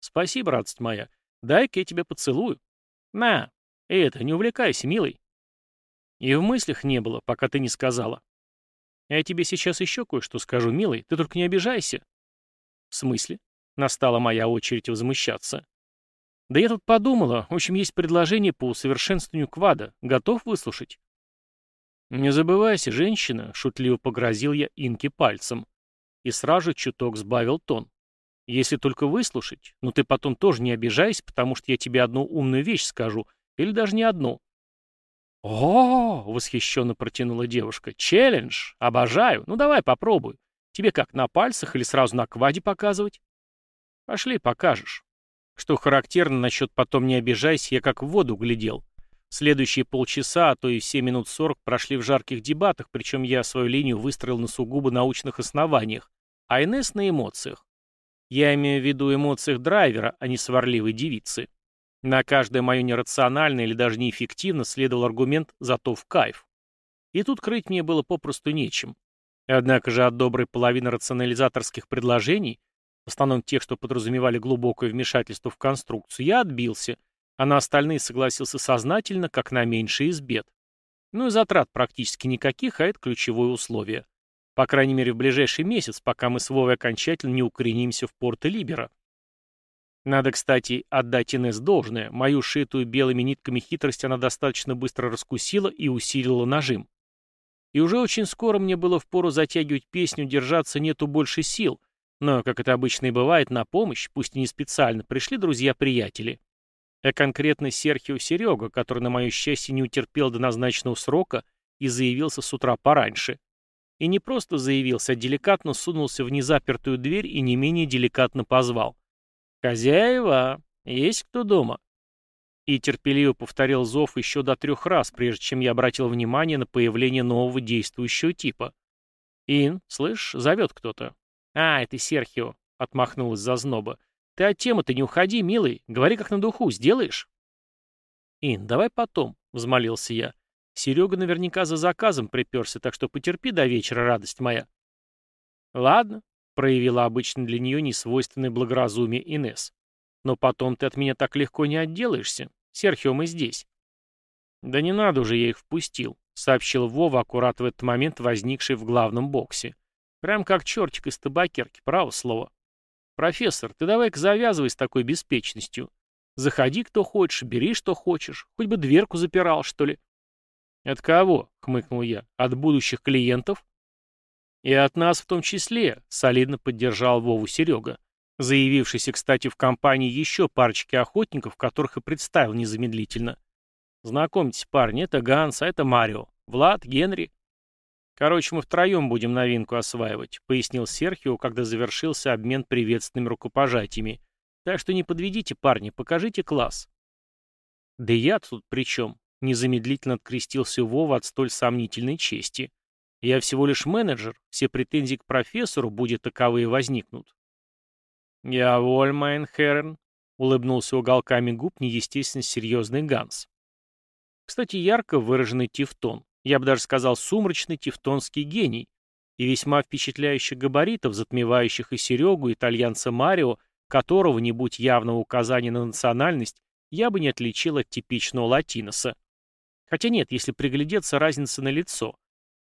Спасибо, радость моя. Дай-ка я тебя поцелую. На, это, не увлекайся, милый. И в мыслях не было, пока ты не сказала. Я тебе сейчас еще кое-что скажу, милый, ты только не обижайся. В смысле? Настала моя очередь возмущаться. Да я тут подумала, в общем, есть предложение по усовершенствованию квада. Готов выслушать? Не забывайся, женщина, шутливо погрозил я Инке пальцем. И сразу чуток сбавил тон. Если только выслушать, но ты потом тоже не обижайся, потому что я тебе одну умную вещь скажу, или даже не одну. О, восхищенно протянула девушка. Челлендж! Обожаю! Ну давай попробуй. Тебе как, на пальцах или сразу на кваде показывать? Пошли, покажешь. Что характерно насчет «потом не обижайся», я как в воду глядел. Следующие полчаса, а то и все минут сорок прошли в жарких дебатах, причем я свою линию выстроил на сугубо научных основаниях, а Инесс на эмоциях. Я имею в виду эмоциях драйвера, а не сварливой девицы. На каждое мое нерациональное или даже неэффективно следовал аргумент «зато в кайф». И тут крыть мне было попросту нечем. Однако же от доброй половины рационализаторских предложений в основном тех, что подразумевали глубокое вмешательство в конструкцию, я отбился, а на остальные согласился сознательно, как на меньший из бед. Ну и затрат практически никаких, а это ключевое условие. По крайней мере, в ближайший месяц, пока мы с Вовой окончательно не укоренимся в порты Либера. Надо, кстати, отдать Инесс должное. Мою шитую белыми нитками хитрость она достаточно быстро раскусила и усилила нажим. И уже очень скоро мне было впору затягивать песню «Держаться нету больше сил», но, как это обычно и бывает, на помощь, пусть и не специально, пришли друзья-приятели. А конкретно Серхио Серега, который, на мое счастье, не утерпел до назначенного срока и заявился с утра пораньше. И не просто заявился, а деликатно сунулся в незапертую дверь и не менее деликатно позвал. «Хозяева, есть кто дома?» И терпеливо повторил зов еще до трех раз, прежде чем я обратил внимание на появление нового действующего типа. «Ин, слышь, зовет кто-то. «А, это Серхио», — отмахнулась зазноба. «Ты от темы-то не уходи, милый. Говори как на духу, сделаешь?» «Ин, давай потом», — взмолился я. «Серега наверняка за заказом приперся, так что потерпи до вечера, радость моя». «Ладно», проявила обычно для нее несвойственное благоразумие Инес. «Но потом ты от меня так легко не отделаешься. Серхио, мы здесь». «Да не надо уже, я их впустил», — сообщил Вова, аккурат в этот момент возникший в главном боксе. «Прям как чертик из табакерки, право слово». «Профессор, ты давай-ка завязывай с такой беспечностью. Заходи, кто хочешь, бери, что хочешь. Хоть бы дверку запирал, что ли». «От кого?» — хмыкнул я. «От будущих клиентов?» «И от нас в том числе», — солидно поддержал Вову Серега, заявившийся, кстати, в компании еще парочки охотников, которых и представил незамедлительно. «Знакомьтесь, парни, это Ганс, а это Марио. Влад, Генри». «Короче, мы втроем будем новинку осваивать», — пояснил Серхио, когда завершился обмен приветственными рукопожатиями. «Так что не подведите, парни, покажите класс». «Да я тут при чем?» — незамедлительно открестился Вова от столь сомнительной чести. «Я всего лишь менеджер, все претензии к профессору, буде таковые возникнут». «Я воль, майн Херн», — улыбнулся уголками губ неестественно серьезный Ганс. Кстати, ярко выраженный тевтон я бы даже сказал сумрачный тевтонский гений, и весьма впечатляющих габаритов, затмевающих и Серегу, и итальянца Марио, которого, не будь явного указания на национальность, я бы не отличил от типичного латиноса. Хотя нет, если приглядеться, разница на лицо.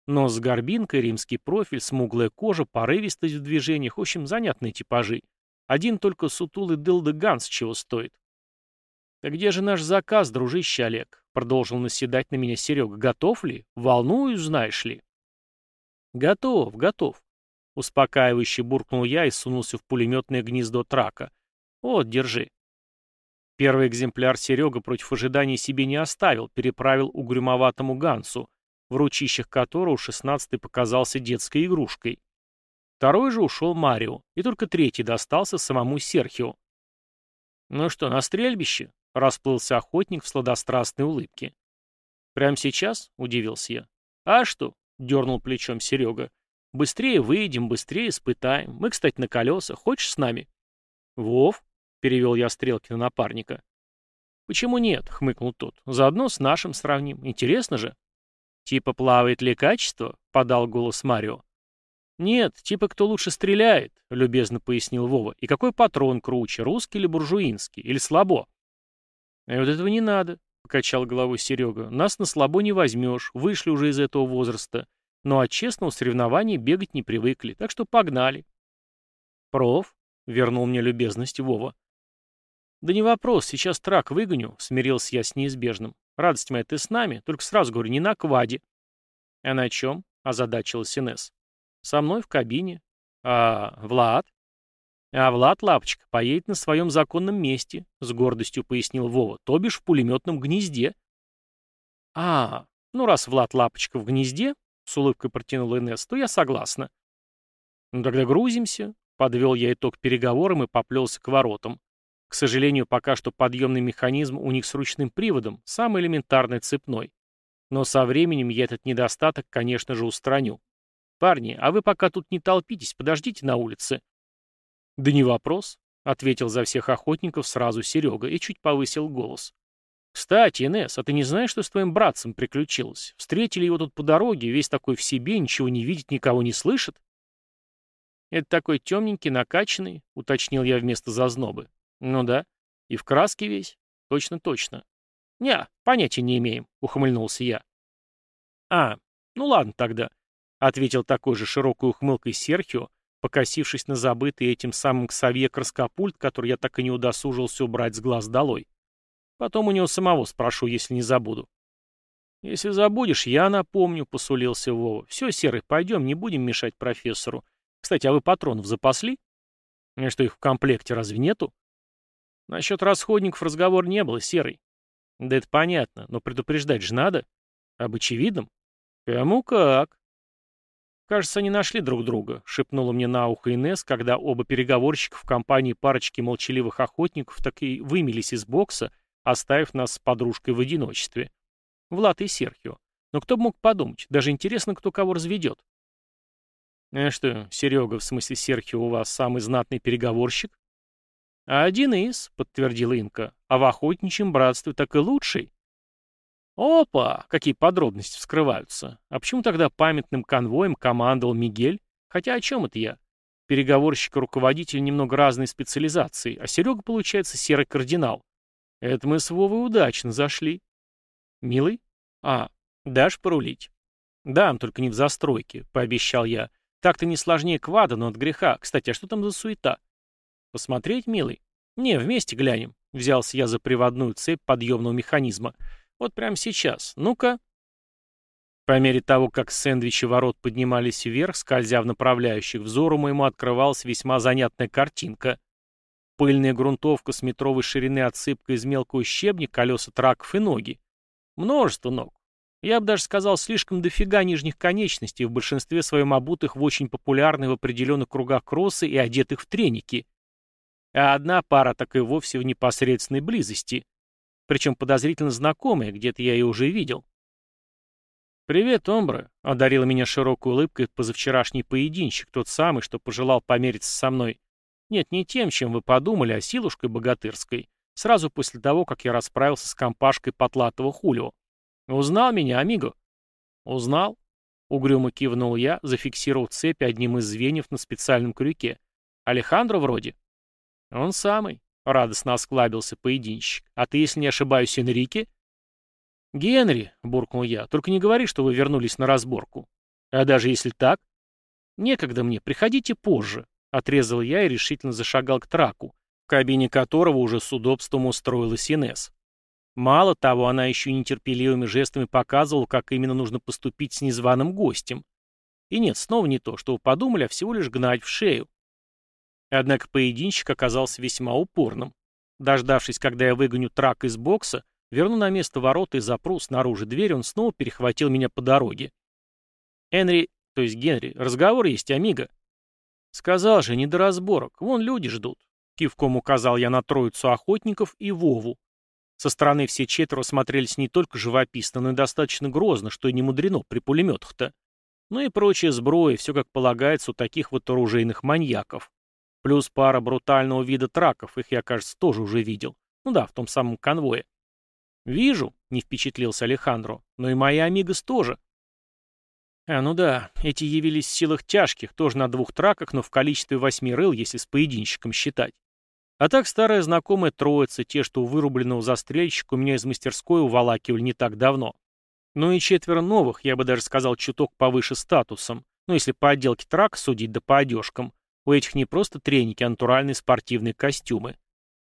Нос с горбинкой, римский профиль, смуглая кожа, порывистость в движениях, в общем, занятные типажи. Один только сутулый Дылда Ганс чего стоит. «Так где же наш заказ, дружище Олег?» Продолжил наседать на меня Серега. Готов ли? Волнуюсь, знаешь ли. Готов, готов. Успокаивающе буркнул я и сунулся в пулеметное гнездо трака. Вот, держи. Первый экземпляр Серега против ожиданий себе не оставил, переправил угрюмоватому Гансу, в ручищах которого шестнадцатый показался детской игрушкой. Второй же ушел Марио, и только третий достался самому Серхио. «Ну что, на стрельбище?» Расплылся охотник в сладострастной улыбке. «Прямо сейчас?» — удивился я. «А что?» — дернул плечом Серега. «Быстрее выйдем, быстрее испытаем. Мы, кстати, на колесах. Хочешь с нами?» «Вов?» — перевел я стрелки на напарника. «Почему нет?» — хмыкнул тот. «Заодно с нашим сравним. Интересно же». «Типа плавает ли качество?» — подал голос Марио. «Нет, типа кто лучше стреляет», — любезно пояснил Вова. «И какой патрон круче, русский или буржуинский? Или слабо?» «А вот этого не надо», — покачал головой Серега. «Нас на слабо не возьмешь, вышли уже из этого возраста. Но от честного соревнования бегать не привыкли, так что погнали». «Проф», — вернул мне любезность Вова. «Да не вопрос, сейчас трак выгоню», — смирился я с неизбежным. «Радость моя, ты с нами, только сразу говорю, не на кваде». «А на чем?» — озадачилась Инесс. «Со мной в кабине». «А Влад?» А Влад, лапочка, поедет на своем законном месте, с гордостью пояснил Вова, то бишь в пулеметном гнезде. А, ну раз Влад лапочка в гнезде, с улыбкой протянул Инесс, то я согласна. Ну тогда грузимся, подвел я итог переговорам и поплелся к воротам. К сожалению, пока что подъемный механизм у них с ручным приводом, самый элементарный цепной. Но со временем я этот недостаток, конечно же, устраню. Парни, а вы пока тут не толпитесь, подождите на улице. «Да не вопрос», — ответил за всех охотников сразу Серега и чуть повысил голос. «Кстати, Инесс, а ты не знаешь, что с твоим братцем приключилось? Встретили его тут по дороге, весь такой в себе, ничего не видит, никого не слышит?» «Это такой темненький, накачанный», — уточнил я вместо зазнобы. «Ну да. И в краске весь. Точно-точно». «Не, понятия не имеем», — ухмыльнулся я. «А, ну ладно тогда», — ответил такой же широкой ухмылкой Серхио, покосившись на забытый этим самым Ксавье краскопульт, который я так и не удосужился убрать с глаз долой. Потом у него самого спрошу, если не забуду. «Если забудешь, я напомню», — посулился Вова. «Все, Серый, пойдем, не будем мешать профессору. Кстати, а вы патронов запасли? А что, их в комплекте разве нету?» «Насчет расходников разговор не было, Серый». «Да это понятно, но предупреждать же надо. Об очевидном?» «Кому как», «Кажется, они нашли друг друга», — шепнула мне на ухо Инесс, когда оба переговорщика в компании парочки молчаливых охотников так и вымелись из бокса, оставив нас с подружкой в одиночестве. Влад и Серхио. Но кто бы мог подумать, даже интересно, кто кого разведет. «А что, Серега, в смысле Серхио, у вас самый знатный переговорщик?» «А один из», — подтвердила Инка, — «а в охотничьем братстве так и лучший». Опа! Какие подробности вскрываются. А почему тогда памятным конвоем командовал Мигель? Хотя о чем это я? переговорщика-руководителя немного разной специализации, а Серега, получается, серый кардинал. Это мы с Вовой удачно зашли. Милый? А, дашь порулить? Дам, только не в застройке, пообещал я. Так-то не сложнее квада, но от греха. Кстати, а что там за суета? Посмотреть, милый? Не, вместе глянем. Взялся я за приводную цепь подъемного механизма. Вот прямо сейчас. Ну-ка. По мере того, как сэндвичи ворот поднимались вверх, скользя в направляющих, взору моему открывалась весьма занятная картинка. Пыльная грунтовка с метровой ширины отсыпка из мелкого щебня, колеса траков и ноги. Множество ног. Я бы даже сказал, слишком дофига нижних конечностей, в большинстве своем обутых в очень популярные в определенных кругах кроссы и одетых в треники. А одна пара так и вовсе в непосредственной близости. Причем подозрительно знакомая, где-то я ее уже видел. «Привет, Омбра», — одарила меня широкой улыбкой позавчерашний поединщик, тот самый, что пожелал помериться со мной. Нет, не тем, чем вы подумали, а силушкой богатырской, сразу после того, как я расправился с компашкой потлатого Хулио. «Узнал меня, амиго?» «Узнал», — угрюмо кивнул я, зафиксировав цепь одним из звеньев на специальном крюке. «Алехандро вроде?» «Он самый», — радостно осклабился поединщик. «А ты, если не ошибаюсь, Энрике?» «Генри», — буркнул я, — «только не говори, что вы вернулись на разборку. А даже если так...» «Некогда мне, приходите позже», — отрезал я и решительно зашагал к траку, в кабине которого уже с удобством устроилась Инесс. Мало того, она еще нетерпеливыми жестами показывала, как именно нужно поступить с незваным гостем. И нет, снова не то, что вы подумали, а всего лишь гнать в шею. Однако поединщик оказался весьма упорным. Дождавшись, когда я выгоню трак из бокса, Верну на место ворота и запру снаружи дверь, он снова перехватил меня по дороге. «Энри, то есть Генри, разговор есть, амиго». «Сказал же, не до разборок, вон люди ждут». Кивком указал я на троицу охотников и Вову. Со стороны все четверо смотрелись не только живописно, но и достаточно грозно, что и не мудрено при пулеметах-то. Ну и прочая сброя, все как полагается у таких вот оружейных маньяков. Плюс пара брутального вида траков, их я, кажется, тоже уже видел. Ну да, в том самом конвое. «Вижу», — не впечатлился Алехандро, — «но и мои амигос тоже». А, ну да, эти явились в силах тяжких, тоже на двух траках, но в количестве восьми рыл, если с поединщиком считать. А так старая знакомая троица, те, что у вырубленного застрельщика у меня из мастерской уволакивали не так давно. Ну и четверо новых, я бы даже сказал, чуток повыше статусом. Ну, если по отделке трак судить, да по одежкам. У этих не просто треники, а натуральные спортивные костюмы.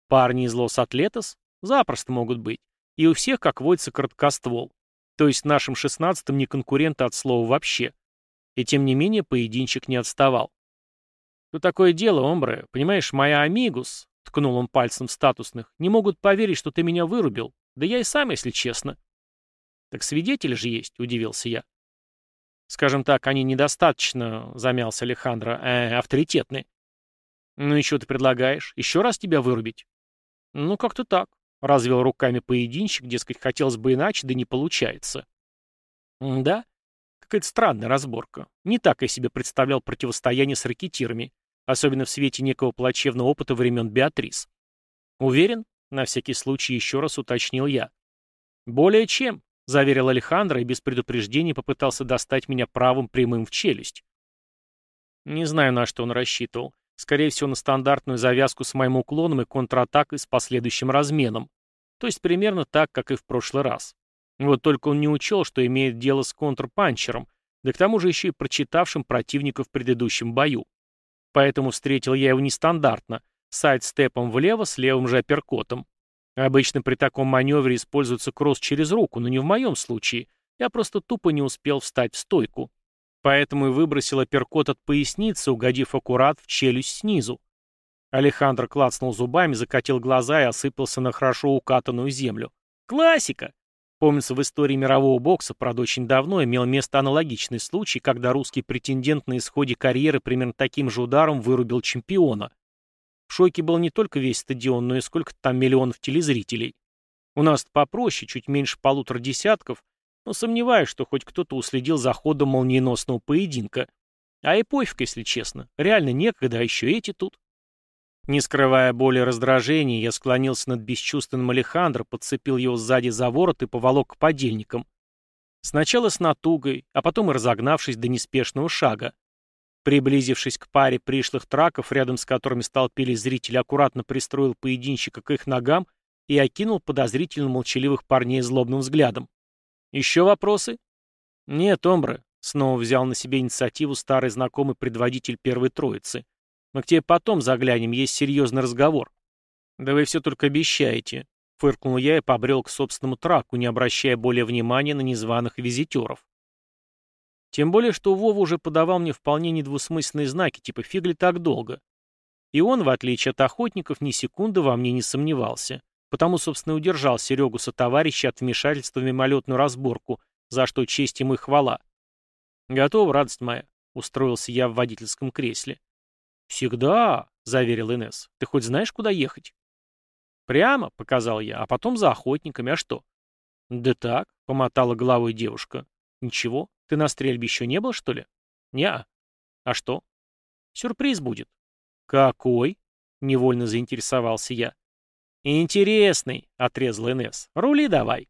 Парни из Лос-Атлетос? Запросто могут быть. И у всех, как водится, короткоствол. То есть нашим шестнадцатым не конкуренты от слова вообще. И тем не менее поединчик не отставал. «Что такое дело, Омбре? Понимаешь, моя амигус, — ткнул он пальцем статусных, — не могут поверить, что ты меня вырубил. Да я и сам, если честно». «Так свидетели же есть», — удивился я. «Скажем так, они недостаточно, — замялся Алехандро, э, — авторитетны». «Ну и что ты предлагаешь? Еще раз тебя вырубить?» «Ну, как-то так. Развел руками поединщик, дескать, хотелось бы иначе, да не получается. Да, какая-то странная разборка. Не так я себе представлял противостояние с ракетирами, особенно в свете некого плачевного опыта времен Беатрис. Уверен? На всякий случай еще раз уточнил я. Более чем, заверил Алехандро и без предупреждения попытался достать меня правым прямым в челюсть. Не знаю, на что он рассчитывал. Скорее всего, на стандартную завязку с моим уклоном и контратакой с последующим разменом. То есть примерно так, как и в прошлый раз. Вот только он не учел, что имеет дело с контрпанчером, да к тому же еще и прочитавшим противника в предыдущем бою. Поэтому встретил я его нестандартно, сайд-степом влево с левым же апперкотом. Обычно при таком маневре используется кросс через руку, но не в моем случае. Я просто тупо не успел встать в стойку. Поэтому и выбросил апперкот от поясницы, угодив аккурат в челюсть снизу. Алехандро клацнул зубами, закатил глаза и осыпался на хорошо укатанную землю. Классика! Помнится, в истории мирового бокса, правда, очень давно имел место аналогичный случай, когда русский претендент на исходе карьеры примерно таким же ударом вырубил чемпиона. Шоке был не только весь стадион, но и сколько там миллионов телезрителей. У нас попроще, чуть меньше полутора десятков, но сомневаюсь, что хоть кто-то уследил за ходом молниеносного поединка. А и пофиг, если честно. Реально некогда, а еще эти тут. Не скрывая боли раздражения, я склонился над бесчувственным Алехандро, подцепил его сзади за ворот и поволок к подельникам. Сначала с натугой, а потом и разогнавшись до неспешного шага. Приблизившись к паре пришлых траков, рядом с которыми столпились зрители, аккуратно пристроил поединщика к их ногам и окинул подозрительно молчаливых парней злобным взглядом. «Еще вопросы?» «Нет, Омбре», — снова взял на себе инициативу старый знакомый предводитель первой троицы. «Мы к тебе потом заглянем, есть серьезный разговор». «Да вы все только обещаете», — фыркнул я и побрел к собственному траку, не обращая более внимания на незваных визитеров. Тем более, что Вова уже подавал мне вполне недвусмысленные знаки, типа «фиг ли так долго?». И он, в отличие от охотников, ни секунды во мне не сомневался. Потому, собственно, и удержал Серегу со товарища от вмешательства в мимолетную разборку, за что честь ему и хвала. «Готов, радость моя», — устроился я в водительском кресле. «Всегда», — заверил Инесс. «Ты хоть знаешь, куда ехать?» «Прямо», — показал я, — «а потом за охотниками, а что?» «Да так», — помотала головой девушка. «Ничего, ты на стрельбе еще не был, что ли?» «Не-а». «А что?» «Сюрприз будет». «Какой?» — невольно заинтересовался я. «Интересный», — отрезал Инесс. «Рули давай».